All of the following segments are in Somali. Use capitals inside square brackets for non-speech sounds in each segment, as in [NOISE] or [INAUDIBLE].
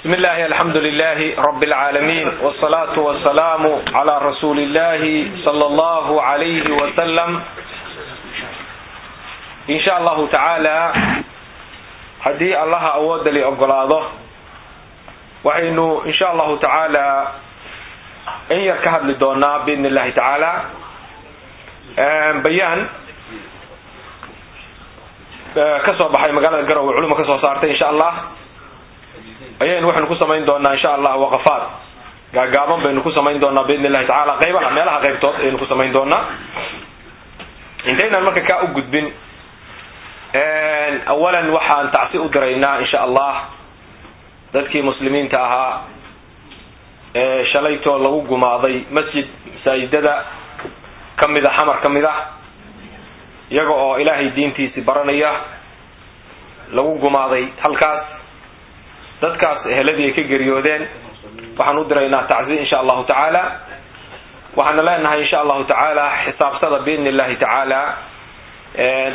بسم الله الحمد لله رب العالمين والصلاة والسلام على رسول الله صلى الله عليه وسلم إن شاء الله تعالى haddii allaha awooda li ogolaado waxaynu insha allahu tacaala in yar ka hadli doonaa biidn illahi tacaala bayaan ka soo baxay magaalada garowe culuma ka soo saartay insha allah. Ayaynu waxaynu ku samayn doonaa insha allah waqafaad gaagaaban baynu ku samayn doonaa biidn illahi tacaala. Qaybaha meelaha qaybtood ayaynu ku samayn doonaa intaynaan marka kaa u gudbin awalan waxaan tacsi u diraynaa insha allah dadkii muslimiinta ahaa ee shalaytoo lagu gumaaday masjid masaajidada ka mid a xamar ka mid ah iyaga oo ilaahay diintiisi baranaya lagu gumaaday halkaas dadkaas eheladii ay ka geriyoodeen waxaan u diraynaa tacsi insha allahu tacaala. Waxaana leenahay insha allahu tacaala xisaabsada biidni illahi tacaala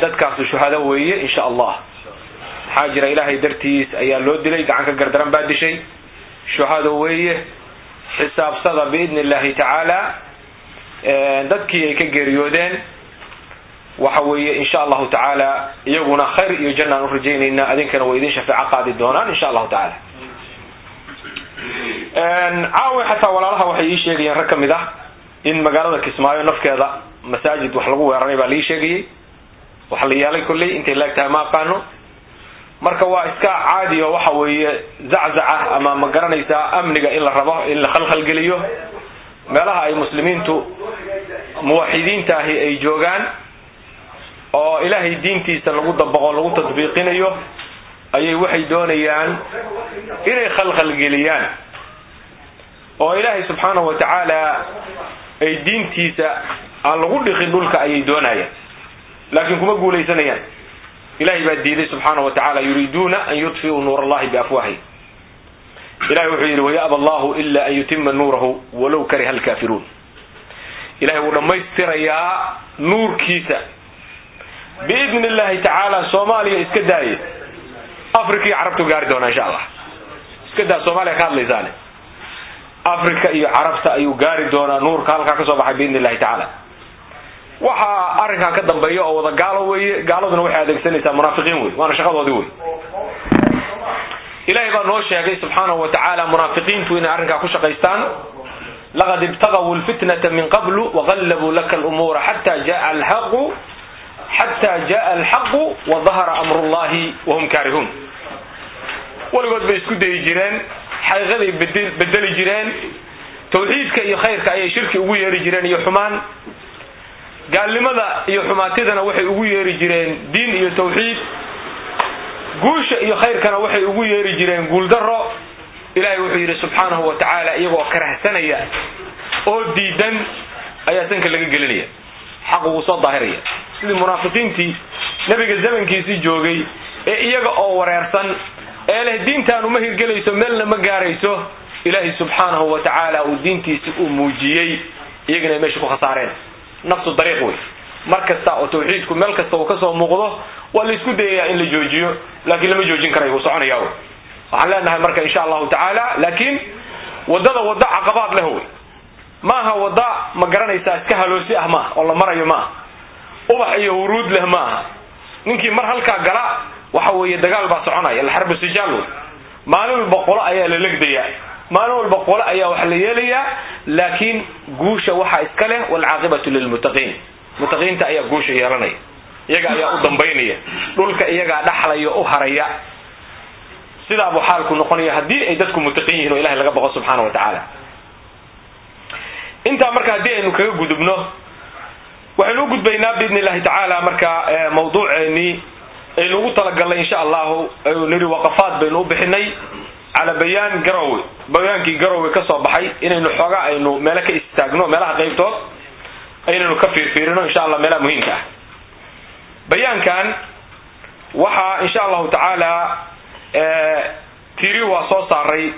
dadkaasu shuhado weeye insha allah. Maxaa jira ilaahay dartiis ayaa loo dilay gacan ka gardaran baa dishay. Shuhado weeye xisaabsada biidni illahi tacaala dadkii ay ka geeriyoodeen waxa weeye insha allahu tacaala iyaguna khayr iyo janna aan u rajaynaynaa adinkana way idin shafeeco qaadi doonaan insha allahu tacaala caawi xataa walaalaha waxay ii sheegayeen rag ka mid ah in magaalada kismaayo nafkeeda masaajid wax lagu weeraray baa laii sheegayay waxa la yeelay kolley intay laeg tahay ma aqaano. Marka waa iska caadi oo waxa weeye zaczaca ama ma garanaysaa amniga in la rabo in la khalkhalgeliyo meelaha ay muslimiintu muwaxidiinta ahi ay joogaan oo ilaahay diintiisa lagu dabaqo lagu tadbiiqinayo ayay waxay doonayaan inay khalkhalgeliyaan oo ilaahay subxaanahu wa tacaala ay diintiisa aan lagu dhiqin dhulka ayay doonayaan. Laakiin kuma guulaysanayaan. Ilahay baa diiday subxaana wa tacala yuriiduuna an yudfiuu nuur allahi biafwahi ilahay wuxuu yidhi wayaba allahu ila an yutima nuurahu walow kariha alkaafiruun. Ilahay wuu dhammaystirayaa nuurkiisa biidni illahi tacaala soomaaliya iska daaye. Africa iyo carabtu gaari doonaa insha allah iska daa soomaaliya ka hadlaysaane africa iyo carabta ayuu gaari doonaa nuurka halkaa ka soo baxay biidni illahi tacaala waxaa arrinkan ka dambeeya oo wada gaalo weeye gaaladuna waxay adeegsanaysaa munaafiqiin wey waana shaqadoodii wey ilahay baa noo sheegay subxaanahu wa tacaala munaafiqiintu inay arrinkaa ku shaqaystaan. Laqad ibtagaw lfitnata min qablu waqallabuu laka lumuura xata jaa alxaqu xata jaa alxaqu wadahara amru llahi wahum kaarihuun weligood bay isku dayi jireen xaqiiqaday bedeli jireen tawxiidka iyo khayrka ayay shirki ugu yeeri jireen iyo xumaan gaalnimada iyo xumaatidana waxay ugu yeeri jireen diin iyo tawxiid guusha iyo khayrkana waxay ugu yeeri jireen guuldaro ilahay wuxuu yidhi subxaanahu wa tacaala iyagoo karahsanaya oo diidan ayaa sanka laga gelinaya xaq ugu soo daahiraya sidii munaafiqiintii nebiga zamankiisii joogay ee iyaga oo wareersan ee leh diintaan uma hirgelayso meelna ma gaarayso ilaahay subxaanahu wa tacaala uu diintiisi uu muujiyey iyagana meesha ku khasaareen. Nafsu dariiq wey mar kasta oo tawxiidku meel kasta uu ka soo muuqdo waa la isku dayayaa in la joojiyo laakiin lama joojin karayo wuu soconaya wey waxaan leenahay marka insha allahu tacaala laakiin waddada wadda caqabaad leh wey maaha wadda ma garanaysaa iska haloosi ah maaha oo la marayo maaha ubax iyo huruud leh maaha. Ninkii mar halkaa gala waxa weeye dagaal baa soconaya. Alxarbu sijaal maalin walba qolo ayaa la legdaya maalin walba qole ayaa wax la yeelayaa. Laakiin guusha waxaa iska leh waalcaaqibatu lilmuttaqiin muttaqiinta ayaa guusha yeelanaya. Iyaga ayaa u dambaynaya. Dhulka iyagaa dhaxlaya u haraya. Sidaabuu xaalku noqonaya haddii ay dadku muttaqiin yihiin oo ilahay laga baqo subxaana wa tacaala intaa marka haddii aynu kaga gudubno waxaynu u gudbaynaa biidni illahi tacaala marka mawduuceennii aynu ugu talagalnay insha allahu aynu nidhi waqafaad baynu u bixinay cala bayaan garowe. Bayaankii garowe ka soo baxay inaynu xoogaa aynu meelo ka istaagno meelaha qaybtood aynaynu ka fiirfiirino insha allah meelaha muhiimka ah. Bayaankan waxaa insha allahu tacaala tiri waa soo saaray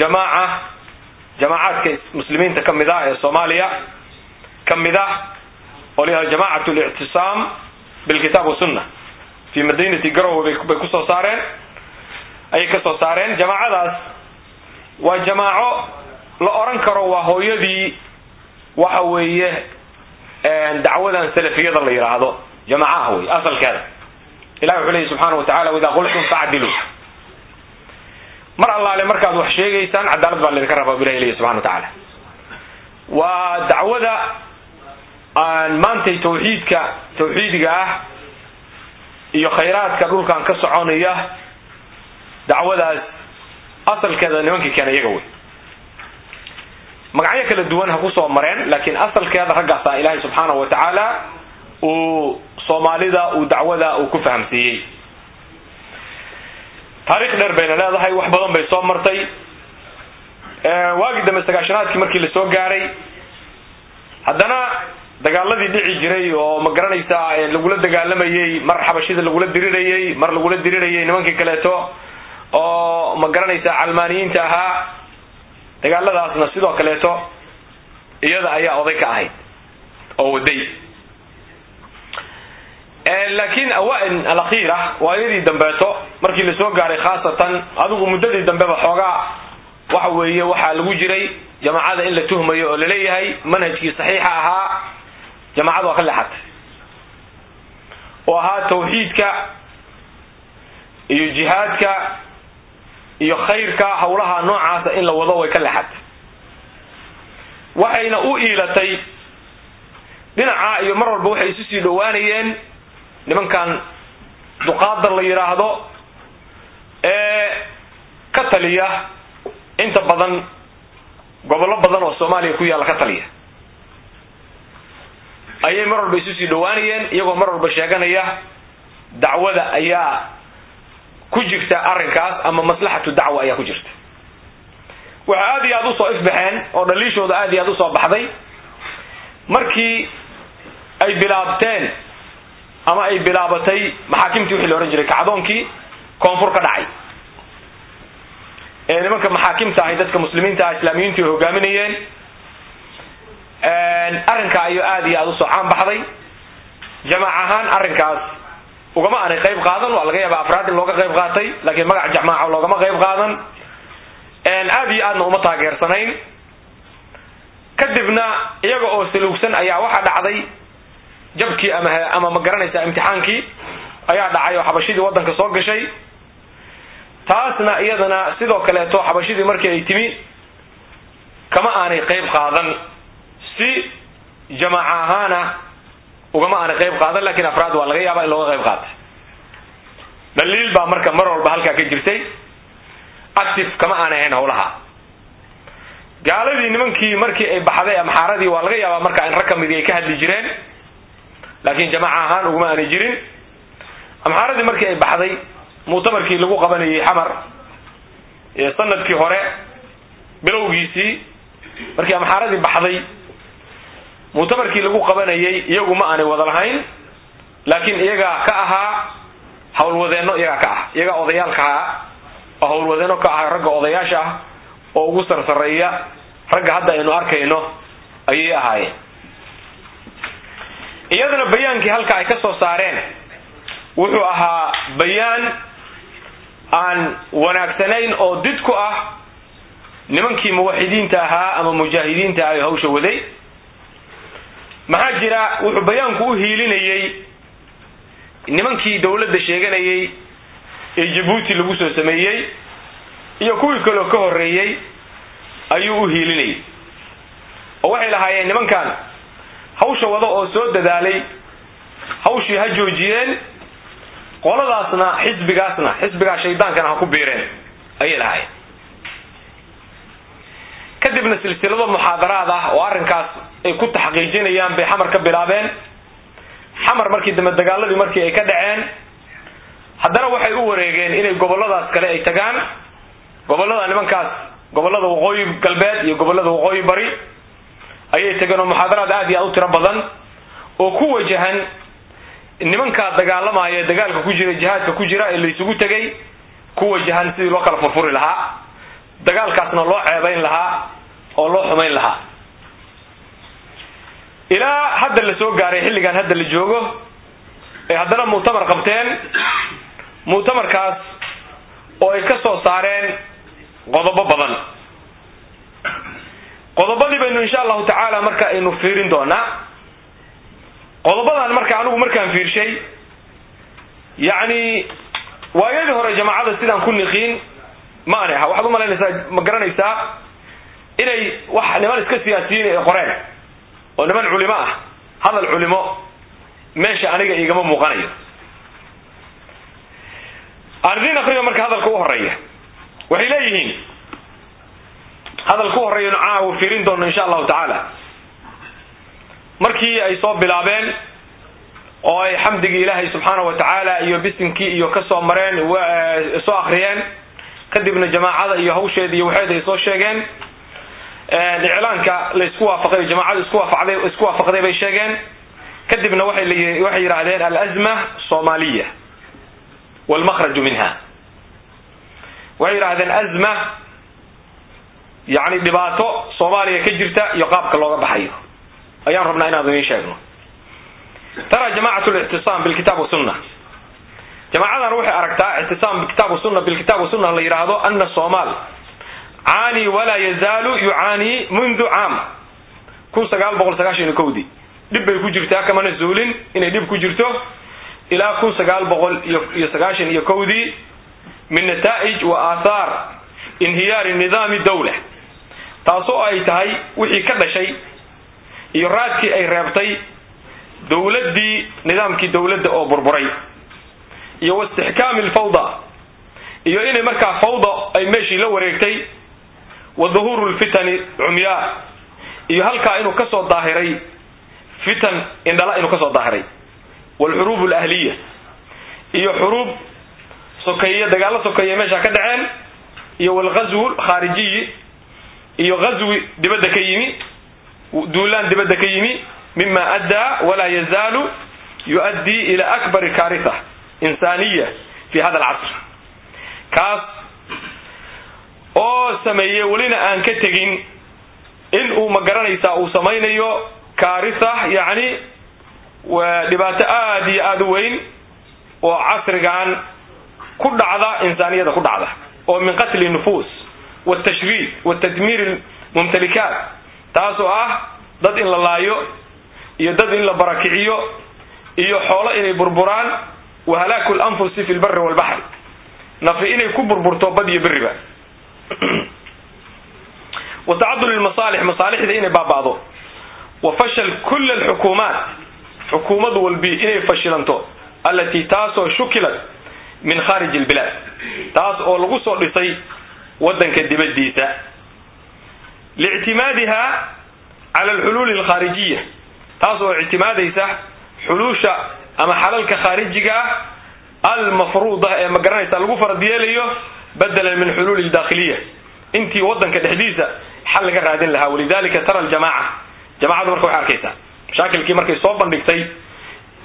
jamaaca jamaacaadka muslimiinta ka mid ah ee soomaaliya ka mid ah oo la yihahdo jamacat lictisaam bilkitaab wasunna fi madinati garowe bay ku soo saareen. Ayay ka soo saareen. Jamaacadaas waa jamaaco la odhan karo waa hooyadii waxa weeye dacwadan salafiyada la yidhaahdo jamaacaha wey asalkeeda. Ilahi wuxuu leeyahy subxaana wa tacala waidaa qultum facdilu mar allaale markaad wax sheegaysaan cadaalad baa laydinka rabaa bu ilahi leeyahy subxana wa tacaala aan maantay tawxiidka tawxiidiga ah iyo khayraadka dhulkan ka soconaya dacwadaas asalkeeda nimankii keena iyaga wey magacyo kala duwan ha ku soo mareen laakiin asalkeeda raggaasaa ilaahay subxaanahu wa tacaala uu soomaalida uu dacwada uu ku fahamsiiyey. Taariikh dheer bayna leedahay wax badan bay soo martay. Waagii dambe sagaashanaadkii markii la soo gaaray haddana dagaaladii dhici jiray oo ma garanaysaa lagula dagaalamayey mar xabashida lagula dirirayey mar lagula dirirayay nimankii kaleeto. Oo ma garanaysaa calmaaniyiinta ahaa dagaaladaasna sidoo kaleeto iyada ayaa oday ka ahayd. Oo waday. Laakiin awaa-il alakhira waayadii dambeeto markii la soo gaaray khaasatan adigu muddadii dambeba xoogaa waxa weeye waxaa lagu jiray jamaacada in la tuhmayo oo la leeyahay manhajkii saxiixa ahaa jamaacadu waa ka leexatay oo ahaa tawxiidka iyo jihaadka iyo khayrka hawlaha noocaasa in la wado way ka leexatay waxayna u iilatay dhinaca iyo mar walba waxay isu sii dhowaanayeen nimankan duqaada la yidhaahdo ee ka taliya inta badan gobollo badan oo soomaaliya ku yaalla ka taliya ayay mar walba isu sii dhowaanayeen iyagoo mar walba sheeganaya dacwada ayaa ku jirta arrinkaas ama maslaxatu dacwa ayaa ku jirta. Waxay aada iyo aada u soo ifbaxeen oo dhaliishooda aada iyo aada u soo baxday. Markii ay bilaabteen ama ay bilaabatay maxaakimtii wixii la odhan jiray kacdoonkii koonfur ka dhacay. Ee nimanka maxaakimta ahay dadka muslimiinta ah islaamiyiintu ay hogaaminayeen arrinkaa ayuu aada iyo aada u soo caan baxday. Jamaac ahaan arrinkaas ugama aanay qayb qaadan waa laga yaaba afraad in looga qayb qaatay laakiin magac jamaaca loogama qayb qaadan. Aada iyo aadna uma taageersanayn. Kadibna iyaga oo saluugsan ayaa waxaa dhacday. Jabkii ama ama ma garanaysa imtixaankii ayaa dhacay oo xabashidii waddanka soo gashay. Taasna iyadana sidoo kaleeto xabashidii markii ay timi kama aanay qayb qaadan si jamaaca ahaana ugama aanay qayb qaadan laakiin afraad waa laga yaaba in looga qayb qaatay daliil baa marka mar walba halkaa ka jirtay active kama aanay ahayn hawlaha gaaladii nimankii markii ay baxday amxaaradii waa laga yaabaa marka in rag ka midii ay ka hadli jireen laakiin jamaaca ahaan uguma aanay jirin. Amxaaradii markii ay baxday muctamarkii lagu qabanayay xamar ee sannadkii hore bilowgiisii markii amxaaradii baxday muctamarkii lagu qabanayay iyagu ma aanay wada lahayn laakiin iyagaa ka ahaa hawlwadeenno iyagaa ka ah iyagaa odayaalka ahaa oo hawlwadeenno ka ah ragga odayaasha ah oo ugu sarsareeya ragga hadda aynu arkayno ayay ahaayeen. Iyadana bayaankii halka ay ka soo saareen wuxuu ahaa bayaan aan wanaagsanayn oo did ku ah nimankii muwaxidiinta ahaa ama mujaahidiinta ah hawsha waday maxaa jira wuxuu bayaanku u hiilinayey nimankii dawladda sheeganayay ee jabuuti lagu soo sameeyey iyo kuwii kaloo ka horreeyey ayuu u hiilinayay oo waxay lahaayeen nimankan hawsha wada oo soo dadaalay hawshii ha joojiyeen qoladaasna xisbigaasna xisbigaa shaydaankana ha ku biireen ayay lahaayeen. Kadibna silsilado muxaadaraad ah oo arrinkaas ay ku taxqiijinayaan bay xamar ka bilaabeen. Xamar markii dambe dagaaladii markii ay ka dhaceen haddana waxay u wareegeen inay gobolladaas kale ay tagaan. Gobollada nimankaas gobollada waqooyi galbeed iyo gobollada waqooyi bari ayay tageen oo muxaadaraad aad iyo aad u tiro badan oo ku wajahan nimankaa dagaalamaya ee dagaalka ku jira jihaadka ku jira ee laysugu tegay ku wajahan sidii loo kala furfuri lahaa. Dagaalkaasna loo ceebayn lahaa oo loo xumayn lahaa ilaa hadda la soo gaaray xilligan hadda la joogo ee haddana muctamar qabteen muctamarkaas oo ay ka soo saareen qodobo badan. Qodobadii baynu insha allahu tacaala marka aynu fiirin doonaa. Qodobadan marka anigu markaan fiirshay yacni waayadii hore jamaacada sidaan ku niqiin ma aha waxaad umalaynaysaa ma garanaysaa inay wax niman iska siyaasiyiin ay qoreen oo niman culimo ah hadal culimo meesha aniga igama muuqanayo. Aan idiin akriyo marka hadalka u horreeya waxay leeyihiin hadalka u horreeya caawa fiirin doono insha allahu tacaala. Markii ay soo bilaabeen oo ay xamdigii ilaahay subxaana wa tacaala iyo bisinkii iyo ka soo mareen soo akriyeen kadibna jamaacada iyo hawsheeda iyo waxeeda ay soo sheegeen iclaanka la isku waafaqay jamaacada isku waafaqday bay sheegeen. Kadibna waxay yidhaahdeen alazma somaliya walmakhraju minha. Waxay yidhahdeen azma yani dhibaato soomaaliya ka jirta iyo qaabka looga baxayo. Ayaan rabnaa inaan idiin sheegno. Tara jamacat lictisaam bilkitab wasunna jamaacadan waxay aragtaa ictisaam bikitaab wasunna bilkitab wasunna la yidhaahdo ana somal caani walaa yazaalu yucaanii mundu caam kun sagaal boqol sagaashan kowdii dhib bay ku jirtaa kamana zuulin inay dhib ku jirto. Ilaa kun sagaal boqol iyo sagaashan iyo kowdii min nataa'ij wa aathaar inhiyaari nidaami dawla taasoo ay tahay wixii ka dhashay iyo raadkii ay reebtay dowladdii nidaamkii dowladda oo burburay. Iyo waistixkaami alfawda iyo inay markaa fawda ay meeshii la wareegtay wa duhuuru lfitani cumyaa. Iyo halkaa inuu ka soo daahiray fitan indhala inuu ka soo daahiray. Waalxuruub alahliya iyo xuruub sokeeye dagaalo sokeeye meesha ka dhaceen. Iyo walghazwu khaarijiyi. Iyo ghazwi dibadda ka yimi. Duulaan dibadda ka yimi. Mima addaa walaa yazaalu yu'addii ila akbari kaarita insaaniya fi hada alcasr kaas oo sameeyey welina aan ka tegin in uu ma garanaysaa uu samaynayo kaarisa yacni dhibaato aada iyo aada u weyn oo casrigan ku dhacda insaaniyada ku dhacda oo min qatli nufuus watashriid wa tadmiir mumtalikaat taasoo ah dad in la laayo iyo dad in la barakiciyo iyo xoolo inay burburaan wa halaaku lanfusi fi lbari walbaxri nafi inay ku burburto bad iyo beriba [CLEARS THROAT] wa tacadul lmasaalix masaalixda inay baaba'do. Wa fashal kul alxukuumaat xukuumad walbi inay fashilanto allatii taasoo shukilat min khaarij albilaad taas oo lagu soo dhisay waddanka dibaddiisa. Liictimaadiha cala alxuluuli alkhaarijiya taas oo ictimaadaysa xuluusha ama xalalka khaarijiga ah almafruuda ee ma lagu farad badalan min xuluuli dakhiliya intii waddanka dhexdiisa xal laga raadin lahaa walidalika tara aljamaaca jamacadu marka waxay arkaysaa mashaakilkii markay soo bandhigtay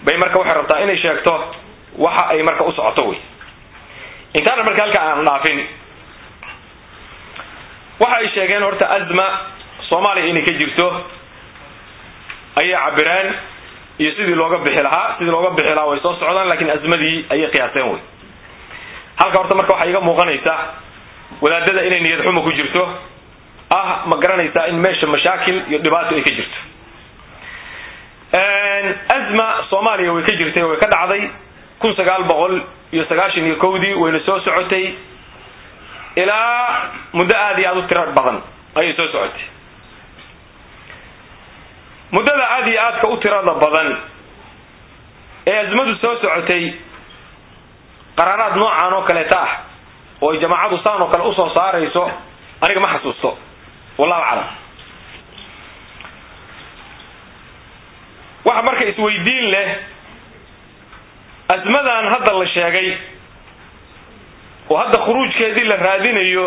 bay marka waxay rabtaa inay sheegto waxa ay marka u socoto wey intaana marka halka aan dhaafin waxa ay sheegeen horta azma soomaaliya inay ka jirto ayay cabireen iyo sidii looga bixi lahaa sidii looga bixi lahaa way soo socdaan laakiin azmadii ayay qiyaaseen wey halka horta marka waxaa iga muuqanaysa wadaadada inay niyad xumo ku jirto ah ma garanaysaa in meesha mashaakil iyo dhibaato ay ka jirto. Azma soomaaliya way ka jirtay way ka dhacday. Kun sagaal boqol iyo sagaashan iyo kowdii wayna soo socotay. Ilaa muddo aada iyo aada u tiro badan ayay soo socotay. Muddada aada iyo aadka u tirada badan ee azmadu soo socotay qaraaraad noocan oo kaleeta ah oo ay jamaacadu saan oo kale u soo saarayso aniga ma xasuusto. Wallahu aclam. Waxa marka isweydiin leh asmadan hadda la sheegay oo hadda khuruujkeedii la raadinayo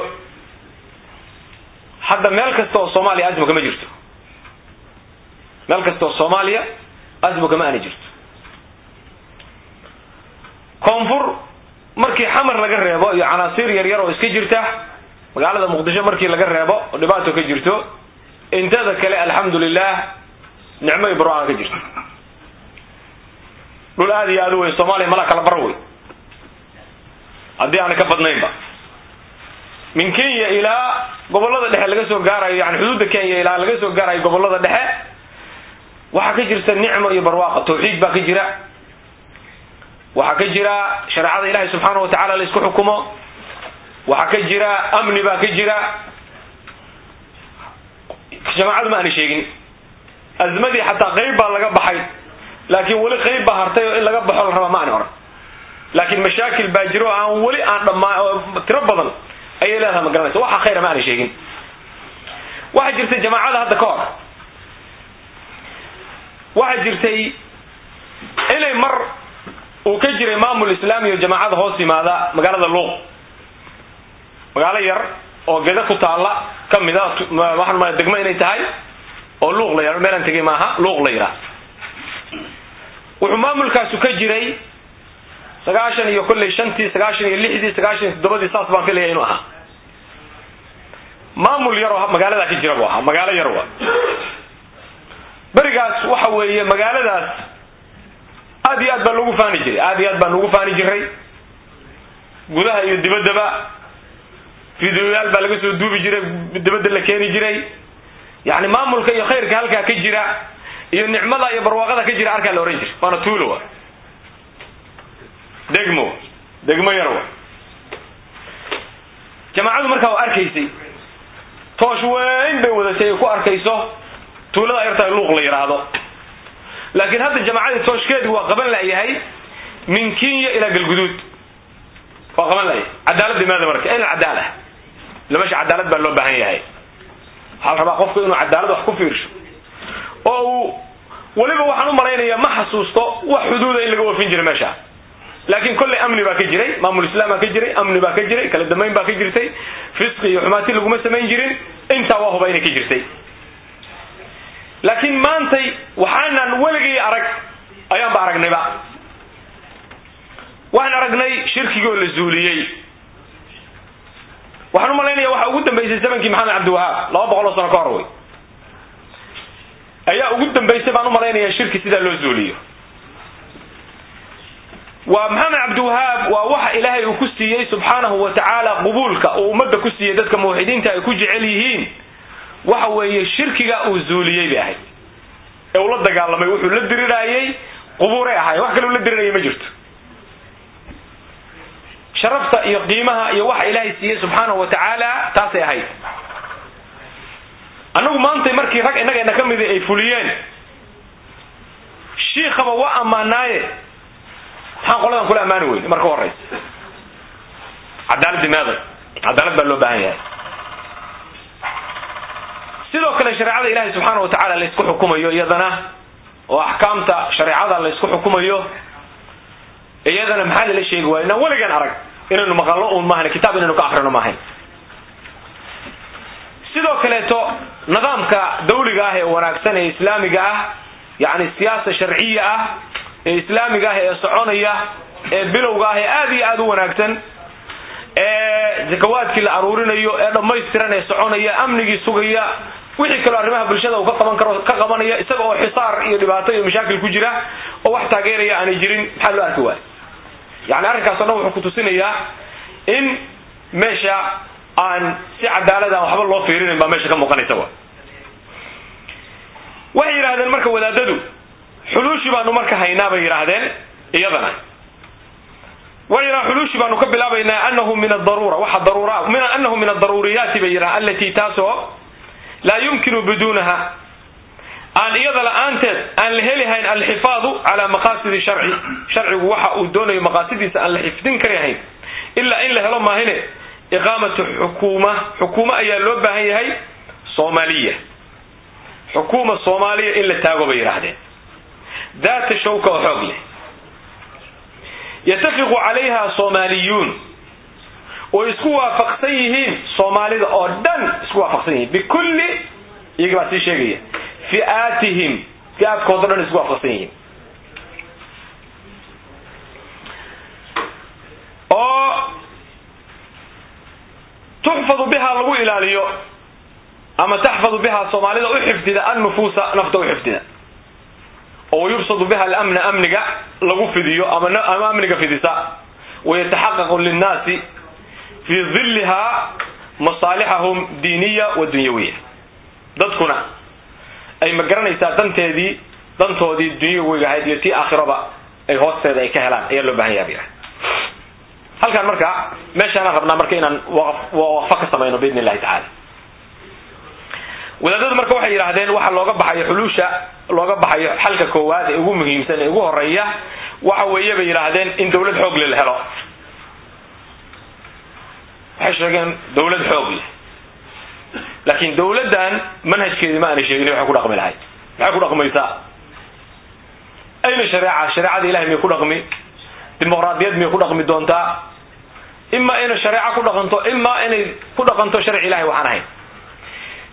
hadda meel kasta oo soomaaliya asma kama jirto. Meel kasta oo soomaaliya asma kama aana jirto. Koonfur markii xamar laga reebo iyo canaasiir yar yar oo iska jirta magaalada muqdisho markii laga reebo oo dhibaato ka jirto intada kale alxamdulilah nicmo iyo barwaaqan ka jirto. Dhul aada iyo aada weyn soomaaliya malaa kala bar wey haddii aana ka badnaynba. Min kenya ilaa gobollada dhexe laga soo gaarayo yani xuduudda kenya ilaa laga soo gaarayo gobollada dhexe waxaa ka jirta nicmo iyo barwaaqa tawxiid baa ka jira waxaa ka jira shareecada ilahi subxaana watacaala la isku xukumo. Waxaa ka jira amni baa ka jira. Jamaacadu ma aana sheegin. Azmadii xataa qayb baa laga baxay. Laakiin weli qayb baa hartay oo in laga baxo la rabaa ma ani oran. Laakiin mashaakil baa jiro o aan weli aan dhammaa tiro badan ayay leedahay ma garanaysa waxa khayra ma aana sheegin. Waxaa jirtay jamaacada hadda ka hor. Waxaa jirtay inay mar uu ka jiray maamul islaami oo jamaacada hoos yimaada magaalada luuq. Magaalo yar oo geda ku taalla kamida waxaan ma degmo inay tahay oo luuq la yidhahdo meelaan tegay maaha luuq la yidhaha wuxuu maamulkaasu ka jiray sagaashan iyo kolley shantii sagaashan iyo lixdii sagaashan iyo toddobadii saas baan filaya inuu ahaa maamul yaroo magaaladaa ka jira buu ahaa magaalo yar wa berigaas waxa weeye magaaladaas aad iyo aad baa loogu faani jiray. Aad iyo aad baan ugu faani jiray. Gudaha iyo dibaddaba fideoyaal baa laga soo duubi jiray dibadda la keeni jiray. Yani maamulka iyo khayrka halkaa ka jira iyo nicmada iyo barwaaqada ka jira arkaa la ohan jiray. Waana tuulowa degmo degmo yarwa jamaacadu markaa waa arkaysay. Toosh weyn bay wadatay ay ku arkayso. Tuulada yartaa luuq la yidhaahdo laakiin hadda jamaacadii tooshkeedu waa qaban layahay min kenya ilaa galguduud. Waa qaban layahay cadaalad imaada marka in cadaala ila meesha cadaalad baa loo baahan yahay. Waxaa la rabaa qofku inuu cadaalad wax ku fiirsho? Oo uu weliba waxaan u malaynayaa ma xasuusto wax xuduuda in laga oofin jiray meesha. Laakiin kolley amni baa ka jiray maamul islaam baa ka jiray amni baa ka jiray kala dambayn baa ka jirtay fisqi iyo xumaati laguma samayn jirin intaa waa huba inay ka jirtay laakiin maantay waxaanan weligay arag ayaanba aragnayba. Waxaan aragnay shirkigoo la zuuliyey. Waxaan u malaynaya waxa ugu dambaysay zamankii maxamed cabdiwahaab laba boqol oo sano ka hor wey. Ayaa ugu dambaysay baan u malaynaya shirki sidaa loo zuuliyo. Waa maxamed cabdiwahaab waa waxa ilaahay uu ku siiyey subxaanahu wa tacaala qubuulka uu ummadda ku siiyey dadka muwaxidiinta ay ku jecel yihiin waxa weeye shirkiga uu zuuliyey bay ahayd. Ee uu la dagaalamay wuxuu la diriraayey qubuuray ahaayeen. Wax kale uu la dirirayay ma jirto. Sharafta iyo qiimaha iyo waxa ilaahay siiyey subxaanahu wa tacaala taasay ahayd. Annagu maantay markii rag innagayna ka midi ay fuliyeen shiikhaba waa ammaanaaye. Maxaan qoladan kula ammaani weyn marka horeysa cadaaladi meeday cadaalad baa loo baahan yahay sidoo kale shareecada ilaahay subxaana wa tacaala laysku xukumayo iyadana oo axkaamta shareecada laysku xukumayo iyadana maxaa lala sheegi waaya inaan weligan arag inaynu maqallo uun maahan kitaab inaynu ka akrino maahayn. Sidoo kaleeto nidaamka dawliga ah ee wanaagsan ee islaamiga ah yani siyaasa sharciya ah ee islaamiga ah ee soconaya ee bilowga ah ee aad iyo aad u wanaagsan ee zakawaadkii la aruurinayo ee dhammaystiran ee soconaya amnigii sugaya wixii kaloo arrimaha bulshada uu ka qaban karo ka qabanaya isaga oo xisaar iyo dhibaato iyo mashaakil ku jira oo wax taageeraya aanay jirin maxaa loo arki waaya yani arrinkaas dhan wuxuu kutusinayaa in meesha aan si cadaalad aan waxba loo fiirinayn baa meesha ka muuqanaysa wa waxay yidhahdeen marka wadaadadu xuluushi baanu marka haynaa bay yidhaahdeen iyadana. Waxay yidhahdeen xuluushi baanu ka bilaabaynaa anahu min adaruura waxa daruura anahu min adaruuriyaati bay yidhahdeen alati taasoo laa yumkinu biduunaha. Aan iyada la'aanteed aan la helihayn alxifaadu calaa maqaasidi sharci. Sharcigu waxa uu doonayo maqaasidiisa aan la xifdin karahayn ilaa in la helo maahine iqaamatu xukuuma. Xukuumo ayaa loo baahan yahay soomaaliya. Xukuuma soomaaliya in la taago bay yidhaahdeen. Daata shawka oo xoog leh. Yatafiqu calayha soomaaliyuun oo isku waafaqsan yihiin soomaalida oo dhan isku waafaqsan yihiin bikulli iyaga baa sii sheegaya. Fi'aatihim fi'aadkooda dhan isku waafaqsan yihiin oo tuxfadu bihaa lagu ilaaliyo ama taxfadu bihaa soomaalida u xifdida annufuusa nafta u xifdida. Oo yubsadu biha alamna amniga lagu fidiyo ama amniga fidisa. Wayataxaqaqu linnaasi fii dillihaa masaalixahum diiniya wa dunyawiya dadkuna ay ma garanaysaa danteedii dantoodii dunyawiga ahayd iyo tii aakhiraba ay hoosteeda ay ka helaan ayaa loo baahan yaha halkaan marka meeshaanaan rabnaa marka inaan waqfo ka samayno biidn illahi tacala wadaadadu marka waxay yidhaahdeen waxa looga baxayo xuluusha looga baxayo xalka koowaad ee ugu muhiimsan ee ugu horreeya waxa weeye bay yidhaahdeen in dawlad xoog le helo waxay sheegeen dawlad xoog leh laakiin dawladdan manhajkeedi ma aanay sheegin waxay ku dhaqmi lahayd. Maxay ku dhaqmaysaa? Ayna shareeca shareecada ilahay miyay ku dhaqmi? Dimuqraadiyad miyay ku dhaqmi doontaa ima inay shareeco ku dhaqanto ima inay ku dhaqanto sharci ilahay waxaan ahayn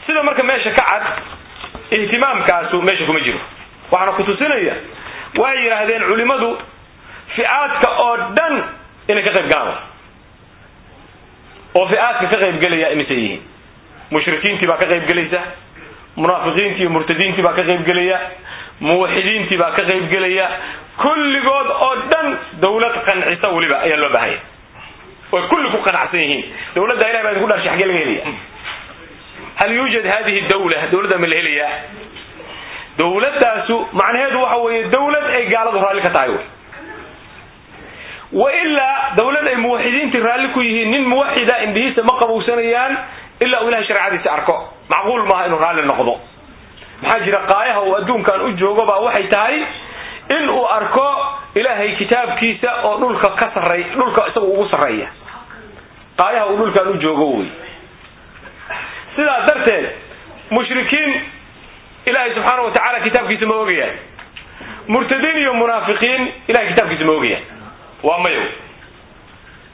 sida marka meesha ka cad ihtimaamkaasu meesha kuma jiro. Waxaana kutusinaya waxay yidhaahdeen culimadu ficaadka oo dhan inay ka qayb galaan oo ficaadka ka qaybgelaya imisay yihiin mushrikiintii baa ka qaybgelaysa munaafiqiintii iyo murtadiintii baa ka qaybgelaya muwaxidiintii baa ka qaybgelaya kulligood oo dhan dawlad qancisa weliba ayaa loo baahanya. Oy kulli ku qanacsan yihiin. Dawladda ilahi baa idinku dharshay laga helaya. Hal yuujad hadihi dawla? Dawladda ma la helayaa? Dawladaasu macnaheedu waxa weeye dawlad ay gaaladu raalli ka tahay wa ilaa dawlad ay muwaxidiintii raalli ku yihiin nin muwaxida indhihiisa ma qabowsanayaan ilaa uu ilahay shareecadiisa arko. Macquul maaha inuu raalli noqdo. Maxaa jira qaayaha uu adduunkan u joogo baa waxay tahay in uu arko ilaahay kitaabkiisa oo dhulka ka sarey dhulka isaga ugu sarreeya. Qaayaha uu dhulkan u joogo wey. Sidaa darteed mushrikiin ilaahay subxaana wa tacaala kitaabkiisa ma ogayaan murtadiin iyo munaafiqiin ilahay kitaabkiisa ma ogayaan waa mayo.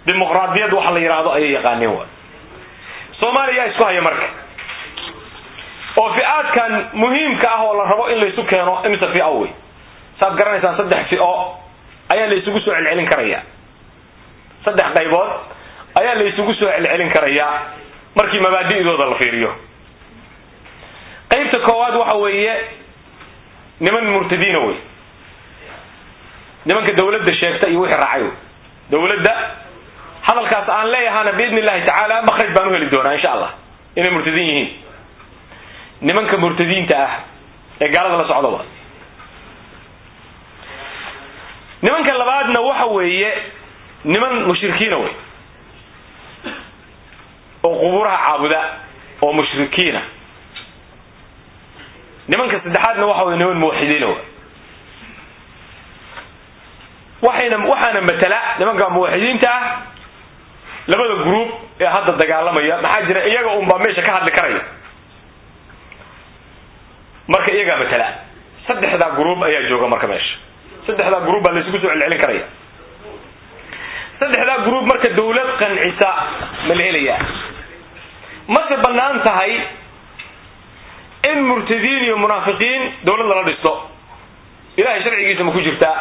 Dimuqraadiyad waxa la yidhaahdo ayay yaqaaneen wa soomaaliya isku haya marka. Oo fi'aadkan muhiimka ah oo la rabo in laysu keeno imise fi'o wey saad garanaysaan saddex fi'o ayaa la isugu soo celcelin karayaa saddex qaybood ayaa la isugu soo celcelin karayaa markii mabaadi'dooda la fiiriyo. Qaybta koowaad waxa weeye niman murtadiina wey nimanka dawladda sheegta iyo wixii raacay. Dawladda hadalkaas aan leeyahana biidni illahi tacaala makraj baan u heli doonaa insha allah. Inay murtadiin yihiin. Nimanka murtadiinta ah ee gaalada la socda waa nimanka labaadna waxa weeye niman mushrikiina wey. Oo qubuuraha caabuda oo mushrikiina. Nimanka saddexaadna waxa weye niman muwaxidiina wey waxaana matala nimanka muwaxidiinta ah labada group ee hadda dagaalamaya. Maxaa jira? Iyaga unbaa meesha ka hadli karaya. Marka iyagaa matala. Saddexdaa group ayaa jooga marka meesha. Saddexdaa group baa la isugu soo celcelin karaya. Saddexdaa group marka dawlad qancisa ma la helayaa. Mase bannaan tahay in murtadiin iyo munaafiqiin dawlad lala dhisto ilahay sharcigiisa ma ku jirtaa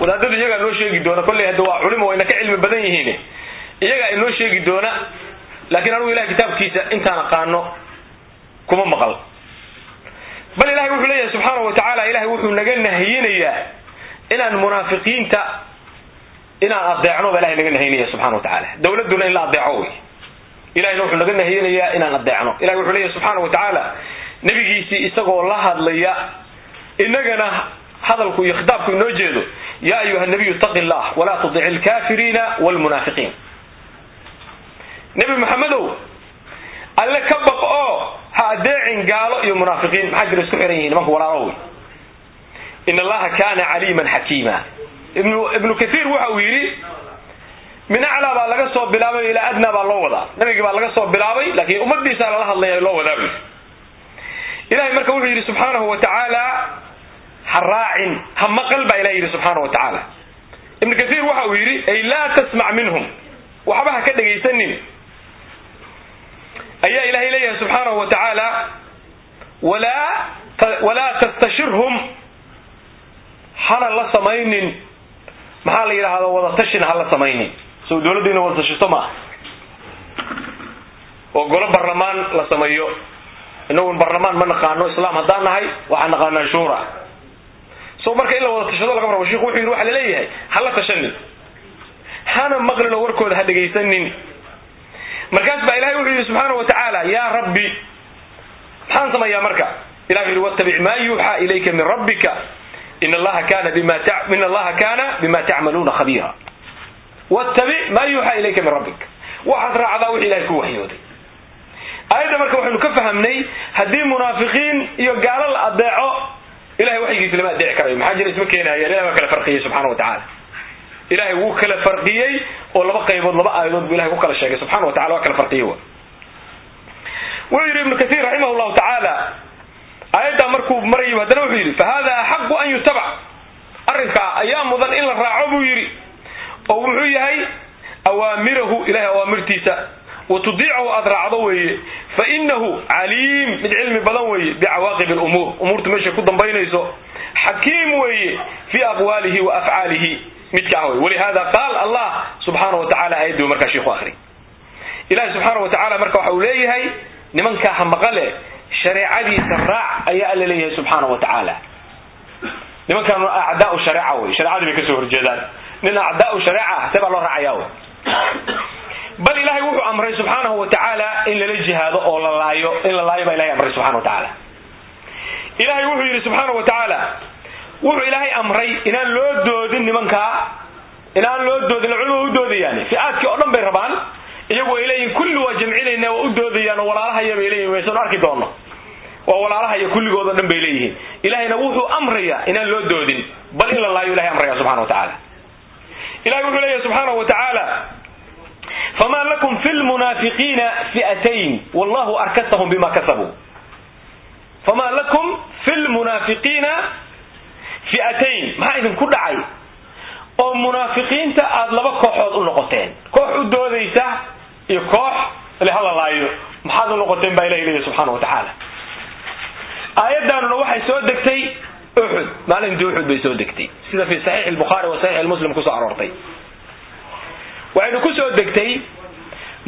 wadaadadu iyagaa noo sheegi doona kolley hadda waa culimo wayna ka cilmi badan yihiin. Iyagaa inoo sheegi doona laakiin anugu ilahay kitaabkiisa intaan aqaano kuma maqal. Bal ilahay wuxuu leeyahay subxaana wa tacaala ilahay wuxuu naga nahiyinayaa inaan munaafiqiinta inaan adeecno baa ilahay naga nahyinaya subxana wa tacaala dawladduna in la adeeco wey. Ilahayna wuxuu naga nahiyinayaa inaan adeecno ilahay wuxuu leeyahay subxaana wa tacaala nebigiisii isagoo la hadlaya inagana hadalku iyo khitaabku inoo jeedo ya ayuha nabiyu itaqi llah walaa tudic alkafiriina wlmunaafiqiin nebi maxamedow alle ka baq oo ha adeecin gaalo iyo munaafiqiin maxaa jira isku xihan yihiin nimanka walaalo wey in allaha kana caliiman xakiima. Ibnu kathiir waxa uu yidhi min aclaa baa laga soo bilaabay ilaa adnaa baa loo wadaa. Nabigii baa laga soo bilaabay laakiin ummadiisa lala hadlaya loo wadaa buy ilahay marka wuxuu yidhi subxaanahu wa tacaala ha raacin ha maqal baa ilahi yidhi subxaana wa tacaala. Ibnu kathiir waxa uu yidhi ay laa tasmac minhum. Waxba ha ka dhegaysanin ayaa ilahay leeyahay subxaanahu wa tacaala walaa tastashirhum. Hana la samaynin. Maxaa la yidhaahda wadatashina ha la samaynin. So dawladdu ina wada tashisto maaha oo golo barlamaan la sameeyo. Inagun barlamaan ma naqaano islaam haddaan nahay waxaan naqaanaa shura so marka in la wada tashado laga rabo shiku wuxuu yidhi waxa la leeyahay ha la tashanin hana maqlin oo warkooda ha dhegaysanin. Markaas baa subxaana wa tacaala yaa rabbi. Maxaan samayaa marka? Ilahi yidhi wattabic maa yuuxaa ilayka min rabbika. In allaha kana bima in allaha kana bima tacmaluuna khabiira. Wattabic maa yuuxaa ilayka min rabbik. Waxaad raacdaa wix ilahay ku waxyooday. Aayadda marka waxaynu ka fahamnay haddii munaafiqiin iyo gaalo la adeeco ilahay waxyigiisa lama adeeci karayo. Maxaa jira isma keenaya? Ilahay waa kala farqiyey subxana wa tacaala ilahay wuu kala farqiyey oo laba qaybood laba aayadood buu ilahay ku kala sheegay. Subxana wa tacala waa kala farqiyey wuxuu yidhi ibnu kasiir raximah llahu tacaala aayaddaa markuu marayo haddana wuxuu yidhi fahada axaqu an yutabac arrinkaa ayaa mudan in la raaco buu yidhi oo wuxuu yahay awaamirahu ilahay awaamirtiisa wa tudiicahu aad raacdo weeye. Fa inahu caliim mid cilmi badan weeye bicawaaqib lumuur umuurta meeshay ku dambaynayso. Xakiim weeye fii aqwaalihi wa afcaalihi midka ah wey walihada qaal allah subxaana wa tacala aayaddi u markaa shiiku ahri ilahi subxaana wa tacala marka waxa uu leeyahay nimankaa hamaqale shareecadiisa raac ayaa alla leeyahay subxaana wa tacaala nimankan acdaau shareeca wey shareecadii bay ka soo horjeedaan. Nin acdaau shareeca ah see baa loo raacaya wey bal ilahay wuxuu amray subxaanahu wa tacaala in lala jihaado oo la laayo in la laayo baa ilahay amray subxana wa ilahay wuxuu yidhi subxaana wa tacaala wuxuu ilaahay amray inaan loo doodin nimankaa inaan loo doodin culima u doodayaan fi'aadkii oo dhan bay rabaan iyagu ay leeyihiin kulli waa jamcinayna waa u doodayaan oo walaalahaya bay leeyihiin waysanu arki doono. Waa walaalahaya kulligood oo dhan bay leeyihiin ilahayna wuxuu amrayaa inaan loo doodin bal in la laayo ilahay amraya subxana wa tacaala. Ilahay wuxuu leeyahy subxaana wa tacaala fma lakum fi lmunaafiqiina fi'atayn wallahu arkasahum bima kasabuu fama lakum fi lmunaafiqiina fi'atayn maxaa idinku dhacay oo munaafiqiinta aada laba kooxood u noqoteen koox u doodaysa iyo koox le hala laayo maxaad u noqoteen baa ilahi leeyahy subxaana wa tacaala aayaddaanuna waxay soo degtay uxud maalintii uxud bay soo degtay sida fi saxiix lbukhaari wa saxiix muslim ku soo aroortay waxaynu ku soo degtay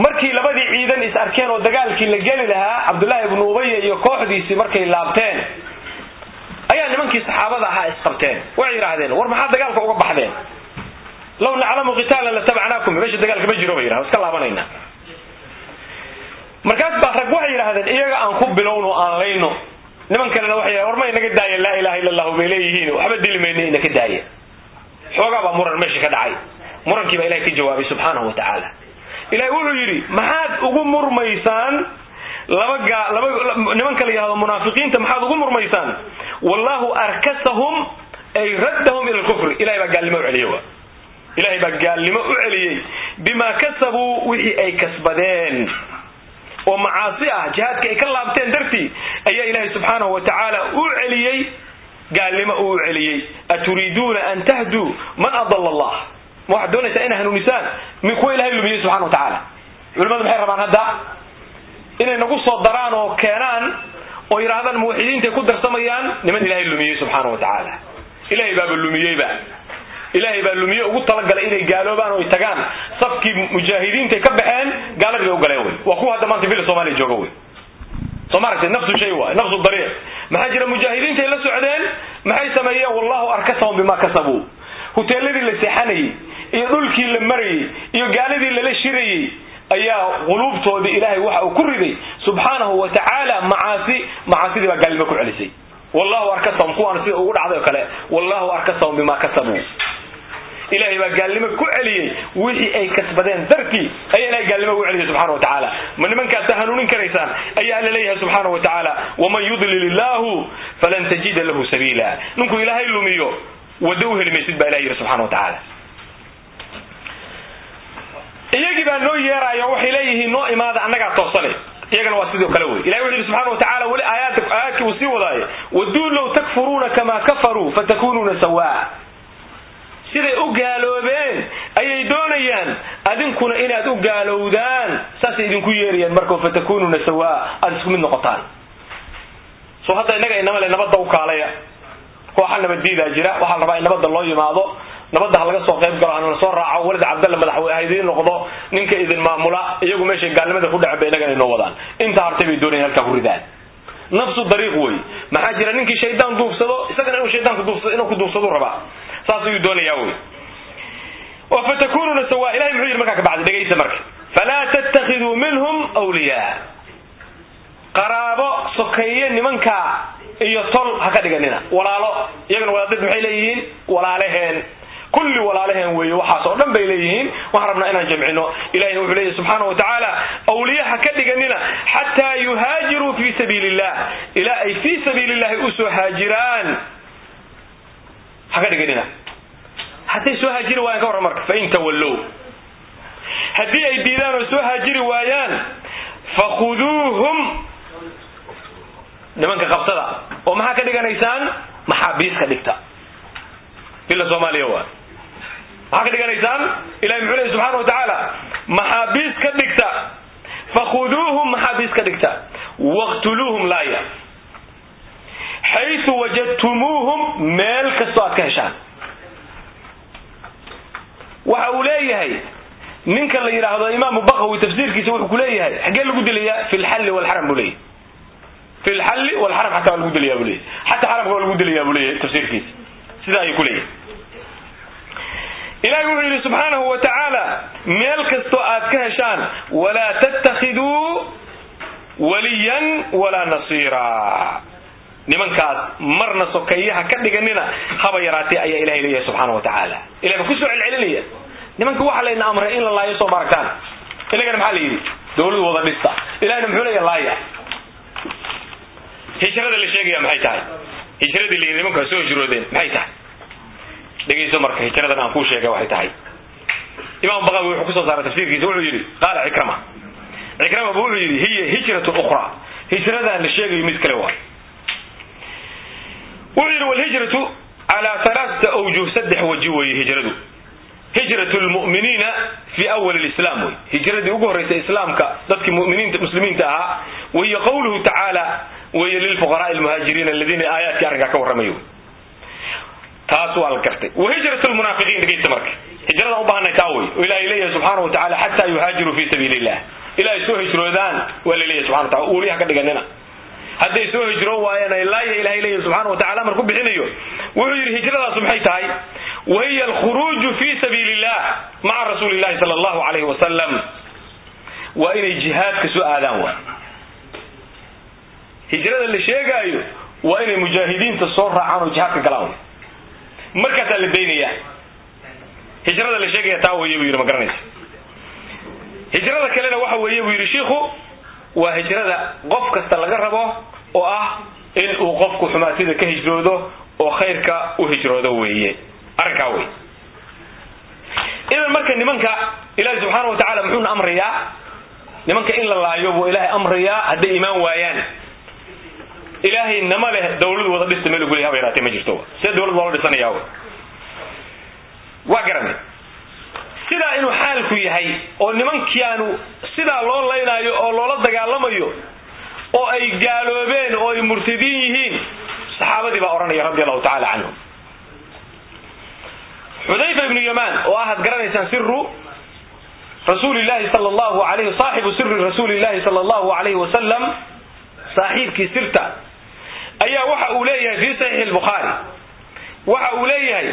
markii labadii ciidan is arkeen oo dagaalkii la geli lahaa cabdullaahi ibnu ubaya iyo kooxdiisii markay laabteen ayaa nimankii saxaabada ahaa isqabteen waxay yidhaahdeen war maxaa dagaalka uga baxdeen? Law naclamu qitaalan latabacnaakum meesha dagaalka ma jiro bay yidhahden iska laabanayna. Markaas baa rag waxay yidhaahdeen iyaga aan ku bilowno aan layno niman kalena waxay war ma inaga daaya laa ilaha illa allahu bay leeyihiin waxba dili mayna inaka daaya xoogaa baa muran meesha ka dhacay murankii baa ilahay ka jawaabay subxaanahu wa tacaala ilahay wuxuu yidhi maxaad ugu murmaysaan? Nimanka la yihahdo munaafiqiinta maxaad ugu murmaysaan? Wallahu arkasahum ay raddahum ila lkufri ilahay baa gaalnimo u celiyey wa. Ilahay baa gaalnimo u celiyey. Bimaa kasabuu wixii ay kasbadeen. Oo macaasi ah jihaadka ay ka laabteen dartii ayaa ilaahay subxaanahu wa tacaala u celiyey. Gaalnimo uu u celiyey. Aturiiduuna an tahduu? Man adala allah ma waxaad doonaysaa inay hanuunisaan min kuwa ilahay lumiyey subxana wa tacaala. Culimadu maxay rabaan hadda? Inay nagu soo daraan oo keenaan oo yidhaahdaan muwaxidiintay ku darsamayaan niman ilahay lumiyey subxaana wa tacaala. Ilahay baaba lumiyeyba ilaahay baa lumiye ugu talagalay inay gaaloobaan oo ay tagaan. Safkii mujaahidiintay ka baxeen gaaladii bay u galeen wey. Waa kuwa hadda maanta villa somaaliya jooga wey. Soo ma aragtay nafsu shay waay nafsu dariiq. Maxaa jira mujaahidiintay la socdeen? Maxay sameeyeen? Wallahu arkasahum bima kasabuu. Huteeladii la seexanayey dhulkii la marayey iyo gaaladii lala shirayey ayaa quluubtoodii ilaahay waxa uu ku riday subxaanahu wa tacaala macaasi macaasidii baa gaalnimo ku celisay. Wallahu arkasahum kuwaan sida ugu dhacday oo kale wallahu arkasahum bima kasabuu. Ilahay baa gaalnimo ku celiyey wixii ay kasbadeen dartii ayaa ilahay gaalnimo ugu celiyay subxana wa tacaala. Ma nimankaasa hanuunin karaysaan ayaa alla leeyahay subxaana wa tacaala waman yudlil illahu falan tajida lahu sabiila. Ninkuu ilaahay lumiyo wado u heli maysid baa ilahay yidhi subxana wa tacaala iyagii baa noo yeeraya waxay leeyihiin noo imaada annagaa toosane iyagana waa sidoo kale wey ilahi wuxu yidhi subxana wa tacala weli aayaad aayaadkii uu sii wadaaye. Waduu low takfuruuna kamaa kafaruu fatakunuuna sawaa. Siday u gaaloobeen ayay doonayaan adinkuna inaad u gaalowdaan saasay idinku yeerayaan marka fatakunuuna sawaa aada isku mid noqotaan. Soo hadda innaga inama le nabadda u kaalaya. Kooxa nabaddiidaa jira waxaa la rabaa in nabadda loo yimaado nabadda ha laga soo qayb galo hana la soo raaco walid cabdalle madaxweyne ha idiin noqdo ninka idin maamula iyagu meeshay gaalnimada ku dhacen ba innagana inoo wadaan. Inta hartay bay doonayan halkaa ku ridaan. Nafsu dariiq wey maxaa jira ninkii shaydaan duufsado isagana inuu shaydaanku duufsado inuu ku duufsadu rabaa. Saas ayuu doonayaa wey oo fatakunuuna sawaa ilahay muxuu yidhi markaa kabacdi dhegaysa marka. Falaa tattakiduu minhum wliyaa qaraabo sokeeye nimankaa iyo tol ha ka dhiganina. Walaalo iyagana wadaadad maxay leeyihiin? Walaaleheen kulli walaaleheen weeye waxaas oo dhan bay leeyihiin. Waxaan rabnaa inaan jamcino ilahina wuxuu leeyahy subxaana wa tacaala awliya ha ka dhiganina xataa yuhaajiruu fii sabiili illah ilaa ay fii sabiili illahi u soo haajiraan. Ha ka dhiganina. Hadday soo haajiri waayaan ka warran marka fain tawallow. Haddii ay diidaan oo soo haajiri waayaan fakhuduuhum nimanka qabsada oo maxaa ka dhiganaysaan? Maxaabiis ka dhigta. Ila soomaaliya waa maxaa ka dhiganaysaan ilahi muxuu leey subxana wa tacaala maxaabiis ka dhigta fakhuduuhum maxaabiis ka dhigta waqtuluuhum laaya. Xaytu wajadtumuuhum meel kastoo aad ka heshaan. Waxa uu leeyahay ninka la yidhaahdo imaamu bakawi tafsiirkiisa wuxuu ku leeyahay xaggee lagu dilayaa fi lxalli walxaram buu leeyahy fi lxalli walxaram xataa waa lagu dilaya buu leeyahy xataa xaramka waa lagu dilaya buu leeyahay tafsiirkiisa. Sidaa ayuu ku ilahi wuxuu yidhi subxaanahu wa tacaala meel kastoo aad ka heshaan walaa tattakhiduu waliyan walaa nasiira. Nimankaas marna sokeeyaha ka dhiganina haba yaraatee ayaa ilahay leeyahay subxaana wa tacaala ilahi ba ku soo celcelinaya. Nimanka waxa layna amray in la laayo soo maaragtaan inagana maxaa la yidhi? Dawlad wada dhista. Ilahina muxuu leeya laaya. Hijrada la sheegaya maxay tahay? Hijradii layidhi nimankaa soo hijroodeen maxay tahay dhegayso marka hijradan aan kuu sheegay waxay tahay. Imaam baqawi wuxuu ku soo saaray tafsiirkiisa wuxuu yidhi qaala cikrama cikrama bu wuxuu yidhi hiya hijratu ukhra. Hijradan la sheegayo mid kale waay wuxuu yidhi walhijratu calaa alaaata awjuh. Saddex waji weeye hijradu. Hijrat lmu'miniina fi awal lislaam wey hijradii ugu horraysay islaamka dadkii muminiinta muslimiinta ahaa wahiya qawluhu tacaala weeye lilfuqaraai almuhaajiriina aladiina aayaadkii arrinkaa ka warramay taas waa la gartay. Wa hijrat lmunaafiqiin dhegaysta marka. Hijradaan u baahanay taa wey. Oo ilahay leeyahay subxaana wa tacala xataa yuhaajiruu fi sabiili illah ilaahay soo hijroodaan waa la leeyahay subxana wa tacala uuliyaha ka dhiganina. Hadday soo hijroon waayeen ay laaya ilahay leeyahay subxaana wa tacala amar ku bixinayo. Wuxuu yidhi hijradaasu maxay tahay? Wahiya alkhuruuju fi sabiili illah maca rasuuli illahi sala allahu alayhi wasalam waa inay jihaadka soo aadaan waay hijrada la sheegaayo waa inay mujaahidiinta soo raacaan oo jihaadka galaan markaasaa la daynaya hijrada la sheegaya taa weeye buu yidhi ma garanaysa. Hijrada kalena waxa weeye buu yidhi shiikhu waa hijrada qof kasta laga rabo oo ah in uu qofku xumaatida ka hijroodo oo khayrka u hijroodo weeye. Arrinkaa wey idan marka nimanka ilaahi subxaana wa tacala muxuuna amrayaa? Nimanka in la laayo buu ilaahay amrayaa hadday imaan waayaan ilaahay nama leh dawladu wada dhista meel guley haba yaraatee ma jirto. See dawlad loola dhisanayaa waa garanay sidaa inuu xaalku yahay oo nimankiaanu sidaa loo laynaayo oo loola dagaalamayo oo ay gaaloobeen oo ay murtadiin yihiin saxaabadii baa odhanaya radi allahu tacala canhum. Xudayfa ibnu yamaan oo ahad garanaysaan siru rasuuli llahi sal llahu alayh saaxibu siri rasuuli llahi sala allahu alayhi wasalam saaxiibkii sirta ayaa waxa uu leeyahay fi saxiixi lbukhaari waxa uu leeyahay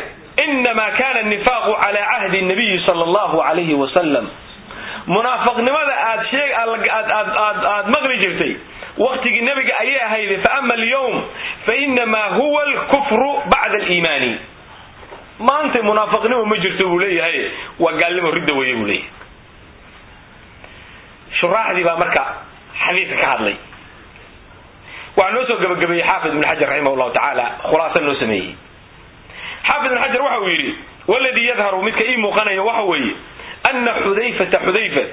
inama kana nifaaqu cala cahdi nabiyi sala allahu alayhi wasalam munaafaqnimada aad sheeg aad maqli jirtay waktigii nebiga ayay ahayde faama alyawm fainamaa huwa alkufru bacda aliimaani. Maanta munaafaqnimo ma jirto buu leeyahay waa gaalnimo ridda weeye buu leeyahay. Shuraaxdii baa marka xadiidka ka hadlay waxaa noo soo gabagabeeyey xaafid ibn xajar raximah llahu tacaala khulaasa noo sameeyey. Xaafid ibn xajar waxa uu yidhi waladii yadharu midka ii muuqanaya waxa weeye ana xudayfata xudayfa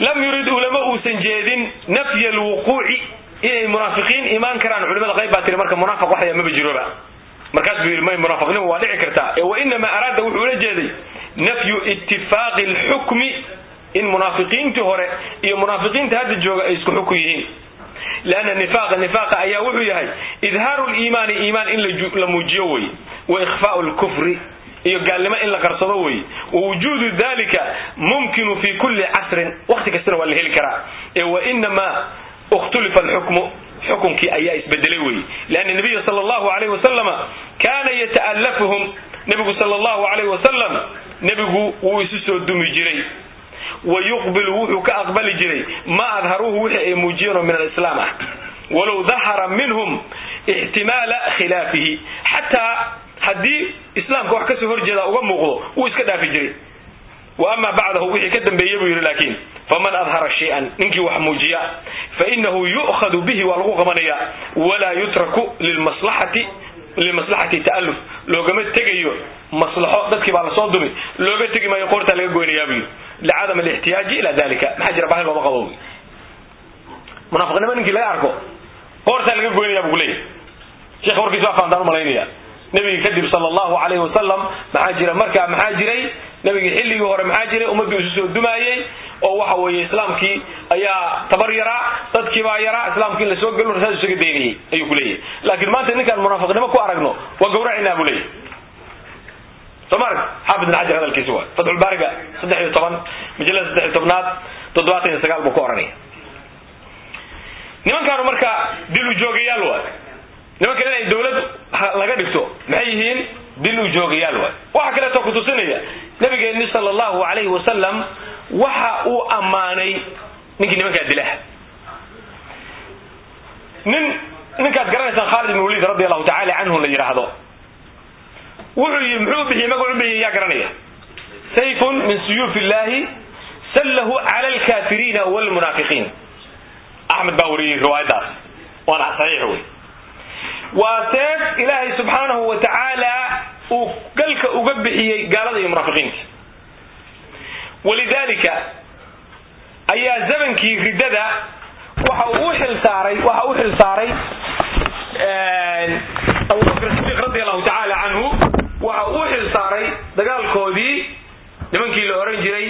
lam yurid ulama uusan jeedin nafya alwuquuci inay munaafiqiin imaan karaan culimada qayb baa tiri marka munaafiq waxaya maba jiroba. Markaas buu yidhi may munaafiqnimo waa dhici kartaa. Ee wainamaa araada wuxuu ula jeeday nafyu itifaaqi alxukmi in munaafiqiintii hore iyo munaafiqiinta hadda jooga ay isku xukun yihiin lanna nifaaqa nifaaqa ayaa wuxuu yahay idhaaru liimaani iimaan in la muujiyo wey wa ikhfaau lkufri iyo gaalnimo in la qarsado wey wa wujuudu dalika mumkinu fi kulli casrin wakti kastana waa la heli karaa ee wainamaa ikhtulifa alxukmu xukunkii ayaa isbedelay wey lianna nabiya sala allahu alayh wasalama kaana yata'allafuhum nebigu sala allahu alayh wasalam nebigu wuu isu soo dumi jiray wa yuqbilu wuxuu ka aqbali jiray yidhi ma adharuuhu wixii ay muujiyeen oo min alislaam ah. Walow dahara minhum ixtimaala khilaafihi. Xataa haddii islaamka wax ka soo horjeeda uga muuqdo wuu iska dhaafi jiray. Wa ama bacdahu wixii ka dambeeye buu yidhi laakiin faman adhara shay-an ninkii wax muujiya fainahu yu'khadu bihi waa lagu qabanaya walaa yutraku lilmaslaxati limaslaxati ta'aluf loogama tegayo maslaxo dadkii baa la soo dumi looga tegi maayo qoortaa laga goynayaa buu yidhi licadam alixtiyaaji ila dalika maxaa jira bahi looma qabo munaafiqnimo ninkii laga arko qoortaa laga goynaya buu kuleeyahy sheekh warkiisa waa faantaan u malaynaya nabiga kadib sala allahu alayhi wasalam maxaa jira markaa maxaa jiray nabiga xilligii hore maxaa jiray ummaddii isu soo dumaayey oo waxa weeye islaamkii ayaa tabar yaraa dadkii baa yaraa islaamkii in la soo gelo saas isaga daynayay ayuu ku leeyahy ku aragno waa gawracinaa leeyahy soo ma arag xaafid bin xajar hadalkiisi waay fatxulbaariga saddex iyo toban majalada saddex iyo tobnaad toddobaatan iyo sagaal buu ku oranaya nimankaanu marka dil u joogayaal waay. Nimankan inay dawlad laga dhigto maxay yihiin dil u joogayaal waay. Waxa kaleeto kutusinaya nabigeenni sala allahu alayhi wasalam waxa uu ammaanay ninkii nimankaa dilaha. Nin ninkaad garanaysaan khaalid ibn waliid radi allahu tacala canhu la yidhaahdo wuxuu muxuu bixiyey magacu bixiyey yaa garanaya? Sayfun min suyuuf illahi sallahu cala alkafiriina walmunaafiqiin. Axmed baa wariyey riwaayadaas. Waana saxiix wey waa seef ilaahay subxaanahu wa tacaala uu galka uga bixiyey gaalada iyo munaafiqiinta. Walidalika ayaa zamankii riddada waxa uu u xil saaray waxa u xil saaray abubakr sidiiq radi allahu tacaala canhu waxa uu xil saaray dagaalkoodii nimankii la oran jiray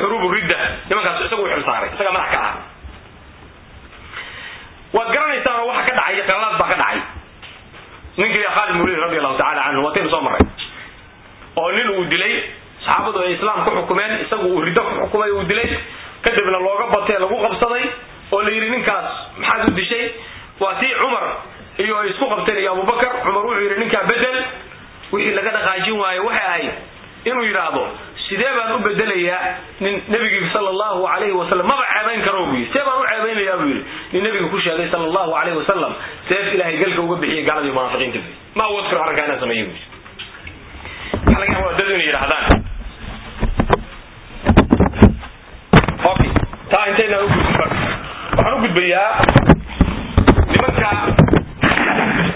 xuruubu ridda. Nimankaas isagu u xil saaray isagaa madax ka ah waad garanaysaanoo waxa ka dhacay qalaad baa ka dhacay. Ninkii khaalid mulid radi allahu tacala canhu waataynu soo marray. Oo nin uu dilay saxaabadu ay islaam ku xukumeen isagu uu riddo ku xukumay uu dilay. Kadibna looga batee lagu qabsaday oo la yidhi ninkaas maxaad u dishay? Waa tii cumar. Iyo ay isku qabteen iyo abubakar. Cumar wuxuu yidhi ninkaa bedel wixii laga dhaqaajin waayo waxay ahayd inuu yidhaahdo sidee baan u bedelayaa nin nebigii sala allahu alayhi wasalam maba ceebayn karo buu yidhi. See baan u ceebaynayaa? buu yidhi. Nin nebiga ku sheegay sala allahu alayhi wasalam seef ilaahay galka uga bixiyay gaaladii munaafiqiinta ma awood karo arrinkaa inaan sameeyo bu waxaa laga yaaba dad inay yidhahdaan taa intaynaan u waxaan u gudbayaa nimanka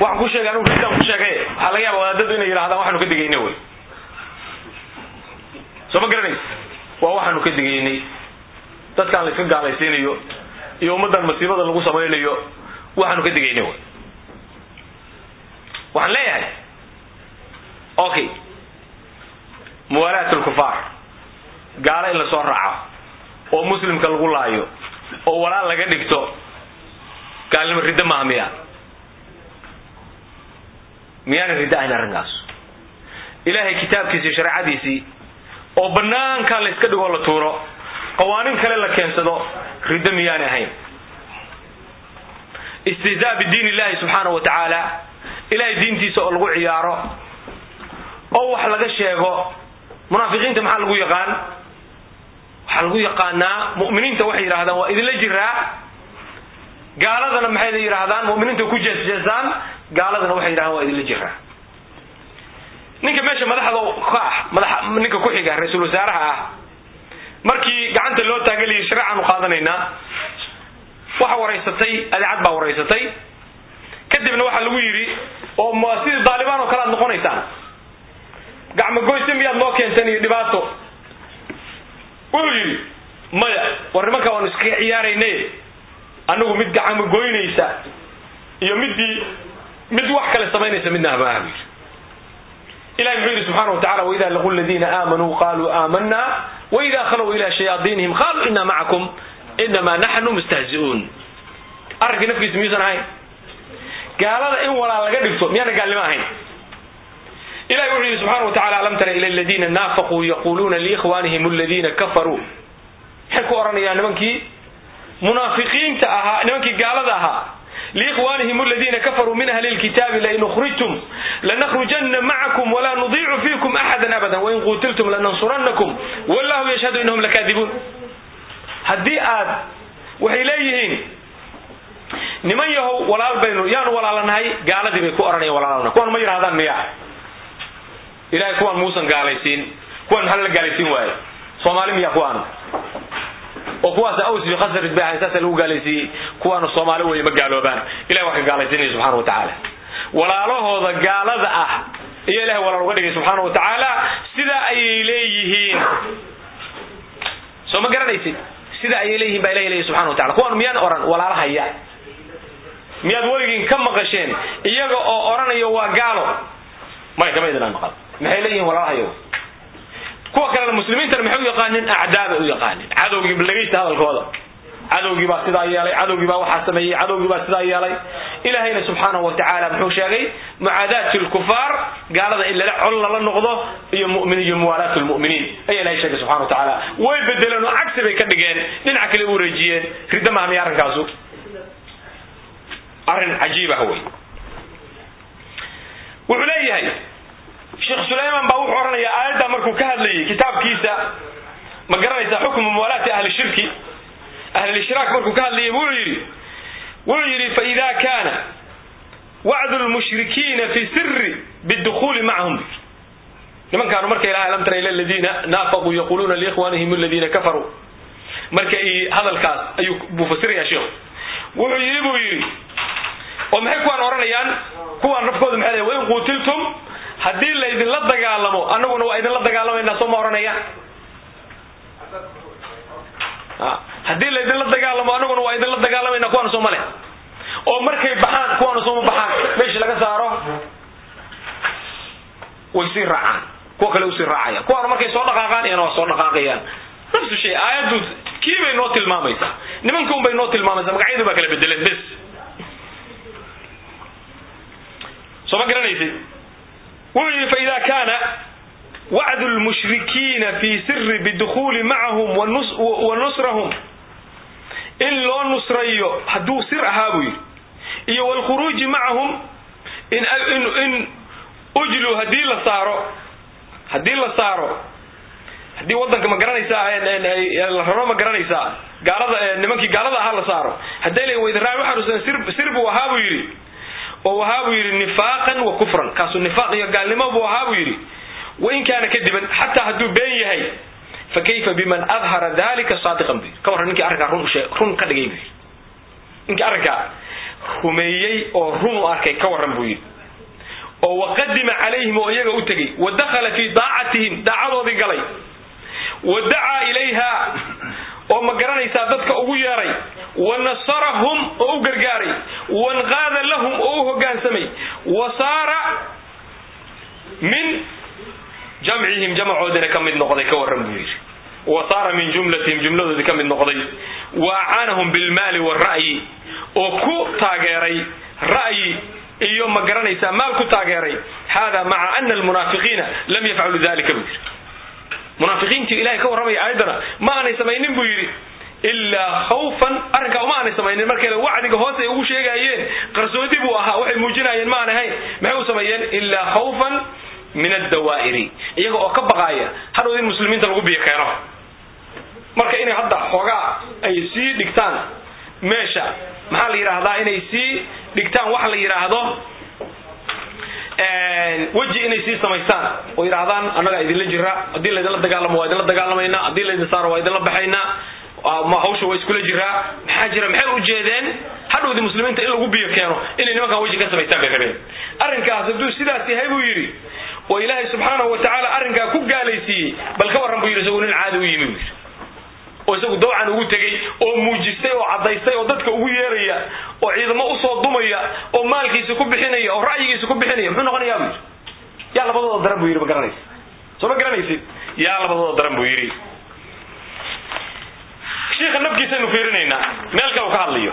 waxaan ku sheegay anugu ridaan ku sheegay. Waxaa laga yaaba wadaadadu inay yidhahdaan waxaanu ka digayna wey soo ma garanaysa waa waxaanu ka digaynay. Dadkaan la iska gaalaysiinayo iyo ummaddan masiibada lagu samaynayo waxaanu ka digaynay wey waxaan leeyahay. Okay muwaalaat alkufaar. Gaalo in la soo raaco oo muslimka lagu laayo oo walaal laga dhigto gaalnimo riddo maaha miya miyaana riddo ahayn arrinkaas ilaahay kitaabkiisii shareecadiisii oo banaankaa la iska dhigoo la tuuro qawaanin kale la keensado riddo miyaanay ahayn. Istihzaa bidiin illahi subxaanahu wa tacaala ilahay diintiisa oo lagu ciyaaro oo wax laga sheego munaafiqiinta maxaa lagu yaqaan? Waxaa lagu yaqaanaa mu'miniinta waxay yidhahdaan waa idinla jiraa gaaladana maxay yidhaahdaan mu'miniinta ku jeesjeesaan gaaladana waxay yidhahdaan waa idinla jiraa. Ninka meesha madaxda ka ah madax ninka ku xiga ra'iisul wasaaraha ah markii gacanta loo taagelayay shareecaanu qaadanaynaa waxa waraysatay adeecad baa waraysatay. Kadibna waxaa lagu yidhi oo ma daalibaan oo kale aad noqonaysaan gacmogoyse miyaad noo keenteen iyo dhibaato. Wuxuu yidhi maya war nimanka waanu iskaga ciyaarayne anigu mid gacmogoynaysa iyo midii mid wax kale samaynaysa midna buu yidhi ilahi muxuu yidhi subxana wa tacala waida laqu ladiina aamanuu qaluu aamana waida khalow ila shayaaiinihim qaluu ina macakum inamaa naxnu mustahzi'uun. Arrinkii nafkiisa miyuusan ahayn? Gaalada in walaal laga dhigto miyaana gaalnimo ahayn? Ilahi wuxuu yidhi subxana wa tacala alam tara ila aladiina naafaquu yaquluuna liikhwanihim aladiina kafaruu. Maxay ku odhanayaan nimankii munaafiqiinta ahaa nimankii gaalada ahaa liikhwanihim aladiina kafaruu min ahli lkitaabi lain ukhrijtum lanakrujana macakum walaa nudiicu fiikum axada abada wain quutiltum lanansuranakum wallahu yashhadu inahum lakaadibuun haddii aad waxay leeyihiin niman yahow walaal baynu yaanu walaalanahay gaaladii bay ku odhanaya walaalana kuwan ma yidhahdaan miya ilahay kuwaan muusan gaalaysiin kuwaan maxaa la gaalaysiin waaye soomaali miya kuwaan oo kuwaas aws iyo khasraj bay ahayn saasa lagu gaalaysiiyey kuwaana soomaali weeye ma gaaloobaan ilahay waa ka gaalaysiinaya subxana wa tacaala walaalahooda gaalada ah iyo ilahay walaal uga dhigay subxaana wa tacaala sidaa ayay leeyihiin soo ma garanaysid sida ayay leeyihiin baa ilahay leeyahy subxana wa tacala kuwaan miyaan oran walaalahaya miyaad weligiin ka maqasheen iyaga oo odhanaya waa gaalo may kama idinaan maqal maxay leeyihiin walaalahayo kuwa kalena muslimiintana maxay u yaqaanin acdaabay u yaqaanin. Cadowgii dhegaysta hadalkooda. Cadowgii baa sidaa yeelay cadowgii baa waxaa sameeyey cadowgii baa sidaa yeelay. Ilaahayna subxaanahu wa tacaala muxuu sheegay mucaadaat lkufaar gaalada in lala col lala noqdo iyo muminiin iyo muwaalaat lmuminiin ayaa ilahay sheegay subxana wa tacaala. Way bedeleen oo cagsi bay ka dhigeen. Dhinaca kale u wareejiyeen ridda maha miya arrinkaasu arrin cajiibah wey. Wuxuu leeyahay sheekh sulayman baa wuxuu odhanayaa aayadda markuu ka hadlayay kitaabkiisa. Ma garanaysaa xukmu muwaalaati ahli shirki? Ahlilishraak markuu ka hadlayay wuxuu yidhi wuxuu yidhi faida kana wacdu lmushrikiina fi siri bidukhuuli macahum nimankaanu marka ilahay alam tara ila aladiina naafaquu yaquluuna liikhwanihim aladiina kafaruu. Marka hadalkaas ayuu buu fasiraya sheekhu wuxuu yidhi buu yidhi oo maxay kuwaan odhanayaan? Kuwaan nafkooda maxay leeyahay wain quutiltum haddii laydinla dagaalamo annaguna waa idinla dagaalamaynaa soo ma odhanaya haddii laydinla dagaalamo annaguna waa idinla dagaalamaynaa kuwaana soo male oo markay baxaan kuwaana sooma baxaan. Meesha laga saaro? Way sii raacaan. Kuwa kale u sii raacaya kuwaana markay soo dhaqaaqaan iyana waa soo dhaqaaqayaan. Nafsu shay aayaddu kii bay noo tilmaamaysaa? Nimanka un bay noo tilmaamaysaa? Magacyadu baa kala bedeleen bes soo ma garanaysid wuxuu yidhi faida kana wacdu lmushrikiina fi siri bidukhuuli macahum wa nusrahum. In loo nusrayo hadduu sir ahaa buu yidhi iyo wlkhuruuji macahum in ujlu haddii la saaro haddii la saaro haddii wadanka ma garanaysaa la raro ma garanaysaa gaalada nimankii gaalada ahaa la saaro hadday leyin waydraan waxaa sir buu ahaa buu yidhi oo wahaa buu yidhi nifaaqan wa kufran. Kaasuu nifaaq iyo gaalnimo buu ahaa buu yidhi wain kaana kadiban xataa hadduu been yahay fa kayfa biman adhara dalika saadiqan bu yidhi ka warran ninkii arrinkaa run ka dhigay buu yidhi. Ninkii arrinkaa rumeeyey oo run u arkay ka warran buu yidhi. Oo waqadima calayhim oo iyaga u tegey. Wa dakhala fii daacatihim daacadoodii galay. Wa dacaa ilayha oo ma garanaysaa dadka ugu yeeray. Wa nasarahum oo u gargaaray. Wanqaada lahum oo u hogaansamay. Wa saara min jamcihim jamacoodina ka mid noqday ka warran buu yidhi. Wa saara min jumlatihim jumladoodii ka mid noqday. Wa acaanahum bilmaali wara'yi oo ku taageeray ra'yi iyo ma garanaysaa maal ku taageeray. Hada maca ana almunaafiqiina lam yafcalu dalika buu yidhi munaafiqiintii ilahay ka warramaya aayaddana ma aanay samaynin buu yidhi. Ilaa khawfan arrinkaa uma aanay samaynin. Markale wacdiga hoos ay ugu sheegaayeen qarsoodi buu ahaa waxay muujinaayeen ma aanay hayn maxay u sameeyeen ilaa khawfan min addawaa'iri. Iyaga oo ka baqaaya hadhow in muslimiinta lagu biyo keeno. Marka inay hadda xoogaa ay sii dhigtaan meesha maxaa la yidhaahdaa? Inay sii dhigtaan wax la yidhaahdo weji inay sii samaystaan. Oo yidhaahdaan annagaa idinla jira haddii laydinla dagaalamo waa idinla dagaalamaynaa haddii laydin saaro waa idinla baxaynaa hawsha waa iskula jiraa maxaa jira? Maxay ujeedeen hadhowdii muslimiinta in lagu biyo keeno inay nimankan weji ka samaystaan bay rabeen. Arrinkaas hadduu sidaas yahay buu yidhi oo ilaahay subxaanahu wa tacaala arrinkaa ku gaalaysiiyey bal ka warran buu yidhi isagu nin caadi u yimi buu yidhi oo isagu dawcan ugu tegey oo muujistay oo caddaystay oo dadka ugu yeeraya oo ciidamo u soo dumaya oo maalkiisa ku bixinaya oo ra'yigiisa ku bixinaya muxuu noqonayaa buu yidhi yaa labadooda daran buu yidhi ma garanaysa soo ma garanaysid? Yaa labadooda daran buu yidhi. Shiikha nafkiisaynu fiirinaynaa. Meel kale u ka hadlayo.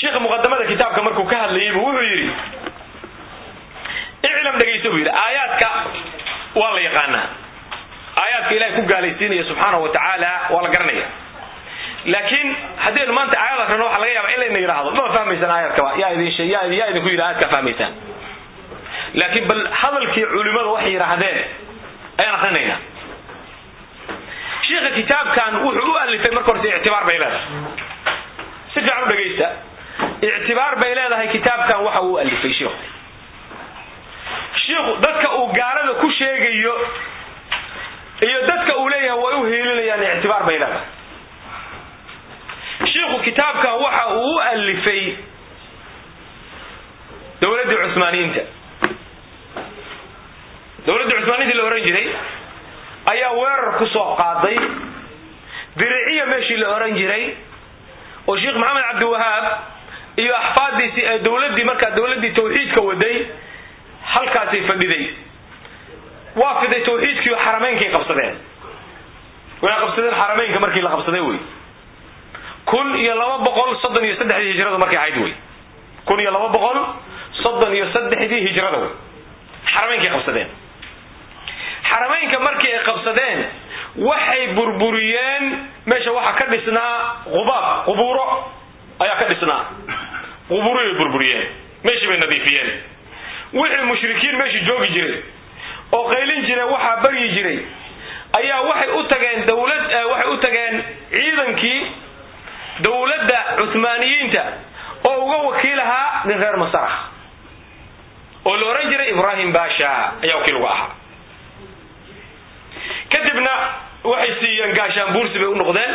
Shiikha muqadamada kitaabka markuu ka hadlayaybu wuxuu yidhi iclam dhegayso buu yidhi. Aayaadka waa la yaqaanaa aayaadka ilahay ku gaalaysiinaya subxaanahu wa tacaala waa la garanaya. Laakiin haddaynu maanta aayad akrino waxa laga yaaba in layna yidhaahdo mama fahmaysaan aayadkaba yaa idin shay yaa yaa idinku yidhi aayadkaa fahmaysaan laakiin bal hadalkii culimada waxay yidhaahdeen ayaan akrinaynaa shiikha kitaabkan wuxuu u alifay marka horse ictibaar bay leedahay. Si fiican u dhegaysta ictibaar bay leedahay kitaabkan waxa uu alifay sheikhu shiikhu dadka uu gaalada ku sheegayo iyo dadka uu leeyahay way u heelinayaan ictibaar bay leedahay. Shiikhu kitaabkan waxa uu u alifay dowladdii cusmaaniyiinta dowladdii cusmaaniyiinta la ohan jiray ayaa weerar ku soo qaaday diriciya meeshii la ohan jiray oo sheekh maxamed cabdiwahaab iyo axfaadiisii ee dowladdii markaa dowladdii tawxiidka waday halkaasay fadhiday waa fiday tawxiidkiio xaramaynkay qabsadeen. Way qabsadeen xarameynka markii la qabsaday wey. Kun iyo laba boqol soddon iyo saddexdii hijrada markay ahayd wey. Kun iyo laba boqol soddon iyo saddexdii hijrada wey. Xaramaynkay qabsadeen. Xarameynka markii ay qabsadeen waxay burburiyeen meesha waxaa ka dhisnaa qubaab qubuuro ayaa ka dhisnaa. Qubuuroay burburiyeen meeshii bay nadiifiyeen. Wixii mushrikiin meeshii joogi jiray oo qaylin jire waxaa baryi jiray. Ayaa waxay u tageen dowlad waxay u tageen ciidankii dowladda cuhmaaniyiinta oo uga wakiilahaa nin reer masar. Ah oo la ohan jiray ibrahim basha ayaa wakiil uga ahaa. Kadibna waxay siiyeen gaashaan buursi bay u noqdeen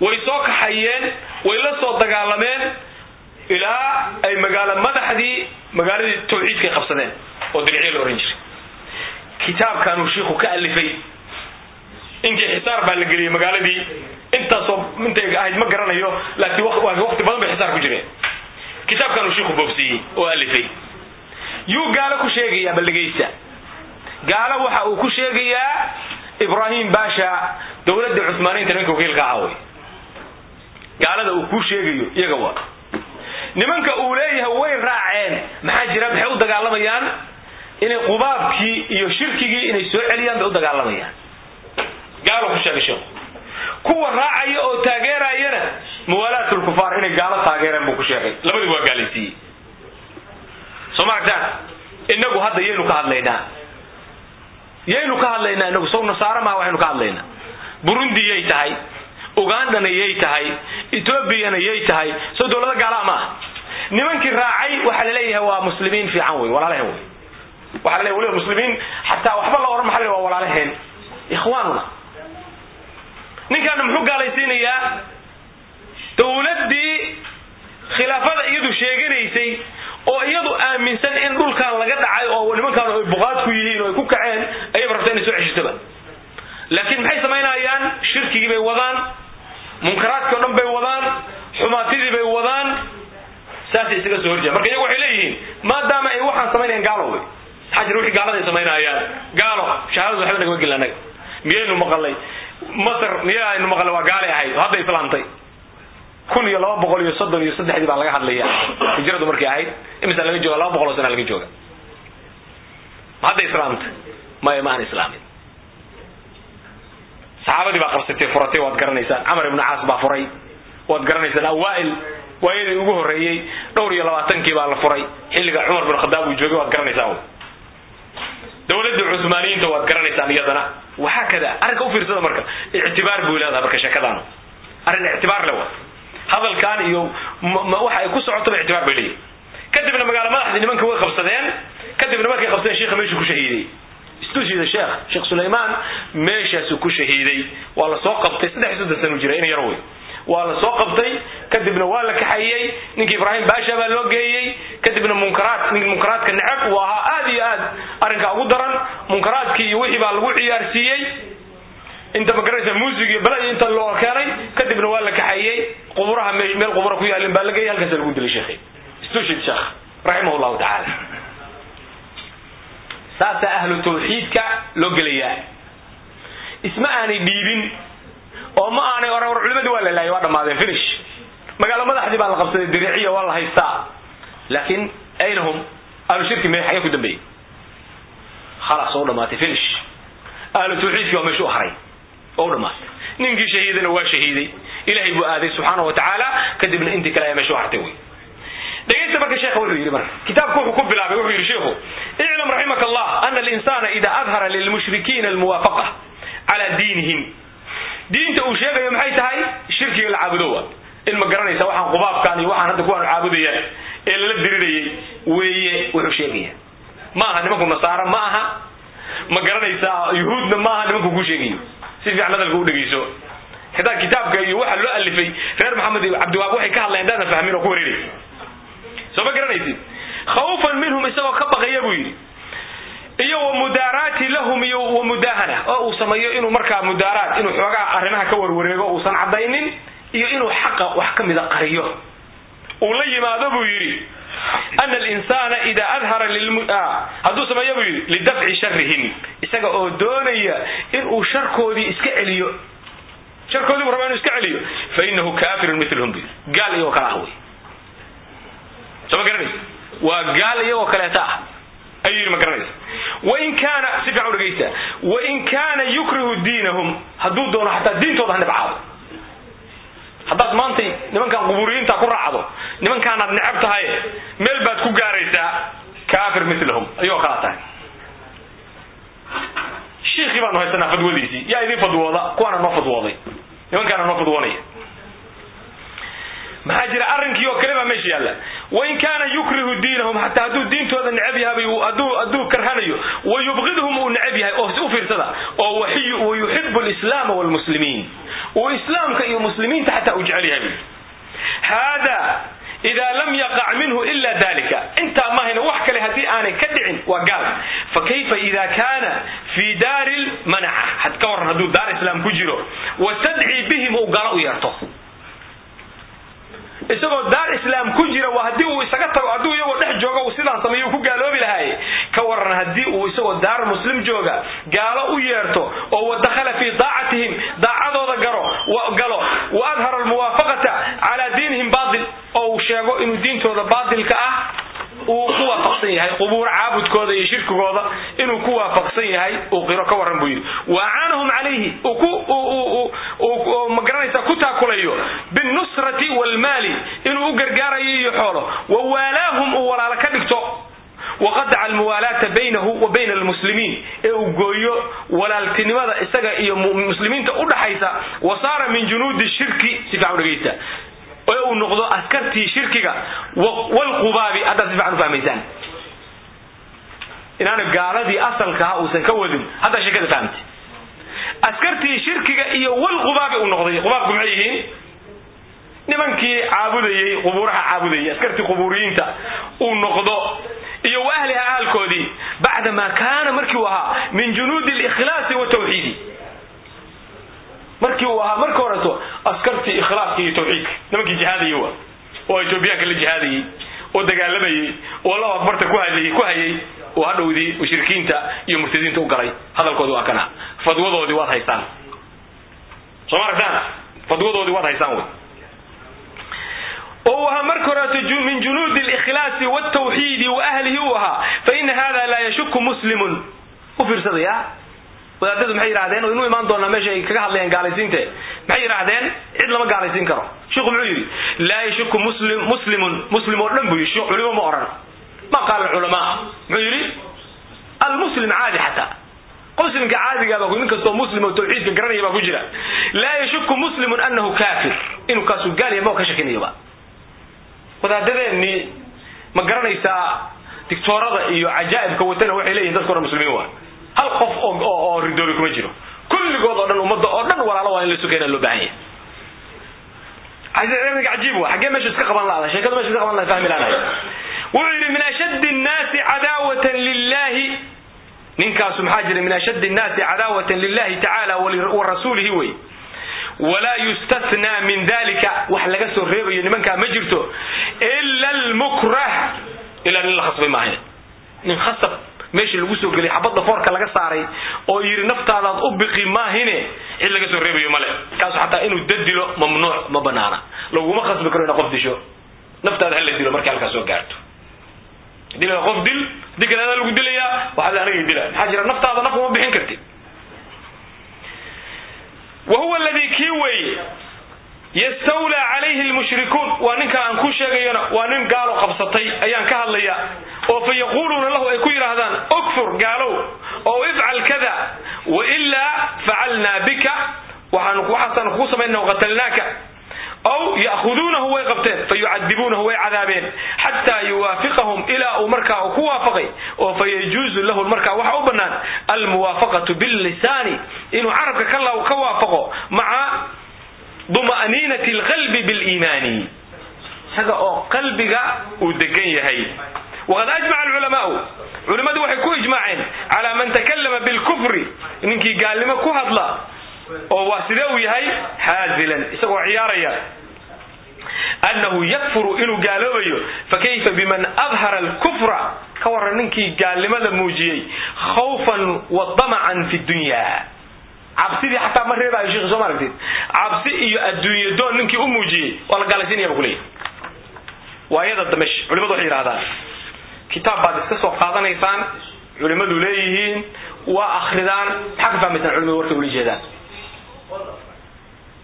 way soo kaxayeen way la soo dagaalameen ilaa ay magaalo madaxdii magaaladii tawxiidkay qabsadeen oo diriciya la ohan jiray kitaabkanuu shiiku ka alifay. Inkii xisaar baa la geliyey magaaladii. Intaasoo intay ahayd ma garanayo laakiin waqti badan bay xisaar ku jireen. Kitaabkanuu shiiku boobsiiyey oo alifay. Yuu gaalo ku sheegayaa baldhegaysta gaalo waxa uu ku sheegayaa ibrahim basha dowladda cuhmaaniyiinta ninka wakiilka ahaa wey gaalada uu kuu sheegayo iyaga waa. Nimanka uu leeyahay way raaceen. Maxaa jira? Maxay u dagaalamayaan inay qubaabkii iyo shirkigii inay soo celiyaan bay u dagaalamayaan gaalo ku sheegay sheekhu kuwa raacaya oo taageerayana muwaalaat lkufaar inay gaalo taageereen buu ku sheegay. Labadiba waa gaalaysiiyey. Soo ma aragtaan inagu hadda yaynu ka hadlaynaa. Yaynu ka hadlaynaa inagu sow nasaara maa waxaynu ka hadlaynaa. Burundi yay tahay. Ugandana yay tahay. Etoobiyana yay tahay. Soo dowlado gaalaa ma ah nimankii raacay waxaa la leeyahay waa muslimiin fiican wey walaalaheen wey waxa la waliba muslimiin xataa waxba la ohan maxa la waa walaalaheen ikhwaanuna. Ninkaana muxuu gaalaysiinayaa? Dowladdii khilaafada iyadu sheeganaysay oo iyadu aaminsan in dhulkan laga dhacay oo nimankaan ay buqaad ku yihiin oo ay ku kaceen ayaba rabta inay soo ceshitaba laakiin maxay samaynayaan? Shirkigii bay wadaan munkaraadkii o dhan bay wadaan xumaatidii bay wadaan. Saasay isaga soo horjeedan marka iyagu waxay leeyihiin maadaama ay waxaan samaynayan gaalo jira wixii gaalada ay samaynayaan gaalo shahaadadu waxba nagama gelin annaga. Miyaynu maqalnay? Masar miyaynu maqalnay? Waa gaalay ahayd hadda islaamtay kun iyo laba boqol iyo soddon iyo saddexdii baa laga hadlaya hijradu markay ahayd imisa laga jooga laba boqol oo sana laga jooga. Hadda islaamta maya ma aan islaamin. Saxaabadii baa qabsatay furatay waad garanaysaan. Camar ibnu caas baa furay. Waad garanaysaan awaail waayadii ugu horreeyey dhowr iyo labaatankii baa la furay. Xilliga cumar bin khadaab uu joogay waad garanaysaan dowladda cusmaaniyiinta waad garanaysaan iyadana waxaa kada arrinka ufiirsada marka ictibaar buu leedahay marka sheekadaanu arrin ictibaar le wa hadalkan iyo waxa ay ku socotaba ictibaar bay leeyihiin kadibna magaalo madaxdii nimanka way qabsadeen. Kadibna markay qabsadeen sheikha meeshuu ku shahiiday istushida sheekh sheekh sulaymaan meeshaasuu ku shahiiday waa la soo qabtay saddex iyo soddon sanu jira in yar wey waa la soo qabtay kadibna waa la kaxayey ninkii ibraahim baasha baa loo geeyey kadibna munkaraad nin munkaraadka necab uu ahaa aad iyo aad arrinka ugu daran munkaraadkii iyo wixii baa lagu ciyaarsiiyey inta ma garanaysa muusig iyo bala iyo inta loo keenay kadibna waa la kaxayey quburaha meel qubura ku yaalin baa la geeyey halkaasa lagu dilay sheekhi istushid sheekh. Raximah llahu tacaala. Saasaa ahlu tawxiidka loo gelayaa. Isma aanay dhiibin oo ma aanay oran war culimadii waa la laayay waa dhammaadeen finish. Magaalo madaxdii baa la qabsaday diriciya waa la haystaa. Laakiin aynahum ahlu shirki me xagee ku dambeeyey khalaas oo dhamaatay finish. Ahlu tawxiidkii waa meeshu u haray. Oo u dhamaatay ninkii shahiidana waa shahiiday. Ilahay buu aaday subxaana wa kadibna intii kale ayaa meesha u hartay wey dhegeysta marka sheekha wuxuu yidhi marka kitaabku wuxuu ku bilaabay wuxuu yidhi sheikhu iclam raximaka allah ana alinsana ida adhara lilmushrikiina almuwaafaqa cala diinihim diinta uu sheegayo maxay tahay? Shirkiga la caabudo wa in ma garanaysa waxaan qubaabkan iyo waxaan hadda kuwaan caabudaya ee lala dirirayay weeye wuxuu sheegaya. Ma aha nimanku nasaara ma aha. Ma garanaysaa yuhuudna ma aha nimanku ku sheegayo. Si fiican hadalka u dhegeyso xitaa kitaabka iyo waxa loo alifay reer maxamed iyo cabdiwaab waxay ka hadlayaan daadan fahmin oo ku wareeraysa soo ma garanaysid? Khawfan minhum isagoo ka baqaya buu yidhi iyo wa mudaaraati lahum iyo wa mudaahana. Oo uu sameeyo inuu markaa mudaaraat inuu xoogaa arrimaha ka warwareego uusan caddaynin iyo inuu xaqa wax ka mida qariyo. Uu la yimaado buu yidhi ana alinsana ida adhara hadduu sameeyo buu yidhi lidafci sharihim isaga oo doonaya inuu sharkoodii iska celiyo. Sharkoodii buu rabaa inuu iska celiyo. Fa inahu kaafirun milhum bu yidhi. Gaal iyagoo kale ah wey. Soo ma garanaysa waa gaal iyagoo kaleeta ah ayuu yidhi ma garanaysa wain kaana si fiican u dhegaysta wain kaana yukrihu diinahum hadduu doono xataa diintooda ha nibcaado haddaad maantay nimankan quburiyiinta ku raacdo nimankaanaad necab tahay meel baad ku gaaraysaa kaafir milahum ayagoo kala tahay. Shiikhii baanu haysanaa fadwadiisii yaa idin fadwooda kuwaana noo fadwooday nimankaana noo fadwoonaya maxaa jira arrinkii oo kale baa meesha yaalla wain kaana yukrihu diinahum xataa hadduu diintooda necab yahay hadduu karhanayo wa yubqidhum uu necab yahay oo u fiirsada oo wayuxibu alislaama waalmuslimiin uu islaamka iyo muslimiinta xataa uu jecel yahay hada ida lam yaqac minhu ila dalika intaa mahayna wax kale haddii aanay ka dhicin waa gaal fa kayfa ida kana fi daari lmanaca had ka waran hadduu daar islaam ku jiro wastadcii bihim uu galo u yeerto isagoo daar islaam ku jira waa haddii uu isaga tago hadduu iyagoo dhex jooga uu sidaan sameeyo ku gaaloobi lahaaye ka waran haddii uu isagoo daar muslim jooga gaalo u yeerto oo wadakhala fii daacatihim daacadooda garo galo. Wa adhara almuwaafaqata calaa diinihim baatil oo uu sheego inuu diintooda baatilka ah uu ku waafaqsan yahay qubuur caabudkooda iyo shirkigooda inuu ku waafaqsan yahay uu qiro ka waran buu yidhi. Wa acaanahum calayhi ma garanaysa ku taakulayo binnusrati waalmaali inuu u gargaarayo iyo xoolo. Wa waalaahum uu walaalo ka dhigto. Waqadaca almuwaalaata baynahu wa bayna almuslimiin ee uu gooyo walaaltinimada isaga iyo muslimiinta u dhaxaysa. Wa saara min junuudi shirki si fiican u dhegaysta ee uu noqdo askartii shirkiga. Walqubaabi haddaad si fiican u fahmaysaan. Inaana gaaladii asalkaha uusan ka wadin haddaa sheekada fahamta askartii shirkiga iyo walqubaabi uu noqday qubaabku maxay yihiin? Nimankii caabudayey qubuuraha caabudayay askartii qubuuriyiinta uu noqdo. Iyo wa ahliha ahalkoodii bacda maa kaana markii uu ahaa min junuudi likhlaasi watawxiidi markii uu ahaa marka horeto askartii ikhlaaska iyo tawxiidka nimankii jihaadayay wa oo etoobiyaanka la jihaadayey oo dagaalamayey oo allahu akbarta ku hayay oo hadhowdii mushrikiinta iyo murtadiinta u galay. Hadalkoodii waa fadwadoodii waad haystaan. Soo ma aragtaan? Fadwadoodii waad haystaan wey. Oo ahaa marka horeeto min junuudi likhlaasi wtawxiidi wa ahlihi uu ahaa fa ina hada laa yashuku muslimun. U fiirsadaya wadaadadu maxay yidhahdeen inuu imaan doonaa meesha ay kaga hadlayaan gaalaysiinte. Maxay yidhahdeen cid lama gaalaysiin karo. Shiku muxuu yidhi laa yashuku muslim muslimun. Muslim oo dhan buu yidhi culimo ma odhan ma qaala culamaa muxuu yidhi almuslim caadi xataa. Muslimka caadigaaba nin kastoo muslim oo tawxiidka garanaya baa ku jira. Laa yashuku muslimun anahu kafir inuu kaasuu gaal yahay ma ka shakinayaba wadaadadeennii ma garanaysaa dictoorada iyo cajaa'ibka watana waxay leeyihiin dadka oran muslimiin waa hal qof oo ridoobi kuma jiro. Kulligood oo dhan ummadda oo dhan walaalo waa in la sukayna loo baahan yahay. Cajiib wa xaggee meesha iska qaban laada sheekada meesha iska qaban laha fahmi laanahay wuxuu yidhi min ashaddi nnaasi cadaawatan lillahi ninkaasu maxaa jira min ashaddi nnaasi cadaawatan lillahi tacala wa wey walaa yustathnaa min dalika wax laga soo reebayo nimankaa ma jirto. Ila almukrah. Ilaa nin la khasbay maahayn nin khasab meeshii lagu soo geliyay xabadda foorka laga saaray oo yidhi naftaadaad u biqi maahine. Cid laga soo reebayo male kaasu xataa inuu dadilo mamnuuc ma banaana. Laguma khasbi karo ina qof disho. Naftaada hala dilo markay halkaa soo gaarto. Hadii la qof dil haddii kaleeda lagu dilayaa waxaad anagay dila. Maxaa jira? Naftaada naf uma bixin kartid. Wa huwa aladii kii weeye yastawlaa calayhi lmushrikuun waa ninka aan ku sheegayona waa nin gaalo qabsatay ayaan ka hadlaya oo fa yaquuluuna lahu ay ku yidhaahdaan ukfur gaalow oo ifcal kada wailaa facalnaa bika. Waxaasaan kugu samaynaa qatalnaaka. Aw ya'huduun yucadibuunahu way cadaabeen. Xataa yuwaafiqahum ilaa uu markaa ku waafaqay oo fa yajuuzu lahu markaa waxa u bannaan almuwaafaqatu billisaani. Inuu carabka ka waafaqo maca duma'niinati alqalbi biliimaani. Isaga oo qalbiga uu degan yahay. Waqad ajmaca alculamaau. Culimmadu waxay ku ijmaaceen calaa man takallama bilkufri. Ninkii gaalnimo ku hadla oo waa sidee uu yahay? Haazilan isagoo ciyaaraya. Annahu yakfuru inuu gaaloobayo fakayfa biman adhara alkufra? Ka waran ninkii gaalnimada muujiyey khawfan wa damacan fi dunya cabsidii xataa ma reebaayo sheekh soo ma cabsi iyo adduunye doon ninkii u muujiyey waa la gaalaysiinaya ba kuleeyahy waayada damesh culimadu waxay yidhahdaan kitaab baad iska soo qaadanaysaan culimadu leeyihiin waa akridaan maxaa ka fahmaysaan culimadu warkay ula jeedaan.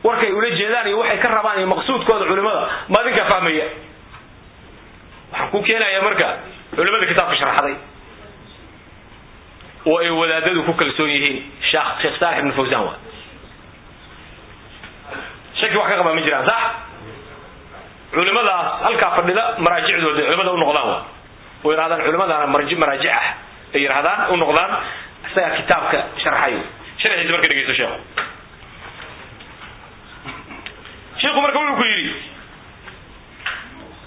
Warkay ula jeedaan iyo waxay ka rabaan iyo maqsuudkooda culimada ma adinkaa fahmaya. Waxaan ku keenaya marka culimada kitaabka sharxaday oo ay wadaadadu ku kalsoon yihiin. Sheekh saalix ibn fawsan waa. Shaki wax ka qabaa ma jiraan sax? Culimadaas halkaa fadhida maraajicdooda culimada u noqdaan wa oo yidhahdaan culimadana maraajic ah. Ay yidhahdaan u noqdaan isagaa kitaabka sharxay. Sharxiisa marka dhegeyso sheekhu shiiku marka wuxuu ku yidhi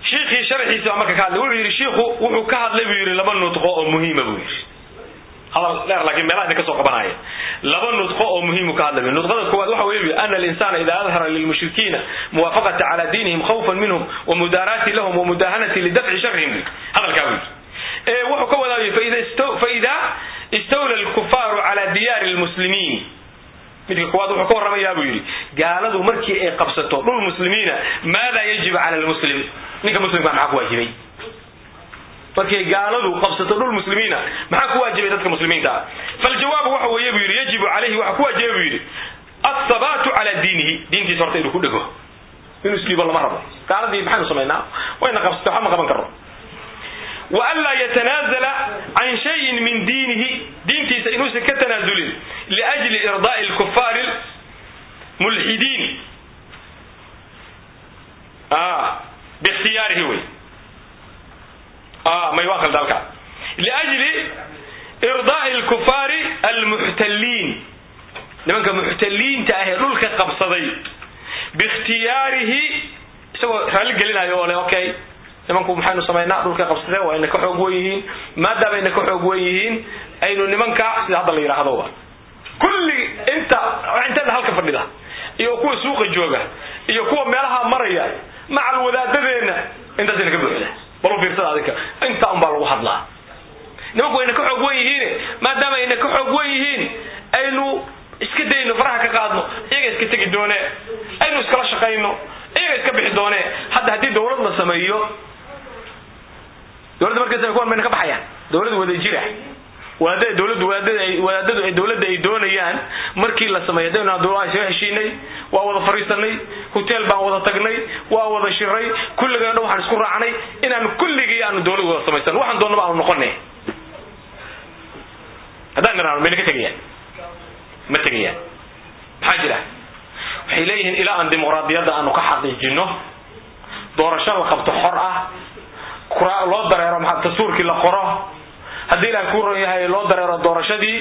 shiikhii sharxiisa marka ka hadlay wuxuu yidhi shiiku wuxuu ka hadlay buu yidhi laba nudqo oo muhiima buu yidhi hadal dheer laakiin meelaha idin ka soo qabanaya laba nudqo oo muhiimu ka hadlay nudqada koowaad waxa weeye ana alinsana ida adhara lilmushrikiina muwaafaqata cala diinihim khawfan minhum wa mudaaraati lahum wa mudahanati lidafci sharrihim. Hadalkaa yidhi. Ee wuxuu ka wadaayay faida istawla alkufaaru cala diyaari lmuslimiin midka koowaad wuxuu ka warramayaa buu yidhi gaaladu markii ay qabsato dhul muslimiina maada yajibu cala lmuslim ninka muslimkaa maxaa ku waajibay markay gaaladu qabsato dhul muslimiina maxaa ku waajibay dadka muslimiinta? Ah faljawaabu waxa weeye buu yidhi yajibu calayhi waxa ku waajibay buu yidhi athabaatu cala diinihi. Diintiisa horta inuu ku dhego. Inuu isdhiibo lama rabo. Gaaladii maxaynu samaynaa wayna qabsatay waxba ma qaban karno wa an laa yatanaazala can shayin min diinihi. Diintiisa inuusan ka tanaazulin liajli irdaa'i lkufaari mulxidiin biikhtiyaarihi wey may waa khalda halkaa liajli irdaa'i lkufaari almuxtaliin nimanka muxtaliinta ah ee dhulka qabsaday biikhtiyaarihi isagoo raalli gelinayo oo le okay nimanku maxaynu samaynaa dhulka qabsadeen waa ina ka xoog wen yihiin maadaama ayna ka xoog wen yihiin aynu nimanka sida hadda la yidhaahdo kulli inta inteeda halka fadhida iyo kuwa suuqa jooga iyo kuwa meelaha maraya macal wadaadadeenna intaasayna ka buuxda bal fiirsada adinka intaa un baa lagu hadlaa. Nimanku ayna ka xoog wen yihiin maadaama ayna ka xoog wen yihiin aynu iska dayno faraha ka qaadno iyaga iska tegi doone aynu iskala shaqayno iyaga iska bixi doone hadda haddii dawlad la sameeyo dowladda markaas kuwan bayna ka baxayaan dowlad wada wadaadadu ay dowladda ay doonayaan markii la sameeyo hadaynu dowladaha soo heshiinay waa wada fariisanay hotel baan wada tagnay waa wada shiray kulligeen dhan waxaan isku raacnay inaanu kulligii aanu dowlad wada samaysan. Waxaan doonnaba aanu noqonay haddaan nirahno mayna ka tegayaan? Ma tegayaan? Maxaa jira? Waxay leeyihiin ilaa aan dimuqraadiyadda aanu ka xaqiijino doorasho la qabto xor ah loo dareero maxaa dastuurkii la qoro haddii ilaah kuu ron yahay loo dareero doorashadii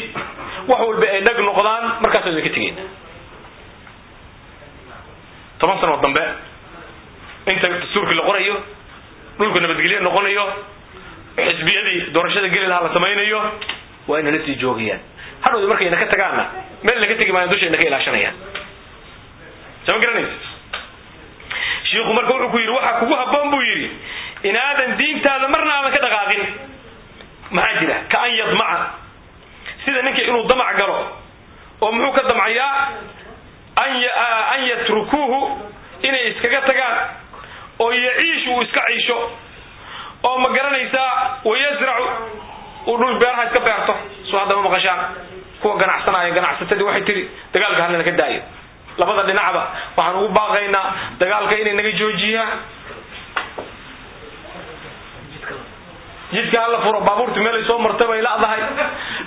wax walba ay dhag noqdaan markaasoo idinka tegeyn toban sanoo dambe inta dastuurkii la qorayo dhulka nabadgelye noqonayo xisbiyadii doorashada geli lahaa la samaynayo waa inala sii joogayaan. Hadhowda markayna ka tagaanna meel naga tegi maayan dushayna ka ilaashanayaan. Sama garanaysa shiiku marka wuxuu ku yidhi waxa kugu habboon buu yidhi inaadan diintaada marna aadan ka dhaqaaqin maxaa jira ka an yadmaca sida ninka inuu damac galo oo muxuu ka damcayaa an yatrukuuhu inay iskaga tagaan oo yaciishu uu iska ciisho oo ma garanaysaa wayasracu uu dhul beeraha iska beerto. Soo haddama maqashaan. Kuwa ganacsanaya ganacsatadii waxay tihi dagaalka halina ka daayo. Labada dhinacba waxaan ugu baaqaynaa dagaalka inay naga joojiyaan jidka hala furo baabuurtu meelay soo martay bay ladahay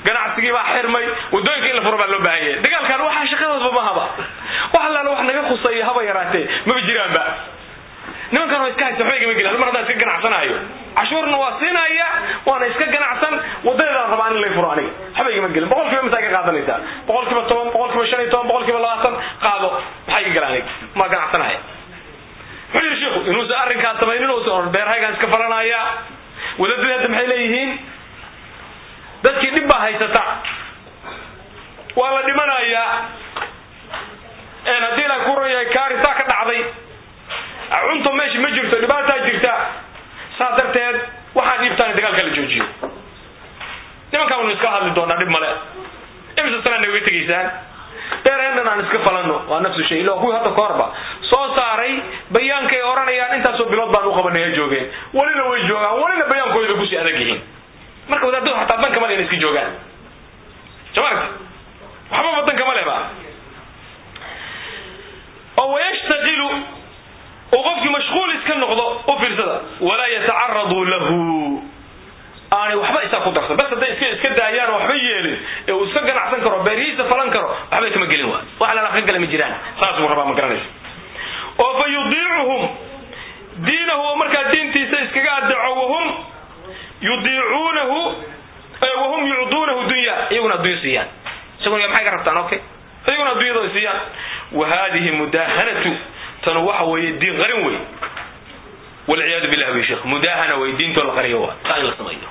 ganacsigii baa xirmay waddooyinka in la furo baa loo baahan yahay. Dagaalkan waxaa shaqadoodba mahaba wax allaala wax naga khusaya haba yaraatee maba jiraanba. Nimankan waa iska haysta waxba igama gelin mar haddaan iska ganacsanaayo cashuurna waa siinaya waana iska ganacsan wadadeedaan rabaa in lay furo aniga. Waxba igama gelin boqol kiiba misaa ka qaadanaysaa boqol kiiba toban boqol kiiba shan iyo toban boqol kiiba labaatan qaado. Maxaa iga gala aniga maa ganacsanaya wuxuu yidhi sheikhu inuusan arrinkaas samaynin uusan beerhaygaan iska falanaya hadda maxay leeyihiin dadkii dhib baa haysata? Waa la dhimanayaa haddii ilahay ku ranyahay kaaritaa ka dhacday. Cunto meesha ma jirto dhibaataa jirta. Saa darteed waxaan dhiibtaan dagaalka la joojiyo. Nimankaan waynu iska hadli doonaa dhib male imisa sanana uga tegaysaan? Beereennan aan iska falano waa nafsu shay. Ilo kuwii hadda ka horba soo saaray bayaankay odhanayaan intaasoo bilood baan u qabanay ha joogeen. Welina way joogaan welina bayaankooda ku sii adag yihiin. Marka wadaadadu xataa danka male inay iska joogaan. Jamarta waxba wadanka ma leba oo wayashtaqilu oo qofkii mashquul iska noqdo u fiirsada walaa yatacaradu lahu. Aanay waxba isaa ku darsan. Bas hadday iska iska daayaan waxba yeelin. Ee uu iska ganacsan karo beerihiisa falan karo waxbay kama gelin waa wax lala ka gala ma jiraan. Saas buu rabaa ma garanaysa oo fa yudiicuhum. Diinahu oo markaa diintiisa iskaga adeeco wahum yudiicuunahu wahum yucduunahu dunya iyaguna addunya siiyaan. Isaguna maxay ka rabtaan? Okay. Iyaguna addunyada siiyaan. Wa hadihi mudahanatu tanu waxa weeye diin qarin wey walciyaadu billah wey sheekh mudahana wey diintoo la qariyo waa saa in la sameeyo.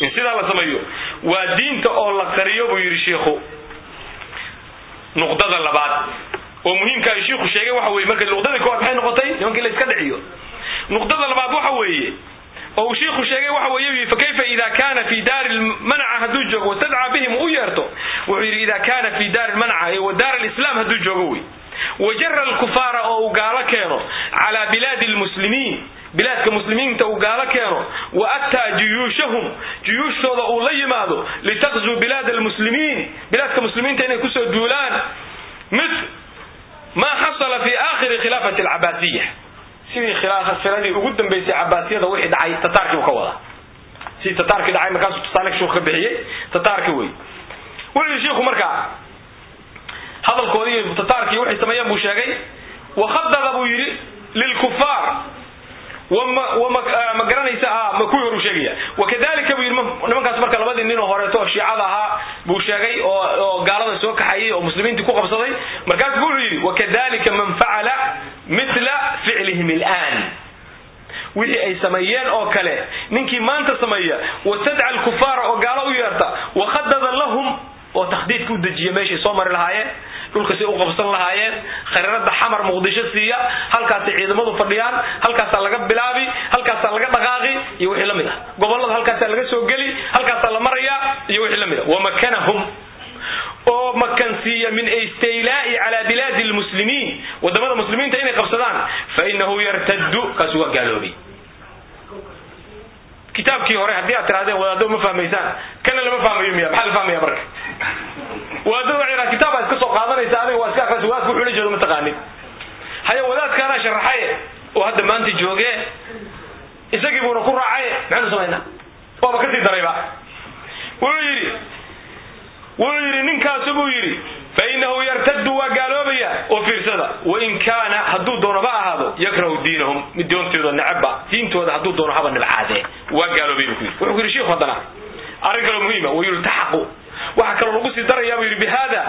In sidaa la sameeyo waa diinta oo la qariyo buu yidhi sheikhu nuqdada labaad oo muhiimka ay shiiku sheegay waxa weye marka nuqdadii koowaad maxay noqotay? Nimankii la iska dhiciyo. Nuqdada labaad waxa weeye oo uu shiiku sheegay waxa weeye fakayfa ida kana fi daari lmanaca hadduu joogo wastadcaa bihim u yeerto. Wuxuu yidhi ida kana fi daari lmanaca ee wa daar alislam hadduu joogo wey. Wajara alkufaara oo uu gaalo keeno calaa bilaadi lmuslimiin bilaadka muslimiinta uu gaalo keeno wa ataa juyuushahum. Juyuushtooda uu la yimaado litaqzuu bilaad almuslimiin. Bilaadka muslimiinta inay ku soo duulaan maa xasala fi aakhiri khilaafati alcabaasiya sidii khilaafadii ugu dambaysay cabaasiyada wixii dhacay tataarkii ka wada. Sidii tataarkii dhacay markaasuu tusaale shuuk ka bixiyey tataarki wey wuxuu shiiku markaa hadalkoodii tataarkii waxay sameeyeen buu sheegay wakhadada buu yidhi lilkufaar ma garanaysa kuwii horuu sheegaya. Wakadalika buu yidhi nimankaas marka labadii nin oo horeeto oo shiicada ahaa buu sheegay oo gaalada soo kaxayay oo muslimiintii ku qabsaday. Markaasu wuxuu yidhi wakadalika man facala mila ficlihim ilaan wixii ay sameeyeen oo kale ninkii maanta sameeya wastadca alkufaara oo gaalo u yeerta wakhadada lahum oo takhdiidka u dejiya meeshay soo mari lahaayeen dhulka si u qabsan lahaayeen khariirada xamar muqdisho siiya halkaasay ciidamadu fadhiyaan halkaasaa laga bilaabi halkaasaa laga dhaqaaqi iyo wixii la mid ah. Gobolada halkaasaa laga soo geli halkaasaa la maraya iyo wixii la mid ah. Wamakanahum oo makansiiya min istiylaa'i calaa bilaadi lmuslimiin waddamada muslimiinta inay qabsadaan fa inahu yartaddu kaasi waa gaaloobay kitaabkii hore haddii aad tirahdeen wadaado ma fahmaysaan. Kana lama fahmayo miya maxaa la fahmaya marka yidhaha kitaab baa iska qaadanaysa adiga waa iska akrisa wadaadka wuxuu la jeedo ma taqaanin haya wadaadkaanaa sharaxaye oo hadda maanta jooge isagii buuna ku raacaye maxaynu samaynaa? Waaba ka sii darayba. Wuxuu yidhi wuxuu yidhi ninkaasu buu yidhi fainahu yartadu waa gaaloobaya oo fiirsada. Wain kaana hadduu doono ba ahaado yakrahu diinahum mid doontooda necabba diintooda hadduu doono haba nibcaadee waa gaaloobay buu ku yidhi. Wuxuu ku yidhi shiikhu haddana arrin kaloo muhiima wayultaxaqu waxaa kaloo lagu sii darayaa buu yidhi bihada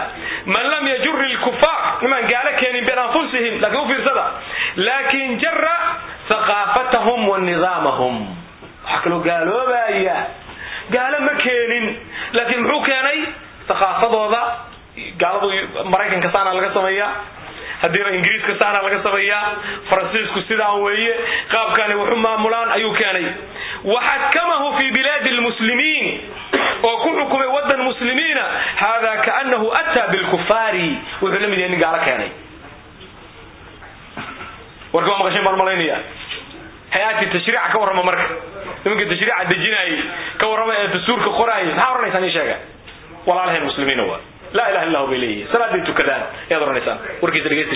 man lam yajuri lkufaar nimaan gaalo keenin bianfusihim laakiin u fiirsada. Laakin jara haqaafatahum wa nidaamahum waxaa kaloo gaaloobaya gaalo ma keenin laakiin muxuu keenay? Haqaafadooda gaaladu maraykanka saana laga sameeyaa. Haddiina ingiriiska saana laga sameeyaa faransiisku sidaan weeye qaabkani waxu maamulaan ayuu keenay waxakamahu fi bilaadi lmuslimiin oo ku xukumay wadan muslimiina. Hada kaanahu ataa bilkufaari wuxuu la mid yahay nin gaalo keenay. Warka waa maqashayn baan malaynaya. Hay'aadkii tashriica ka warrama marka. Nimanka tashriica dejinayay ka warrama ee dastuurka qoraayay maxaa odhanaysaan ii sheega? Walaalaheen muslimiina waa. Laa ilaha illa hu bay ayaad odhanaysaan warkiisa dhegeysta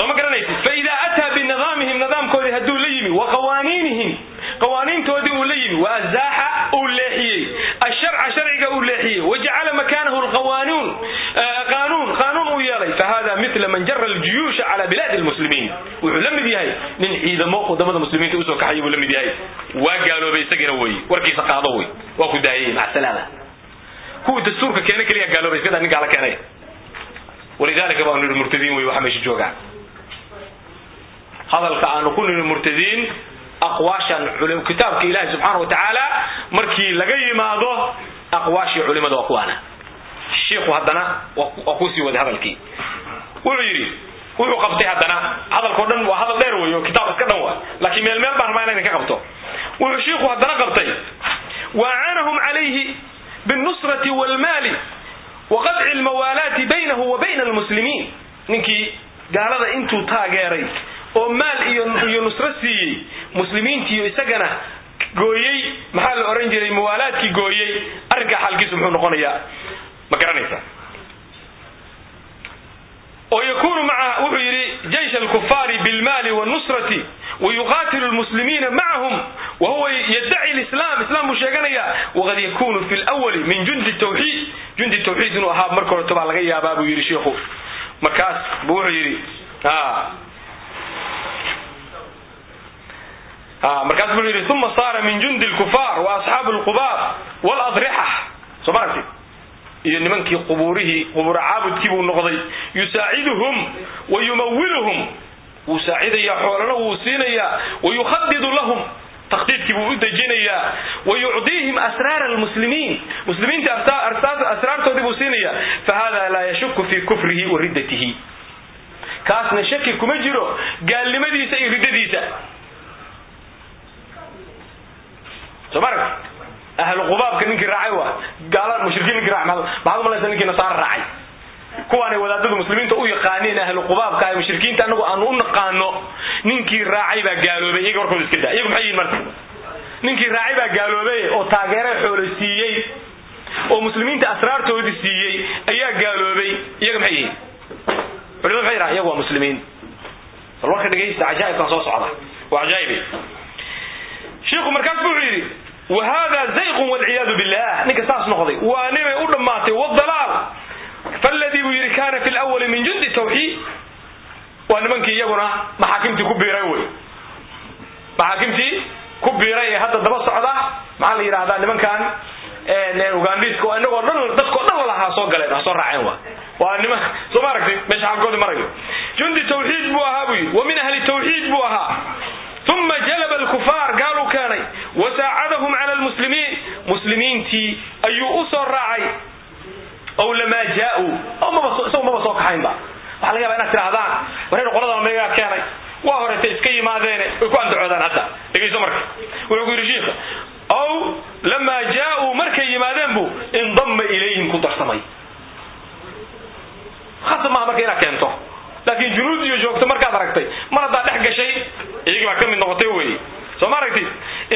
soo ma garanaysid? Faida ataa binidaamihim nidaamkoodii hadduu la yimi wa qawaaniinihim qawaaniintoodii uu la yimi wa azaaxa uu leexiyey asharca sharciga uu leexiyey wajacala makaanahu lqawaanuun qaanuun qaanuun uu yeelay. Fahada mila man jara aljuyuusha cala bilaadi lmuslimiin wuxuu la mid yahay nin ciidamo waddamada muslimiinta u soo kaxaya buu la mid yahay. Waa gaaloobay isagina wey warkiisa qaado wey waa ku daayay macsalaama kuwii dastuurka keena keliya gaaloobay iskadaa nin gaala keenaya walidalika baanu nihi murtadiin wey waxa meesha joogaa hadalka aanu ku nihi murtadiin aqwaashan kitaabka ilaahi subxaana wa tacaala markii laga yimaado aqwaashii culimada waa kuwaana shiiku haddana waa ku sii waday hadalkii. Wuxuu yidhi wuxuu qabtay haddana hadalkao dhan waa hadal dheer wey oo kitaab iska dhan waa laakiin meel meel baan rabaa inaydan ka qabto. Wuxuu shiiku haddana qabtay waacanahum calayhi binnusrati waalmaali wa qadci almawaalaati baynahu wa bayna almuslimiin. Ninkii gaalada intuu taageeray oo maal iyo nusro siiyey muslimiintiiyo isagana gooyey maxaa la ohan jiray mawaalaadkii gooyey arrinkaa xaalkiisu muxuu noqonayaa. Ma garanaysaa oo yakunu maca wuxuu yidhi jaysh alkufaari bilmaali wاnusrati wayuqatilu lmuslimiina macahum wahuwa yaddaci lislam islam buu sheeganaya waqad yakunu fi lwali min jundi tawxiid. Jundi tawxiid inuu ahaa marka baa laga yaabaa buu yidhi shiikhu markaas bu wuxuu yidhi markaas buu yidhi uma saara min jundi lkufaar wa asxaabu lqubaab wاladrixa soo ma aragti? Iyo nimankii qubuurihii qubuura caabudkii buu noqday. Yusaaciduhum wa yumawiluhum. Wuu saacidayaa xoolana wuu siinayaa. Wa yukhadidu lahum. Takhdiidkii buu u dejinayaa. Wa yucdiihim asraara almuslimiin. Muslimiinta asraartoodii buu siinayaa. Fahada laa yashuku fi kufrihi wa riddatihi kaasna shaki kuma jiro gaalnimadiisa iyo riddadiisa. Soo marag ahlu qubaabka ninkii raacay waa gaala mushrikiin ninkii raacay maxaad umalaysa ninkii nasaara raacay. Kuwaanay wadaadada muslimiinta u yaqaaneen ahlu qubaabka mushrikiinta anagu aanu u naqaano ninkii raacay baa gaaloobay iyaga warkooda iska daa iyagu maxay yihiin marka? Ninkii raacay baa gaaloobay oo taageere xoolo siiyey oo muslimiinta asraartoodii siiyey ayaa gaaloobay iyaga maxay yihiin culimadu maxay yidhahan iyagu waa muslimiin bal warka dhegaysta cajaa'ibkan soo socda waa cajaa'ibi shiikhu markaas wuxuu yidhi whada zayqun wlciyaadu billah. Ninka saas noqday waa nimay u dhammaatay wdalaal faladii buu yidhi kana fi lwali min jundi tawxiid waa nimankii iyaguna maxaakimtii ku biiray wey maxaakimtii ku biiray ee hadda daba socda maxaa la yidhahdaa nimankan ugandhiiska oo inagoo dhan dadkao dhan lalahaa soo galeen soo raaceen wa waa nima soo ma meesha xalkoodi marayo jundi tawxiid buu ahaa buu yidhi wa min ahli tawxiid buu ahaa. Uma jalaba alkufaar gaaluu keenay wa saacadahum cala lmuslimiin muslimiintii ayuu u soo raacay. Ow lamaa jaauu isagu maba soo kaxaynba waxaa laga yaba inaad tidhahdaan wareer qoladan megaa keenay. Waa horetay iska yimaadeene way ku andacoodaan hadda. Dhegayso marka. Wuxuu ku yidhi shiikha ow lamaa jaauu markay yimaadeen buu indama ilayhim ku darsamay. Khasab maaha marka inaad keento. Laakiin junuud iyo joogto markaad aragtay mar haddaa dhex gashay iyagii baa ka mid noqotay wey soo ma aragtid?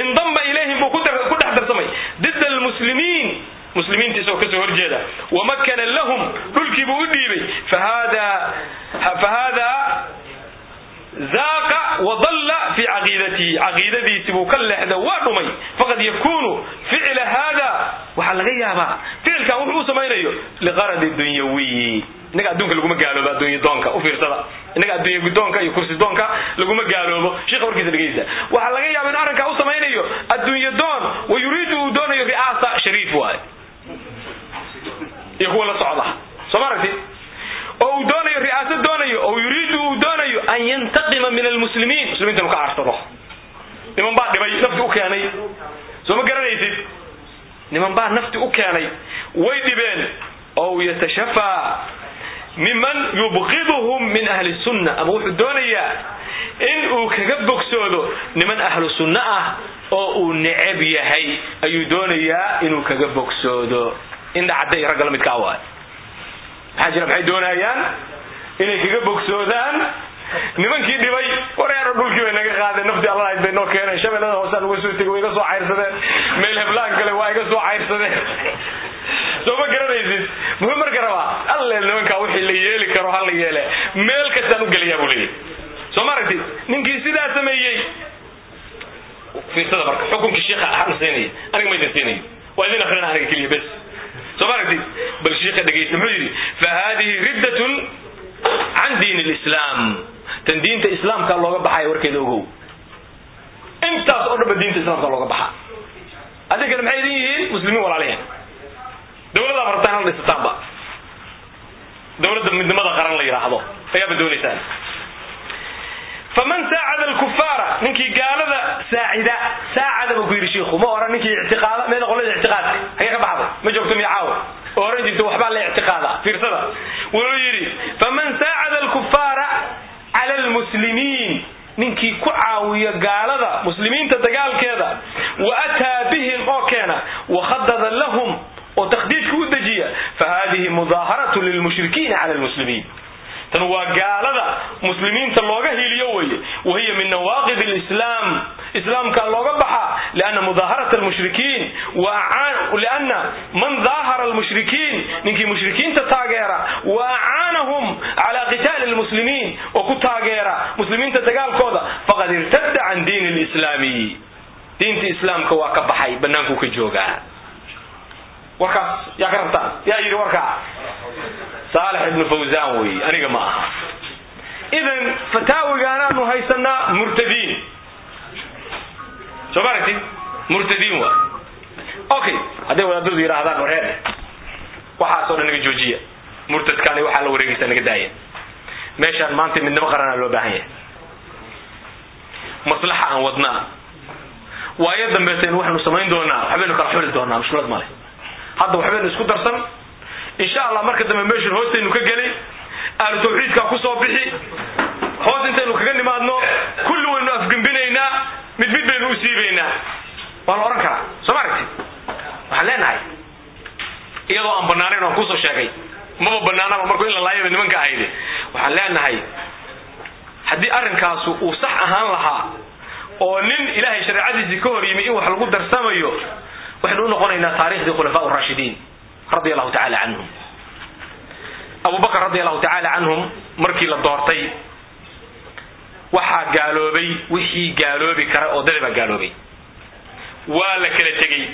Indama ilayhim buu ku dhex darsamay. Dida almuslimiin muslimiinta isagoo ka soo horjeeda. Wamakana lahum dhulkii buu u dhiibay. Fahada zaaqa wadalla fi caqiidatihi caqiidadiisi buu ka leexda waa dhumay. Faqad yakunu ficla hada waxaa laga yaabaa ficilkan wuxuu u samaynayo. Liqaradi dunyawiyi inaga adduunka laguma gaaloobo adduunya doonka u fiirsada inaga adduunya gudoonka iyo kursi doonka laguma gaaloobo. Sheekha warkiisa dhegaysta waxaa laga yaaba in arrinkaa u samaynayo adduunya doon wa yuriidu uu doonayo ri'aasa oo uu doonayo ri'aasad doonayo oo yuriidu uu doonayo an yantaqima min almuslimiin. Muslimiinta inu ka aarsado niman baa dhibay nafti u keenay. Soo ma garanaysid? Niman baa nafti u keenay. Way dhibeen. Oo yatashafaa miman yubqiduhum min ahli sunna. Ama wuxuu doonayaa in uu kaga bogsoodo niman ahlu sunno ah oo uu necab yahay. Ayuu doonayaa inuu kaga bogsoodo. Indhacadda iyo ragga la waay maxaa jira maxay doonayaan inay kaga bogsoodaan. Nimankii dhibay wareero dhulkii bay naga qaadeen. Naftii allalahayd bay noo keeneen. Shabeellada hoosea nuga soo tegay way iga soo cayrsadeen meel heblaan kale waa iga soo cayrsadeen soo ma garanaysid? Muxuu marka rabaa? Alle nimankaa wixii la yeeli karo ha la yeele. Meel kastaan u gelayaa buu leeyahy soo ma ninkii sidaa sameeyey. Fiirsada marka xukunkii sheikha axana siinaya aniga ma idin siinayo waa idin akrina aniga keliya bes soo ma aragtid bal shiikha dhegaysta muxuu yidhi fa hadihi riddatun can diin lislaam. Tan diinta islaamka looga baxaya warkeeda ogow. Intaas oo dhanba diinta islaamka looga baxa. Adigana maxay idin yihiin? Muslimiin walaaliheen dawladaad rabtaan hal dhisataanba dawladda midnimada qaran la yidhaahdo ayaaba doonaysaan faman saacada alkufaara ninkii gaalada saacida saacada buu ku yidhi shiiku ma oran ninkii ictiqaada meeda qolada ictiqaadka hagee ka baxday. Ma joogto oo oran jirta waxbaa la ictiqaada fiirsada. Wuxuu yidhi faman saacada alkufaara cala almuslimiin ninkii ku caawiya gaalada muslimiinta dagaalkeeda wa ataa bihim oo keena wakhadada lahum oo takhdiidka u dejiya fa hadihi mudaaharatu lilmushrikiina cala lmuslimiin tan waa gaalada muslimiinta looga hiliyo weye wahiya min nawaaqid lislaam islaamka looga baxa liana mudaaharat almushrikiin liana man daahara almushrikiin ninkii mushrikiinta taageera wa acaanahum cala qitaali lmuslimiin oo ku taageera muslimiinta dagaalkooda. Faqad irtada can diin lislaami diinta islaamka waa ka baxay bannaankuu ka joogaa warkaas yaa ka rabtaan yaa yidhi warkaa saalex ibnu fawsaan wey aniga ma aha. Idan fataawigaanaanu haysanaa murtadiin. Soo ma aragtid murtadiin waa okay hadday wadaadadu yidhaahdaan warheer waxaasoo dhan naga joojiya. Murtadkaani waxaa la wareegaysa naga daaya meeshaan maanta midnimo qaranaa loo baahan yahay. Maslaxa aan wadnaa. Waayo dambeetaynu waxaynu samayn doonaa waxbaynu kala xuli doonaa mushkilad male hadda waxbaynu isku darsan. Insha allah marka dambe meeshan hoostaynu ka gelay ahlu tawxiidkaa ku soo bixi. Hoos intaynu kaga nimaadno. Kulli waynu afgembinaynaa mid mid baynu u siibaynaa waa la odhan karaa. Soo ma aragti waxaan leenahay. Iyadoo aan banaanayn aan ku soo sheegay. Maba banaanaba markuu in la laayaba nimanka ahayde waxaan leenahay haddii arrinkaasu uu sax ahaan lahaa oo nin ilaahay shareecadiisii ka hor yimi in wax lagu darsamayo waxaynu u noqonaynaa taarikhdii khulafaa rashidiin radi allahu tacala canhum abu bakr radi allahu tacala canhum markii la doortay waxaa gaaloobay wixii gaaloobi kara oo dada baa gaaloobay. Waa la kala tegey.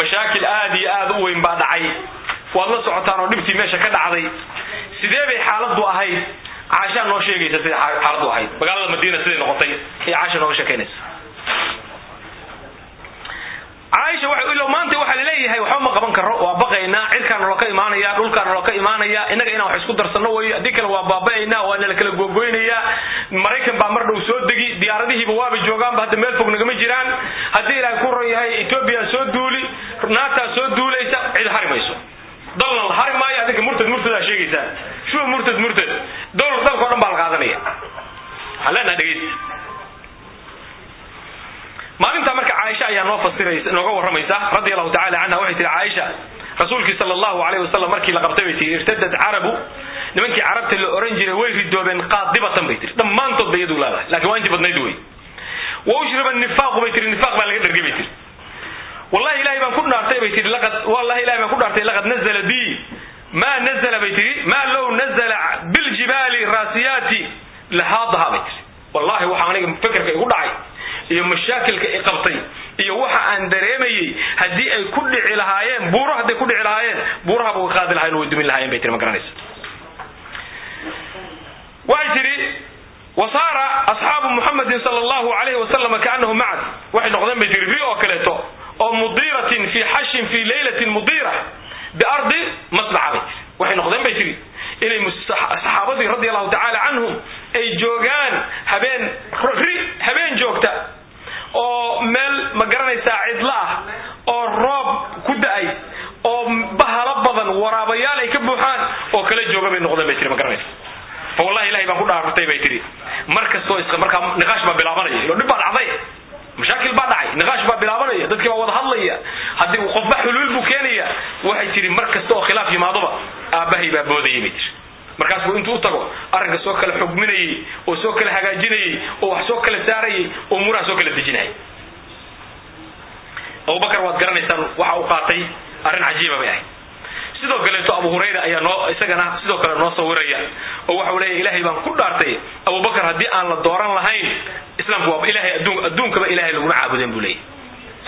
Mashaakil aad iyo aad u weyn baa dhacay. Waad la socotaan oo dhibtii meesha ka dhacday. Sidee bay xaaladu ahayd? Caashaa noo sheegaysa siday xaaladu ahayd. Magaalada madiina siday noqotay. Ay caasha nooga sheekaynaysa caaisha maanta waxaa la leeyahay waxba ma qaban karo waa baqaynaa cirkaa nolo ka imaanaya dhulkaa nolo ka imaanaya innaga inaan wax isku darsano wey haddii kale waa baaba'aynaa waa nala kala googoynayaa maraykan baa mar dhow soo degi diyaaradihiiba waaba joogaanba hadda meel fog nagama jiraan haddii ilaahay ku ron yahay etoobiya soo duuli naataa soo duulaysa cid hari mayso. Dalna la hari maayo adinka murtad murtadaa sheegaysaa. Shuba murtad murtad. Dowlar dalkao dhan baa la qaadanaya. Waxaan leenaha maalintaa marka caaisha ayaa noo fasiraysa nooga warramaysa radi allahu tacala canha waxay tihi caaisha rasuulkii sala allahu alayh wasalam markii la qabtay bay tihi irtadad carabu nimankii carabta la oran jiray way ridoobeen qaadibatan bay tihi dhammaantood bay iyadu leedahay laakiin waa intii badnayd wey wa ushriba nifaaqu bay tihi nifaaq baa laga dhargay bay tihi wallahi ilahay baan ku dhaartay bay tihi wallahi ilahay baan ku dhaartay laqad nazala bi ma nazala bay tihi ma low nazala biljibaali raasiyaati lahaadaha bay tihi wallahi waxa aniga fikirka igu dhacay iyo mashaakilka i qabtay iyo waxa aan dareemayey haddii ay ku dhici lahaayeen buuro hadday ku dhici lahaayeen buurahaba way qaadi lahayen way dumin lahayen bay tiri ma garanaysa waxay tidhi wasaara asxaabu muxamedin sala allahu alayhi wasalama kaanahu macad waxay noqdeen bay tihi ri oo kaleeto oo mudiiratin fi xashin fi laylatin mudiira biardi maslaca bay tiri waxay noqdeen bay tihi inay saxaabadii radi allahu tacaala canhum ay joogaan habeen ri habeen joogta oo meel ma garanaysaa cidla ah oo roob ku da'ay oo bahalo badan waraabayaal ay ka buuxaan oo kala jooga bay noqdeen bay tiri ma garanaysa. Fa wallahi ilahay baan ku dhaartay bay tihi mar is markaa niqaash baa bilaabanaya ilo dhib baa dhacday. Mashaakil baa dhacay niqaash baa bilaabanaya dadkii baa wada hadlaya. Haddii qofba xuluul buu keenaya waxay tihi mar kasta oo khilaaf yimaadoba aabbahay baa boodayay bay tiri markaas buu intuu u tago arrinka soo kala xugminayey oo soo kala hagaajinayey oo wax soo kala saarayey oo muraha soo kala dejinayay abubakar waad garanaysaan waxa uu qaatay arrin cajiiba bay ahayd. Sidoo kaleeto abu hurayra ayaa noo isagana sidoo kale noo sawiraya oo waxau leeyahy ilaahay baan ku dhaartay abubakar haddii aan la dooran lahayn islaamku waa ilahay adduun adduunkaba ilahay laguma caabudeen buu leeyahy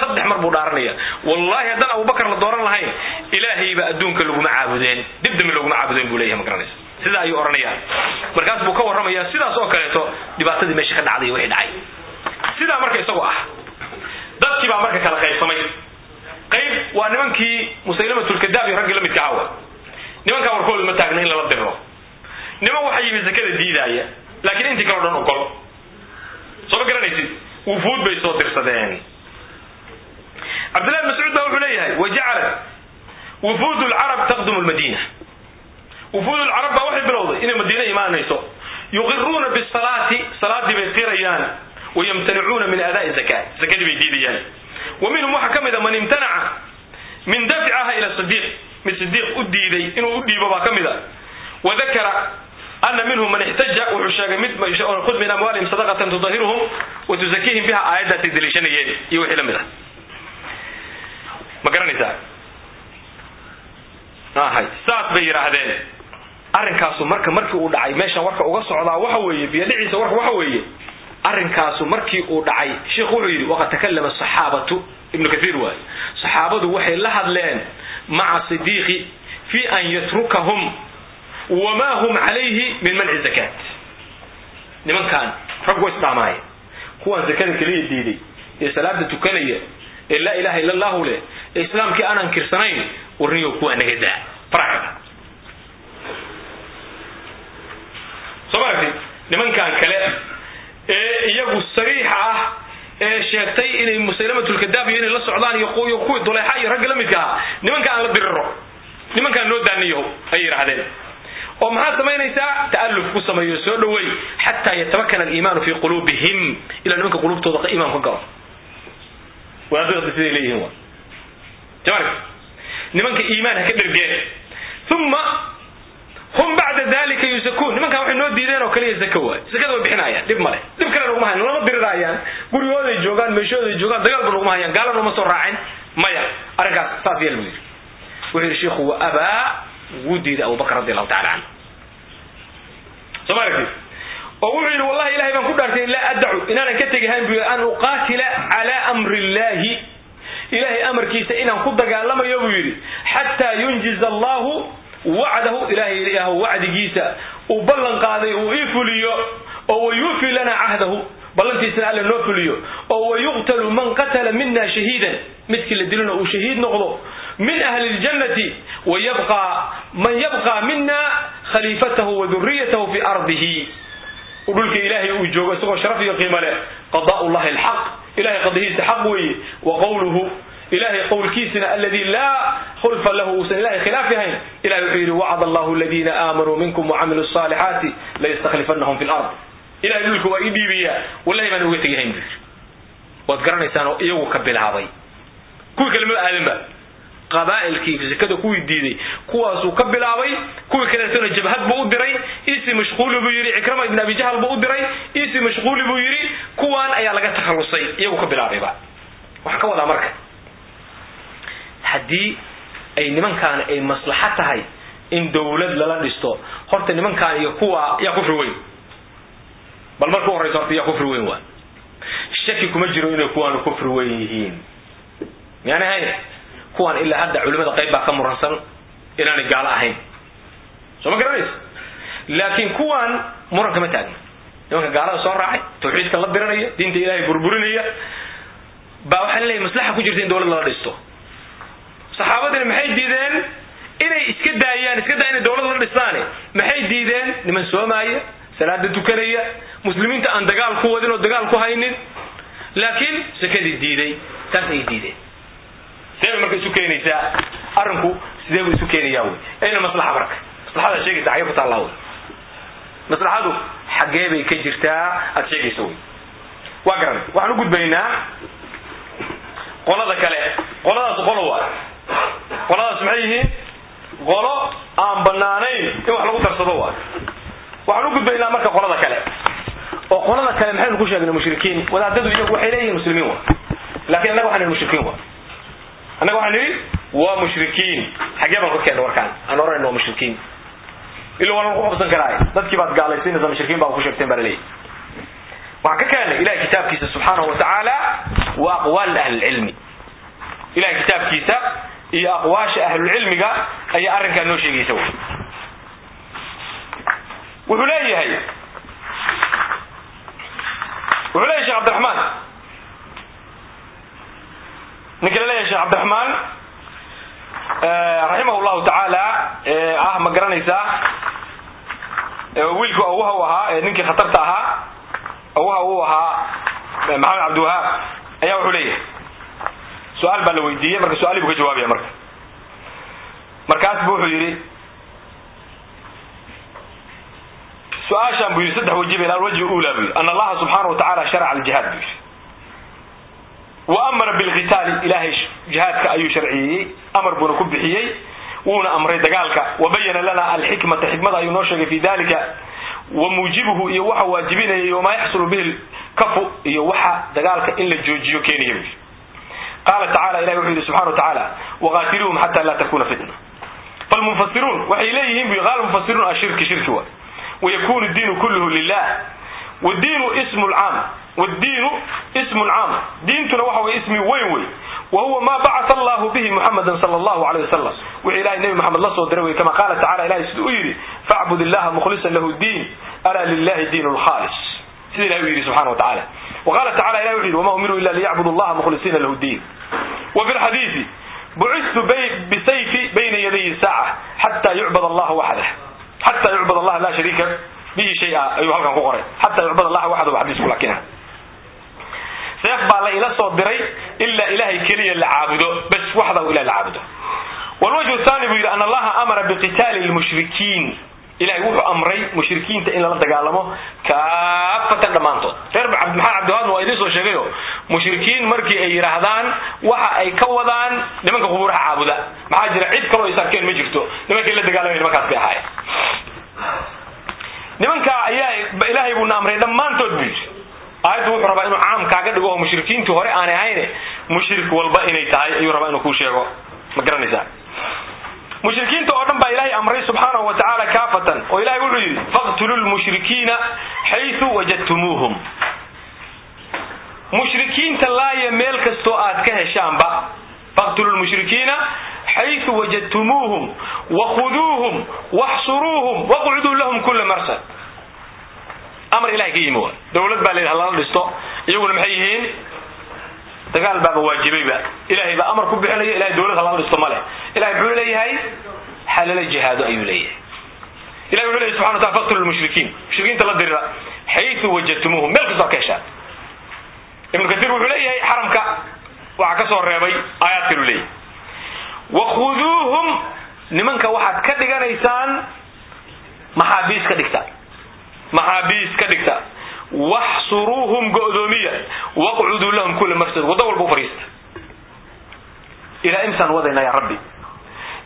saddex mar buu dhaaranaya wallahi haddaan abubakar la dooran lahayn ilaahayba adduunka laguma caabudeen dib dambe laguma caabudeen buu leeyahay ma garanaysa sidaa ayuu odhanaya markaas buu ka warramaya sidaas oo kaleeto dhibaatadii meesha ka dhacday wixii dhacay. Sidaa marka isagoo ah dadkii baa marka kala qaybsamay. Qayb waa nimankii musaylamatulkadaab iyo raggii la midka ahawa nimankaa warkooda ma taagna in lala dirro. Niman waxaa yimi zakada diidaaya laakiin intii kaleo dhan ogol soo ma garanaysid? Wufuud bay soo dirsadeen cabdillahi mascuud baa wuxuu leeyahay wajacalat wufuud lcarab taqdumu lmadiina wufuud lcarab baa waxay bilowday inay madiina imaanayso yuqiruuna bisalaati salaadii bay qirayaan wayamtanicuuna min aadaai zaka zakadii bay diidayaan wa minhum waxaa ka mid a man imtanaca min dafcaha ila sidiiq mid sidiiq u diiday inuu u dhiibo baa ka mid a wadakara ana minhum man ixtaja wuxuu sheegay mid khud min amwaalihim sadaqatan tudahiruhum wa tuzakiihim biha aayaddaasay daliishanayeen iyo wixii la mid ah arrinkaasu marka markii uu dhacay meeshan warka uga socdaa waxa weeye biyadhiciisa warka waxa weeye. Arrinkaasu markii uu dhacay sheikhu wuxuu yidhi waqad takallama asaxaabatu ibnu kathiir waaye. Saxaabadu waxay la hadleen maca sidiiqi fi an yatrukahum wma hum calayhi min manci zakaat. Nimankan rag wa isdhaamaaya kuwaan zakada keliya diiday ee salaada tukanaya ee laa ilaha illa allahu leh ee islaamkii aan ankirsanayn warniyo kuwaa naga daa farakada soo ma aragtid nimankan kale ee iyagu sariixa ah ee sheegtay inay musaylamatulkadaab iyo inay la socdaan iyo kuwii duleexa iyo ragga la midka ah nimanka aan la diriro nimankaan noo daaniyaho ay yidhaahdeen. oo maxaad samaynaysaa? Ta'aluf ku sameeyo soo dhawey xataa yatabakana aliimaanu fi quluubihim ilaa nimanka quluubtooda iimaan ka galo. Wadaadada siday leeyihiin wa nimanka iimaan ha ka dhergeen uma hum bacda dalika yusakuun nimankan waxay noo diideen oo kaliya zaka waay. Zakada way bixinayaan dhib male dhib kale naguma hayan lama dirirayaan guryahooday joogaan meeshooday joogaan dagaalba naguma hayaan gaalana uma soo raacin. Maya arrinkaas saas yeel buu yidhi. Wuxuu yidhi shiikhu wa abaa. Wuu diiday abubakr radi allahu tacala canhu soo ma aragtid? Oo wuxuu yidhi wallahi ilahay baan ku dhaartay laa adacu inaanan ka tegihayn bu an uqaatila cala amri illahi ilahay amarkiisa inaan ku dagaalamayo buu yidhi xataa yunjiza allahu wacdahu ilahay ilaah wacdigiisa uu ballan qaaday uu ii fuliyo oo wayuufi lana cahdahu ballantiisana alla noo fuliyo oo wayuqtalu man qatala mina shahiidan midkii la dilona uu shahiid noqdo min ahli ljannati wayabqa man yabqa mina khaliifatahu wa duriyatahu fi ardihi. Dhulka ilaahay uu joogo isagoo sharaf iyo qiimo leh qadaa llahi alxaq ilahay qadihiisa xaq weeye wa qowluhu ilahay qowlkiisina aladii laa khulfa lahu uusan ilahay khilaaf yahayn ilahay wuxuu yidhi wacad allahu aladiina aamanuu minkum wacamilu saalixaati laystaklifanahum fi lard ilahay wiilku waa ii dhiibiyaa wallahi baan uga tegihayn buu yidhi waad garanaysaan oo iyagu ka bilaabay kuwii kale ma aadanba qabaa'ilkii sekada kuwii diiday kuwaasuu ka bilaabay kuwii kaleetona jabhad buu u diray isi mashquuli buu yidhi cikrama ibn abi jahl buu u diray isi mashquuli buu yidhi kuwaan ayaa laga takhallusay iyagu ka bilaabayba waxaan ka wadaa marka haddii ay nimankaan ay maslaxo tahay in dawlad lala dhisto horta nimankaan iyo kuwa yaa kufri weyn. Bal marka u horraysa horta yaa kufri weyn waa. Shaki kuma jiro inay kuwaanu kufri weyn yihiin. Miyaan ahayn kuwaan ilaa hadda culimada qayb baa ka muransan inaanay gaalo ahayn. Soo ma garanaysa laakiin kuwaan muran kama taagna nimanka gaalada soo raacay tawxiidka la diranaya diinta ilaahay burburinaya baa waxaa laleeyahy maslaxa ku jirta in dawlad lala dhisto saxaabadina maxay diideen? Inay iska daayaan iska daa inay dawlad la dhistaane maxay diideen? Niman soomaaya salaada tukanaya muslimiinta aan dagaal ku wadin oo dagaal ku haynin. Laakiin sakadii diiday taas ay diideen. See bay marka isu keenaysaa? Arrinku sidee buu isu keenayaa wey ayna maslaxa marka. Maslaxada sheegaysa xagee ku taallaa wey maslaxadu xaggee bay ka jirtaa aad sheegaysa wey waa garan waxaan u gudbaynaa qolada kale. Qoladaas qolo waa qoladaas maxay yihiin qolo aan banaanayn in wax lagu darsado waa. Waxaan u gudbaynaa marka qolada kale. Oo qolada kale maxaynu ku sheegnay mushrikiin wadaadadu iyagu waxay leeyihiin muslimiin wa laakiin annaga waxaan nihi mushrikiin wa annaga waxaan nidhi waa mushrikiin. Xaggee baan ka keenna warkaan. Aan oran waa mushrikiin. Ila waa lagu qabsan karaay dadkii baad gaalaysiinaysa mushrikiin baa ku sheegteen baa laleeyahy waxaan ka keenay ilahay kitaabkiisa subxaanahu watacaala wa aqwaal ahlilcilmi ilahay kitaabkiisa iyo aqwaasha ahlulcilmiga ayaa arrinkaa noo sheegaysa wy wuxuu leeyahay wuxuu leeyahay sheekh cabdiraxmaan ninka la leeyahay sheekh cabdiraxmaan raximah llahu tacaala ah ma garanaysaa wiilku awuha u ahaa ee ninkii khatarta ahaa awuha uu ahaa maxamed cabdiwahaab ayaa wuxuu leeyahay su'aal baa la weydiiyey marka su'aali buu ka jawaabaya marka. Markaas bu wuxuu yidhi su'aashaan buu yidhi saddex waji ba alwajhi ula buu yidhi. Ana allaha subxaana wa tacala sharaca aljihaad buu yidhi. Wa amara bilqitaali ilaahay jihaadka ayuu sharciyeeyey amar buuna ku bixiyey wuuna amray dagaalka. Wa bayana lana alxikmata xikmada ayuu noo sheegay fi dalika wa muujibuhu iyo waxa waajibinayay wamaa yaxsulu bihi kafu iyo waxa dagaalka in la joojiyo keenaya buu yidhi qaala tacala ilahi wuxuu yidhi subxana wa tacaala waqaatiluuhum xata laa takuna fitna falmunfasiruun waxay leeyihiin bu qaal mufasiruun ashirki shirki wa wayakunu diinu kulluhu lilah wdiinu ismu lcaam wdiinu ismu lcaam diintuna waxa way ismi weyn wey wa huwa ma bacata allahu bihi muxamada sala allahu aleyh wasalam wuxuu ilahay nebi moxamed la soo diray wey kama qaala tacala ilahay siduu u yidhi facbud illaha mukhlisan lahu diin alaa lilahi diin lkhaalis sida ilahay u yidhi subxana wa tacala waqala tacala ilahi wuxu yidhi wama umiruu ila liyacbudu allaha mukhlisiina lahu diin wa fi lxadiidi bucistu bisayfi bayna yaday saaca xata yucbad allah waxdah xata yucbad allah laa shariika bihi shaya ayuu halkan ku qoray. Xata yucbad allah waxdahu xadiisku lakina seef baa la ila soo diray ilaa ilahay keliya la caabudo bas waxdahu ilah la caabudo. Wlwajhu thani buu yidhi an allaha amara biqitaali lmushrikiin ilahay wuxuu amray mushrikiinta in lala dagaalamo kaafatan dhammaantood. Reer maxamed cabdiwaadna waa idiin soo sheegayo mushrikiin markii ay yidhaahdaan waxa ay ka wadaan nimanka qubuuraha caabuda. Maxaa jira cid kaloo is arkeen ma jirto. Nimankay la dagaalamay nimankaas bay ahaayeen. Nimankaa ayaa ilaahay buuna amray dhammaantood buu yidhi. Aayaddu wuxuu rabaa inuu caam kaaga dhigo oo mushrikiintii hore aanay ahayne mushrik walba inay tahay ayuu rabaa inuu kuu sheego. Ma garanaysaa mushrikiinta oo dhan baa ilaahay amray subxaanahu wa tacaala kaafatan oo ilahay wuxuu yidhi faqtuluu lmushrikiina xaysu wajadtumuuhum. Mushrikiinta laaya meel kastoo aad ka heshaanba faqtuluu lmushrikiina xaysu wajadtumuuhum wakhuduuhum waxsuruuhum waqcuduu lahum kula marsad. Amar ilahay ka yimi wa dowlad baa layidhi halala dhisto iyaguna maxay yihiin dagaal baaba waajibayba ilahay baa amar ku bixinaya ilahay dowlad halala dhisto ma leh. Ilahay muxuu leeyahay halala jihaado ayuu leeyahay. Ilahay wuxuu leyahy subxana wataala faqtulu lmushrikiin mushrikiinta la dirira xaysu wajadtumuuhum. Meel kastoo ka heshaan ibnu kasiir wuxuu leeyahay xaramka waxaa ka soo reebay aayaad kalu leeyahy wakhuduuhum nimanka waxaad ka dhiganaysaan maxaabiis ka dhigta. Maxaabiis ka dhigta waxsuruuhum go'doomiya. Waqcuduu lahum kula marsad waddo walba u fadhiista ilaa imsaan wadaynaa ya rabbi.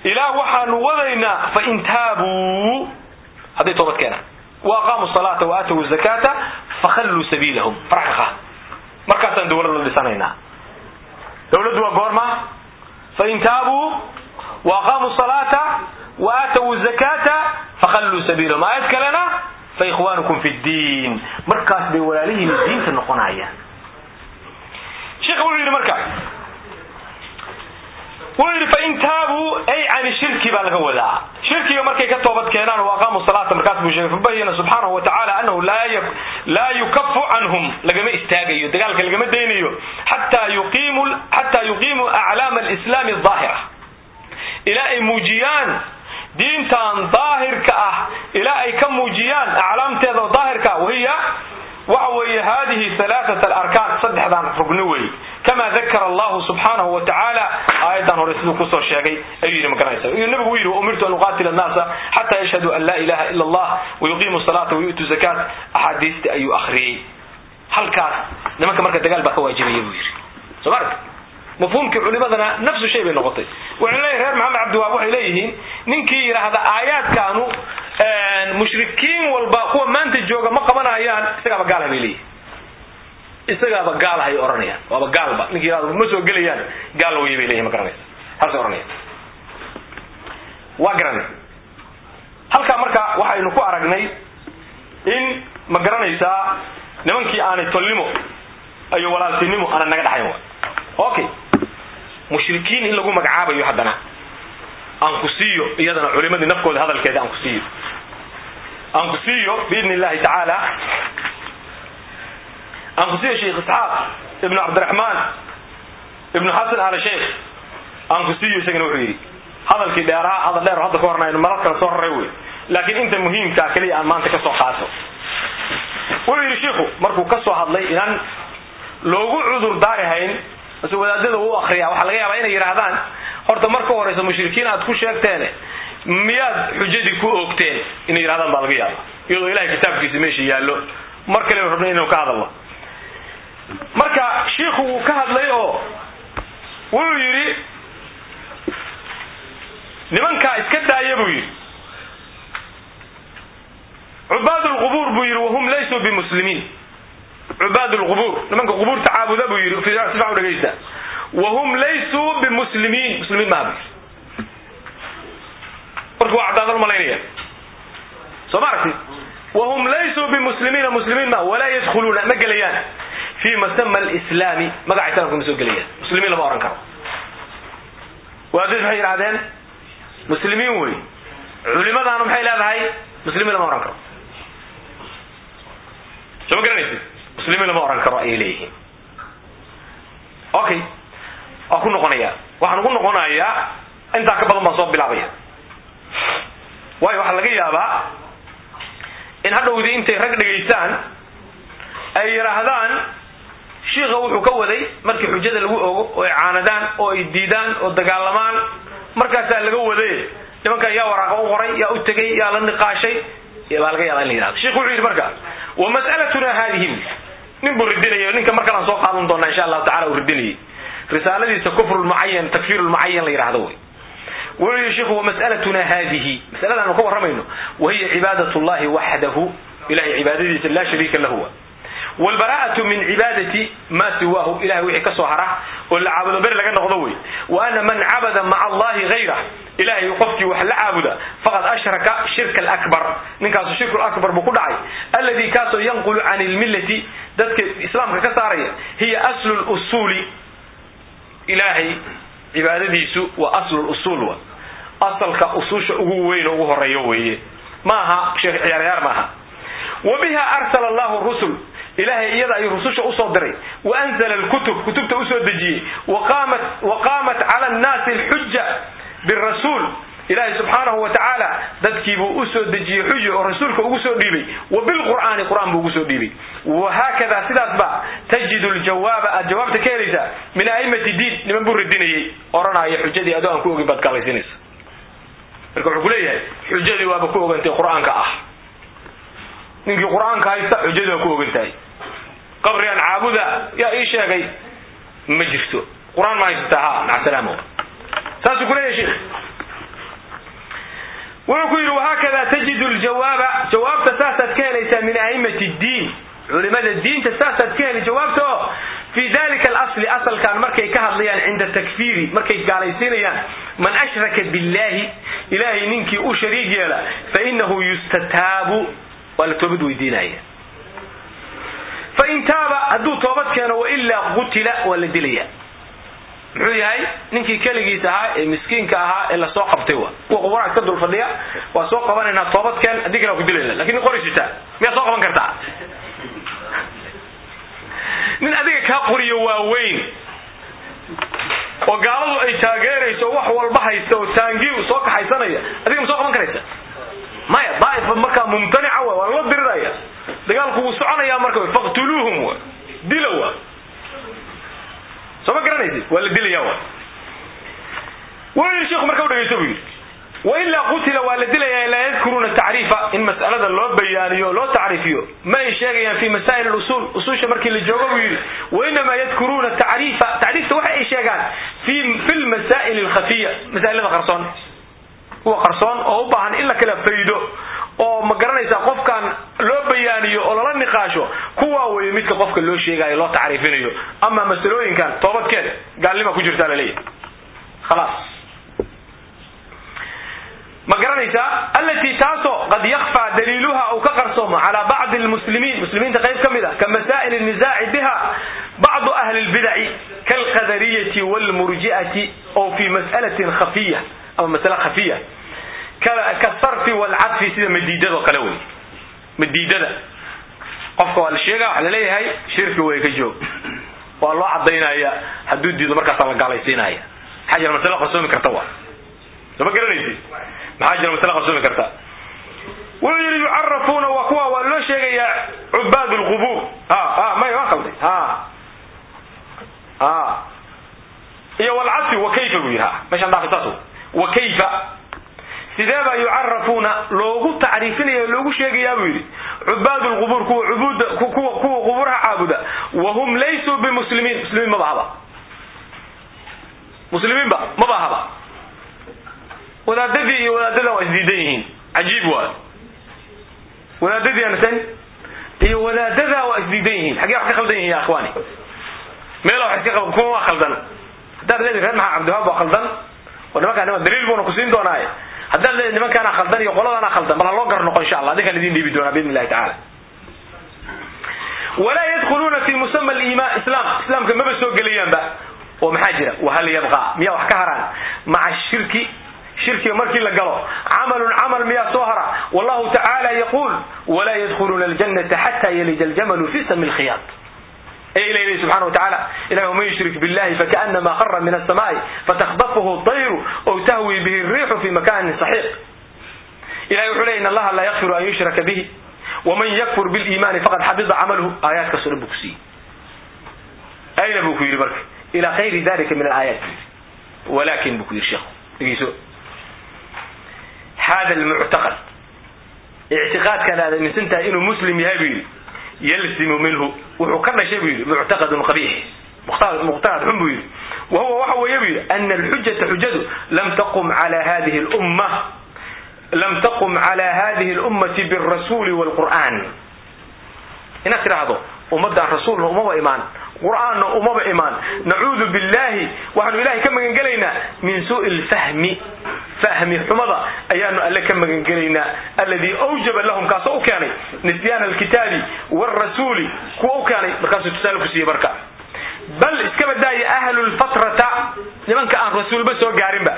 Ilaa waxaanu wadaynaa fain taabuu. Hadday toobad keenaan wa aqaamuu salaata wa aatow zakaata fakhalluu sabiilahum. Qaad markaasaan dowlad la dhisanaynaa dowladdu waa goorma. Fain taabuu. Wa aqaamuu salaata wa aatow zakaata fakhalluu sabiilahum. Aayad kalena faikhwanukum fi ddiin markaas bay walaalihiin diinta noqonayaan sheekha wuxuu yidhi marka wuxuu yidhi fain taabuu ay can shirki baa laga wadaa. Shirkiga markay ka toobad keenaan wa aqaamuu salaata markaas buu sheegay. Fabayana subxaanahu wa tacala anahu laa yukafu canhum. Lagama istaagayo dagaalka lagama daynayo. Xataa yuqiimuu aclaama alislaami aahira ilaa ay muujiyaan diintan daahirka ah ilaa ay ka muujiyaan aclaamteeda daahirka wahiya waxa weeye hadihi alaaat alarkaan saddexdan rugni wey kama dakara allahu subxaanahu wa tacaala hore siduu ku soo sheegay ayuu yidhi magaranaysa iyo nabigu u yidhi umirtu an uqaatila annaasa xataa yashhaduu an laa ilaha ila allah wayuqiimu salaata wayu'tu zakaat axaadiista ayuu akhriyey. Halkaas nimanka marka dagaal baa ka waajibaya buu yidhi. Soo marka mafhuumkii culimadana nafsu shay bay noqotay. Waxay leeyahy reer maxamed cabdiwaab waxay leeyihiin ninkii yidhaahda aayaadkaanu mushrikiin walba kuwa maanta jooga ma qabanayaan isagaaba gaalaha bay leeyihiin isagaaba gaalahay ohanayaan waaba gaalba. Ninkii yihahda ma soo gelayaan gaal weye bay leyihin ma garanaysa. Halkaas ohanaya waa garanay halkaa marka waxaynu ku aragnay in ma garanaysaa nimankii aanay tolnimo iyo walaaltinimo aanan naga dhaxayn okay mushrikiin in lagu magacaabayo haddana. Aan ku siiyo iyadana culimadii nafkooda hadalkeeda aan ku siiyo. Aan ku siiyo biidni illahi tacaala. Aan ku siiyo sheikh isxaaq ibnu cabdiraxmaan ibnu xasan al sheikh. Aan ku siiyo isagana wuxuu yidhi hadalkii dheeraa hadal dheer hadda ka horna aynu marar kale soo raray wey laakiin inta muhiimkaa keliya aan maanta ka soo qaato. Wuxuu yidhi shiikhu markuu ka soo hadlay inaan loogu cudur daari hayn base wadaadada u akriya waxaa laga yaabaa inay yidhaahdaan horta marka horeysa mushrikiin aad ku sheegteene miyaad xujadii ku oogteen inay yidhahdaan baa laga yaaba iyadoo ilahay kitaabkiisa meesha yaallo. Mar kale rabna inaynu ka hadalno marka shiikhu wuu ka hadlay oo wuxuu yidhi nimankaa iska daaya buu yidhi. Cubaad lqubuur buu yidhi wahum laysuu bimuslimiin cubaad lqubuur nimanka qubuurta caabuda buu yidhi sifa u dhegaysta wahum laysuu bimuslimiin muslimiin maaha marka waa caddaadal malaynaya soo ma aragti wahum laysuu bimuslimiina muslimiin ma walaa yadkhuluuna ma gelayaan fi masama alislaami magaca islaamka ma soo gelayaan muslimiin lama ohan karo waadid waxay yidhahdeen muslimiin wey culimadaanu maxay leedahay muslimiin lama ohan karo soo ma garanaysi muslimiin lama ohan karo ayay leeyihiin okay waa ku noqonaya waxaan ugu noqonayaa intaa ka badan baan soo bilaabaya waayo waxaa laga yaabaa in hadhowdii intay rag dhegaystaan ay yidhaahdaan shiikha wuxuu ka waday markii xujada lagu ogo oo ay caanadaan oo ay diidaan oo dagaalamaan markaasaa laga waday nimankan yaa waraaqa u qoray yaa u tegay yaa la niqaashay baa laga yaaba in la yidhahdo sheikhu wuxuu yidhi marka wa mas'alatuna haadihi nin buu ridinaya ninka mar soo qaadan doonaa insha allahu tacala uu ridinayay risaaladiisa kufru lmucayan takfiir lmucayan la yidhahdo wey wuxuu yihi sheikhu wamas'alatuna haadihi. Masalada aanu ka warramayno wahiya cibaadat llahi waxdahu ilahay cibaadadiisa laa shariika lahu. Wlbara'atu min cibaadati ma siwaahu. Ilahay wixii ka soo hara oo la caabudo beri laga noqdo wey wa ana man cabada maca allahi hayrah ilahay qofkii wax la caabuda faqad ashraka shirka alakbar ninkaasu shirku lakbar buu ku dhacay. Alladii kaasoo yanqulu can ilmillati dadka islaamka ka saaraya hiya aslu lusuuli ilahay cibaadadiisu waa aslu lusuul wa. Asalka usuusha ugu weyn oo ugu horeeyo weeye. Maaha sheekh ciyaaryaar maaha. Wa biha arsala allahu rusul. Ilahay iyada ayuu rususha u soo diray. Wa anzala alkutub kutubta u soo dejiyey. Wa qaamat cala annaasi alxuja birasuul ilaahay subxaanahu wa tacaala dadkiibuu u soo dejiyey xuja oo rasuulka ugu soo dhiibay. Wa bilqur'aani qur'aan buu ugu soo dhiibay. Wahaakada sidaasba tajidu ljawaaba aad jawaabta ka helaysaa min a'imati diin niman buu radinayey odhanaya xujadii adoo aan ku ogin baad gaalaysinaysa marka wuxuu ku leeyahay xujadii waaba ku ogantay qur'aanka ah. Ninkii qur'aanka haysta xujadii waa ku ogan tahay qabrigan caabuda yaa ii sheegay ma jirto. Qur'aan ma haysataa ha maca salaamo saasuu ku leeyahay wuxuu ku yidhi wahaakada tajidu ljawaaba. Jawaabta saasaad ka helaysaa min a'imati diin. Culimada diinta saasaad ka heli jawaabta oo fi dalika alasli asalkan markay ka hadlayaan cinda takfiiri markay gaalaysiinayaan man ashraka billahi ilahay ninkii u shariig yeela fainahu yustataabu. Waa la toobad weydiinaya. Fain taaba hadduu toobad keeno wailaa qutila waa la dilaya muxuu yahay? Ninkii keligiis ahaa ee miskiinka ahaa ee la soo qabtay wa. Kuwa quburaa iska dul fadhiya waa soo qabanaynaa toobadkeen haddii kale waa ku dilayna. Lakin nin qori sitaa miyaa soo qaban kartaa? Nin adiga kaa qoriyo waaweyn oo gaaladu ay taageerayso wax walba haysta oo taangiu soo kaxaysanaya. Adiga ma soo qaban karaysa? Maya daaifa markaa mumtanica wa waa lala diriraya. Dagaalku wuu soconaya marka faqtuluuhum wa. Dila wa soo ma garanaysid? Waa la dilaya wuxuu yidhi sheikhu marka u dhegayso buu yidhi wailaa qutila waa la dilaya laa yadkuruuna tacriifa. In mas'alada loo bayaaniyo loo tacriifiyo ma ay sheegayaan fi masaa'il usul usuusha markii la joogo buu yidhi wainamaa yadkuruuna tacriifa. Tacriifta waxa ay sheegaan fi lmasaa'il alkhafiya masaa'ilada qarsoon. Kuwa qarsoon oo u baahan in la kala faydo oo ma garanaysaa qofkan loo bayaaniyo oo lala niqaasho kuwaa weeye midka qofka loo sheegayo loo tacriifinayo. Ama masalooyinkan toobadkeed gaalnima ku jirtaa la leeyahay khalaas. Ma garanaysaa? Alatii taasoo qad yakfaa daliiluha uu ka qarsoomo calaa bacdi lmuslimiin muslimiinta qayb ka mid a ka masaa'il nisaaci biha bacdu ahli lbidaci kaalqadariyati waalmurji'ati oo fi mas'alatin khafiya ama masale khafiya. Kasarfi walcadfi sida madiidadoo kale wey madiidada qofka waa la sheega waxa la leeyahay shirki way ka joog. Waa loo cadaynaya hadduu diido markaasa la gaalaysiinaya. Maxaa jira masale qarsoomi karta wa sama garanaysid? Maxaa jira masale qarsoomi karta? Wuxuu yidhi yucarafuuna waa kuwa waa loo sheegayaa cubaad lqubuur ha may waa qalday ha. Ha. Iyo walcasi wa kayfa buu yidhi? Ha meeshaan dhaafi saas wa sidee baa yucarafuuna loogu tacriifinaya loogu sheegayaa buu yidhi cubaad lqubuur kuwa qubuuraha caabuda wahum laysuu bimuslimiin. Muslimiin maba haba muslimiinba maba haba wadaadadii iyo wadaadada waa isdiidan yihiin. Cajiib waay wadaadadii anasan iyo wadaadada waa isdiidan yihiin. Xaggee wax ka khaldan yihiin ya ikhwaani meela wax iska kuwa waa khaldan. Haddaad leedi reer maxaa cabdiwahaab waa khaldan. Oo nimankaa nima daliil buuna kusiin doonaaye haddaad leedi nimankaana khaldan iyo qoladaana khaldan bal ha loo gar noqo insha allah. Adinkaan idin dhiibi doonaa biidn illahi tacala walaa yadkhuluuna fi musama aliimaan islaam islaamka maba soo gelayaanba. Oo maxaa jira? Wahal yabqa? Miyaa wax ka haraan? Maca shirki shirkiga markii la galo camalun camal miyaa soo hara? Wallahu tacaala yaquul walaa yadkhuluuna aljanata xata yalija aljamalu fi sami lkhiyaat ee ilah ilahi subxana wa tacaala ilahi waman yushrik billahi fakaanama khara min asamaai fatakdafuhu dayru ow tahwi bihi riixu fi makanin saxiiq ilahi wuxuu leey in allaha laa yakfiru an yushraka bihi waman yakfur biliimaani faqad xabida camaluhu aayaadkaasoo dhan buu ku siiyey. Ayna buu ku yidhi marka ila kayri dalika min alaayaat. Walakin buu ku yidhi sheekhu dhegeyso hada almuctaqad ictiqaadkan aad aaminsantahay inuu muslim yahay buu yidhi yalsimu minhu wuxuu ka dhashay buu yidhi muctaqadun qabiix muqtahad xun buu yidhi. Wa huwa waxa weeye buu yidhi ana alxujata xujadu lam taqum ala hadihi lumma lam taqum cala hadihi alummati bialrasuuli waalqur'aan inaad tidhaahdo ummaddaan rasuulna umaba imaan qur'aanna umaba imaan. Nacuudu billahi waxaanu ilahay ka magan gelaynaa min suui lfahmi fahmi xumada ayaanu alle ka magan gelaynaa alladii awjaba lahum kaasoo u keenay nisyaana alkitaabi wاrasuuli kuwa u keenay. Markaasuu tusaale ku siiyey marka bal iska badaaya ahlu lfatrata nimanka aan rasuulba soo gaarinba.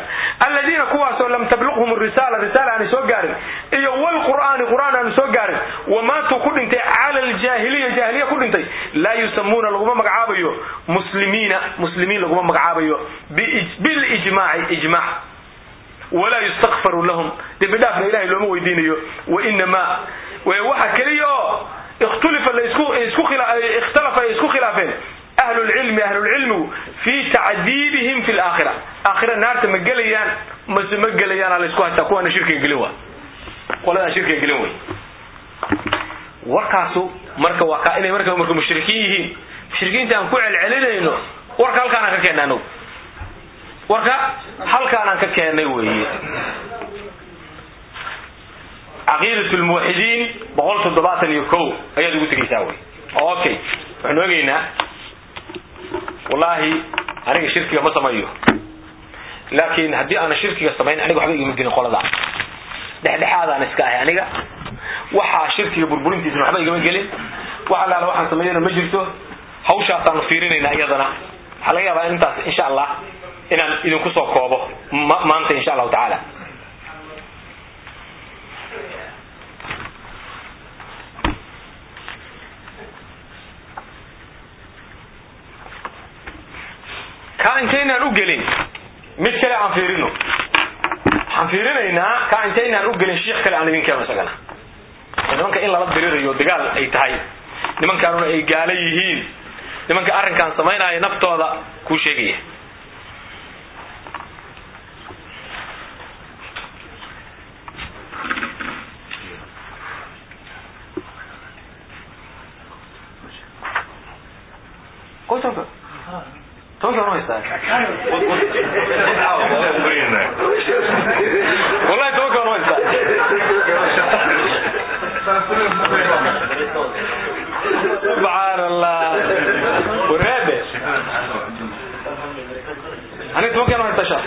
Aladiina kuwaasoo lam tabluqhum risaala risaala aanay soo gaarin iyo wlqur'aani qur'aan aanu soo gaarin wamaatuu ku dhintay cala aljaahiliya jaahiliya ku dhintay laa yusamuuna laguma magacaabayo muslimiina muslimiin laguma magacaabayo bilijmaaci ijmac walaa yustakfaru lahum. Dembi dhaafna ilahay looma weydiinayo. Wainamaa waxa keliya oo ikhtalafa ay isku khilaafeen ahlulcilmi ahlulcilmigu fii tacdiibihim fi laakhira aakhira naarta ma gelayaan mase ma gelayaan laysku haystaa? Kuwaana shirkiga gelin waay. Qoladaa shirkiga gelin way warkaasu marka waa ka inay marka marka mushrikiin yihiin. Mushrikiinta aan ku celcelinayno warka halkaanaan ka keennay anagu warka halkaanaan ka keennay weeye. Caqiidat lmuwaxidiin boqol toddobaatan iyo ko ayaad ugu tegaysaa wey okay waxaanu egaynaa wallaahi aniga shirkiga ma samayo. Laakin haddii aana shirkiga samayn aniga waxba igama gelin qolada. Dhexdhexaadaan iska ahay aniga. Waxaa shirkiga burburintiisna waxba igama gelin. Wax allaala waxaan sameeyana ma jirto. Hawshaasaanu fiirinayna iyadana. Waxaa laga yaabaa intaas insha allah inaan idinku soo koobo. Maanta insha allahu tacaala ka intaynaan u gelin. Mid kale aan fiirino. Waxaan fiirinaynaa ka intaynaan u gelin shiikh kale aan idin keeno isagana. Nimanka in lala dirirayo dagaal ay tahay. Nimankaanuna ay gaala yihiin. Nimanka arrinkaan samaynaya naftooda kuu sheegaya qoysanka tobanka ma haystaa wallahi tobanka ma haystaa subxaan allah waraade aniga tobanka ma haystaa shaa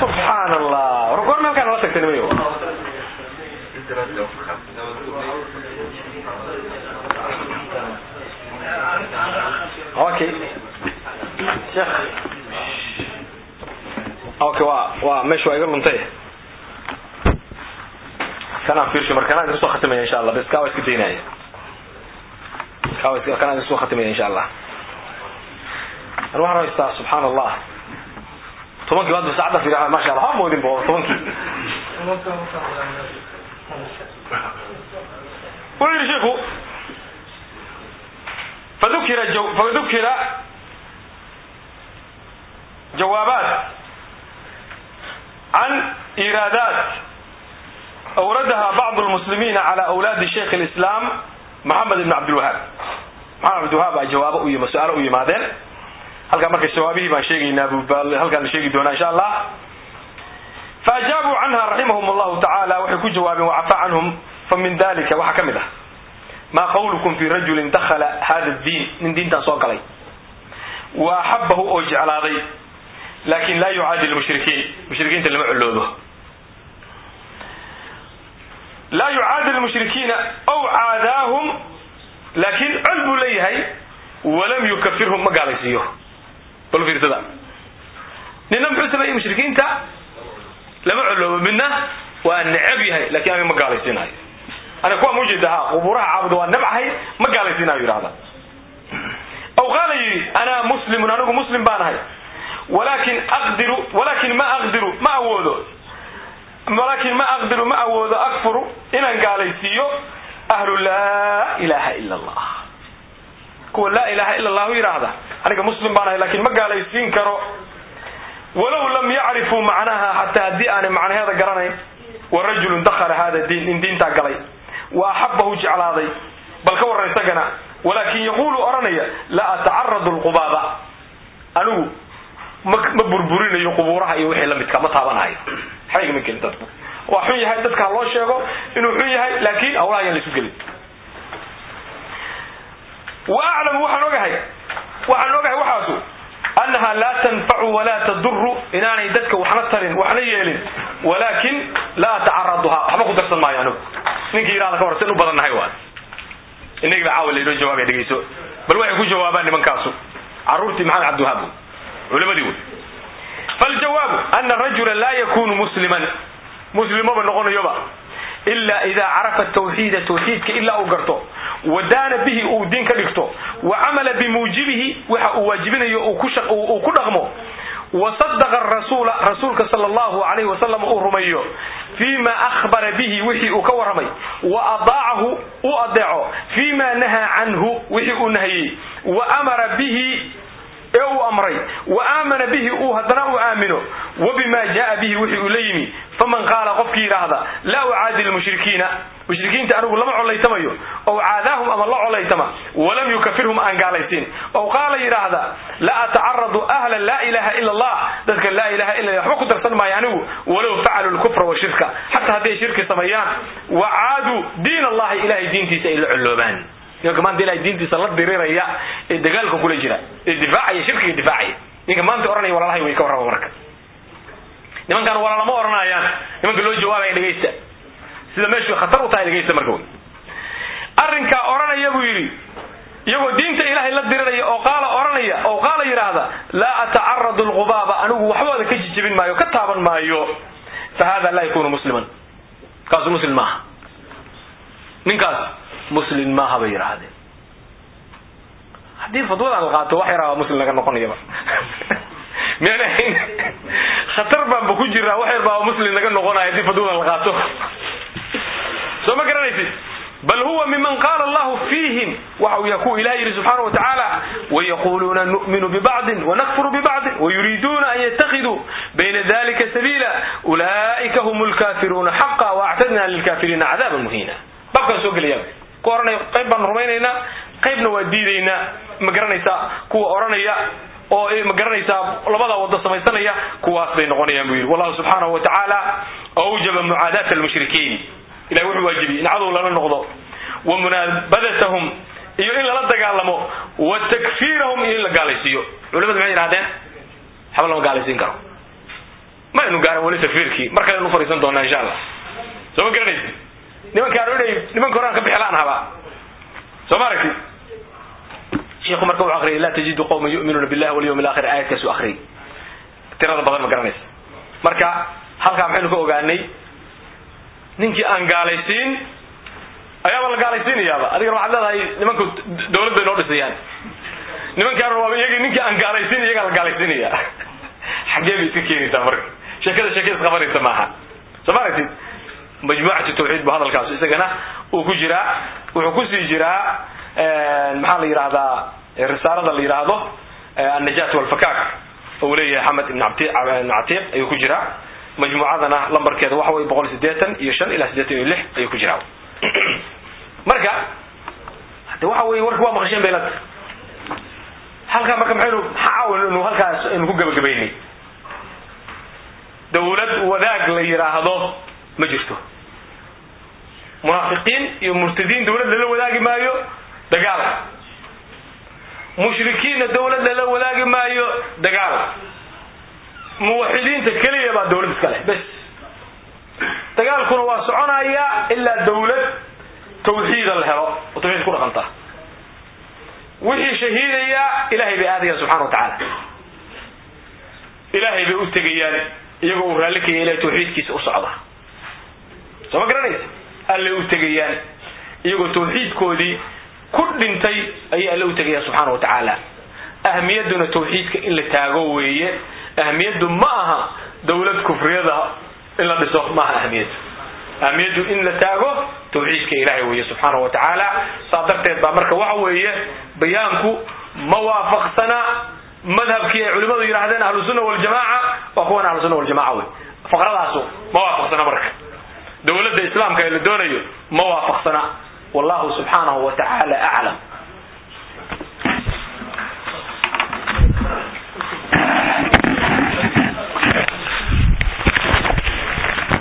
subxaan allah war goor meelkaan nala tagtay nimayo okay sheekh okay waa waa meesha waa iga luntay. Kanaan fiirsho marka kanaan isku soo khatimaya insha allah bes kaa waa iska daynaya kaa waa kanaan isku soo khatimaya insha allah an waxaan haystaa subxaan allah tobankii hadda saacadda fiiraa maasha allah ha moodin bo tobankii wuxuu yidhi shiku fadukira jawaabaat can iraadaat awradaha bacd lmuslimiina cala awlaadi shaykh lislaam maxamed ibn cabdilwahaab maxamed cabdilwahaab baa jawaabo su'aalo u yimaadeen halkaa marka jawaabihii baan sheegaynaa halkaan la sheegi doonaa insha allah faajaabuu canha raximahum allahu tacaala waxay ku jawaabeen wacafa canhum fa dalika waxaa ka mid ah maa qawlukum fi rajulin dakhala hada diin nin diintaan soo galay. Wa axabahu oo jeclaaday laakin laa yucaadi lmushrikiin. Mushrikiinta lama coloobo laa yucaadi lmushrikiina ow caadaahum laakiin col buu leeyahay walam yukafirhum ma gaalaysiiyo bal fiirsada. Nina muxuu sameeyey mushrikiinta lama coloobo midna waa necab yahay laakiin aniga ma gaalaysiinayo aniga kuwa maujeeda ha qubuuraha caabuda waa nebcahay ma gaalaysiinayo yidhahda aw qaala yidhi ana muslimun anigu muslim baan ahay. Walakin aqdiru walakin ma aqdiru ma awoodo. Walakin ma aqdiru ma awoodo akfuru inaan gaalaysiiyo ahlu laa ilaha ila allah kuwa laa ilaha ila allahu yidhaahda aniga muslim baan ahay laakiin ma gaalaysiin karo. Walow lam yacrifuu macnaha xataa haddii aanay macnaheeda garanayn wa rajulun dakhala hada diin in diintaa galay wa axabahu jeclaaday. Bal ka warran isagana walaakin yaquulu odhanaya la atacaradu lqubaaba anigu ma ma burburinayo qubuuraha iyo wixii lamidka ma taabanahayo xayga ma gelin dadku. Waa xun yahay dadka ha loo sheego inuu xun yahay laakin hawlaha ayaan la gelin. Wa aclamu waxaan ogahay. Waxaan ogahay waxaasu annaha laa tanfacu walaa taduru inaanay dadka waxna tarin waxna yeelin walaakin laa atacaraduha waxba ku darsan maayo anigu ninkii yidhahda ka hor sen u badannahay waa inagii ba caawa laynoo jawaabaya dhegeyso bal waxay ku jawaabaan nimankaasu caruurtii maxamed cabdiwahaab culimadii wey faljawaabu ana rajula laa yakunu musliman muslimaba noqonayoba ila ida carafa tawxiida tawxiidka ilaa uu garto wadaana bihi uu diin ka dhigto wa camala bimuujibihi waxa uu waajibinayo uu ku dhaqmo wasadaqa rasuula rasuulka sala allahu alayhi wasalam uu rumeeyo fima akhbara bihi wixii uu ka warramay wa adaacahu uu adeeco fima nahaa canhu wixii uu nahayey wa amara bihi ee uu amray wa aamana bihi uu haddana uu aamino wa bima jaa bihi wixii uu la yimi faman qaala qofkii yidhaahda laa ucaadi lmushrikiina mushrikiinta anigu lama colaytamayo ow caadaahum ama la colaytama walam yukafirhum aan gaalaysiin ow qaala yidhaahda la atacaradu ahla laa ilaha ila allah dadka laa ilaha illa waxba ku darsan maayo anigu walow facalu lkufra washirka xataa hadday shirki sameeyaan wa caaduu diin allahi ilahay diintiisa ay la colloobaan nimanka maanta ilahay diintiisa la diriraya ee dagaalka kula jira ee difaacaya shirkiga difaacaya ninka maanta ohanaya walalahay way ka warrama marka. Nimankan walaalama ohanayaan nimanka loo jawaabaya dhegaysta sida meeshu khatar u tahay dhegaysta marka wey. Arrinkaa odhanaya buu yidhi iyagoo diinta ilaahay la diriraya oo qaala odhanaya oo qaala yidhaahda laa atacaradu lqubaaba anigu waxbooda ka jijibin maayo ka taaban maayo fa hada laa yakunu musliman. Kaasu muslim maaha ninkaas muslim maaha bay yidhaahdeen haddii fadwadan la qaato wax yaraa muslim laga noqonayaba [LAUGHS] [LAUGHS] khatar baanba ku jiraa wax yar baa muslim laga noqonaya haddii fadwadan la qaato. [LAUGHS] Soo ma garanaysid? Bal huwa miman qaala allahu fiihim waxa uu yahay kuwa ilahi yidhi subxaana watacaala wayaquluuna nu'minu bibacdin wanakfuru bibacdin wayuriiduuna an yatakiduu bayna dalika sabiila ulaa'ika hum lkafiruuna xaqa waactadna lilkafiriina cadaaban muhiina baabkaan soo gelaya. Ku ohanaya qayb baan rumaynaynaa qaybna waa diidaynaa ma garanaysaa kuwa odhanaya oo ma garanaysaa labada wado samaysanaya? Kuwaas bay noqonayaan buu yidhi. Wallahu subxaanahu watacaala awjaba mucaadaata almushrikiin ilahi wuxuu waajibiyey in cadow lala noqdo. Wa munaabadatahum iyo in lala dagaalamo. Wa takfiirahum iyo in la gaalaysiiyo. Culimadu maxay yidhahdeen waxba lama gaalaysiin karo. Ma aynu weli takfiirkii. Mar kale nu fariisan doonaa insha allah. Soo ma garanaysi nimankaan odhay nimanka horaan ka bixilaan haba. Soo ma aragti? Shiku marka wuxuu akriyay laa tajidu qawman yu'minuuna billahi walyawm alakhir aayadkaasu akriyay tirada badan ma garanaysa. Marka halkaa maxaynu ka ogaanay ninkii aan gaalaysiin ayaaba la gaalaysiinayaaba. Adigana waxaad leedahay nimanku dawlad bay noo dhisayaan. Nimankaan waaba iyagii ninkii aan gaalaysiin iyagaa la gaalaysiinaya [LAUGHS] xaggee bay iska keenaysaa marka. Sheekada sheeka isqabanaysa maaha. Soo ma aragtid majmuucatu tawxiid bu hadalkaas. Isagana uu ku jiraa wuxuu ku sii jiraa maxaa la yidhahdaa risaalada la yidhaahdo annajat walfakaak. Uu leeyahay xamed ibn catiiq ayuu ku jiraa. Majmuucadana lambarkeeda waxa wey boqol sideetan iyo shan ilaa sideetan iyo lix ayuu ku jiraa. [CLEARS THROAT] Marka hade waxa wey warka waa maqasheen baylad halkaa marka maxaynu maxaa halkaas aynu ku gebagabaynay dawlad wadaag la yidhaahdo ma jirto munaafiqiin iyo murtadiin dawlad lala wadaagi maayo dagaal. Mushrikiinna dawlad lala wadaagi maayo dagaal. Muwaxidiinta keliya baa dawlad iska leh bes. Dagaalkuna waa soconaya ilaa dawlad tawxiida la helo oo tawxiid ku dhaqanta. Wixii shahiidaya ilahay bay aadayaan subxana wa tacaala. Ilaahay bay u tegayaan iyagoo uu raalli kaya ilahay tawxiidkiisa u socda. Soo ma garanaysa allay u tegayaan. Iyagoo tawxiidkoodii ku dhintay ayay alle u tegayaan subxaana wa tacaala. Ahmiyadduna tawxiidka in la taago weeye. Ahmiyaddu ma aha dawlad kufriyada in la dhiso maaha ahmiyaddu. Ahmiyaddu in la taago tawxiidka ilaahay weeye subxaana wa tacaala. Saa darteed baa marka waxa weeye bayaanku ma waafaqsana madhabkii ay culimadu yidhahdeen ahlusunna waljamaaca waa kuwan ahlusunna waljamaca wey. Faqradaasu ma waafaqsana marka dowladda islaamka ee la doonayo ma waafaqsana. Wallahu subxaanahu wa tacaala aclam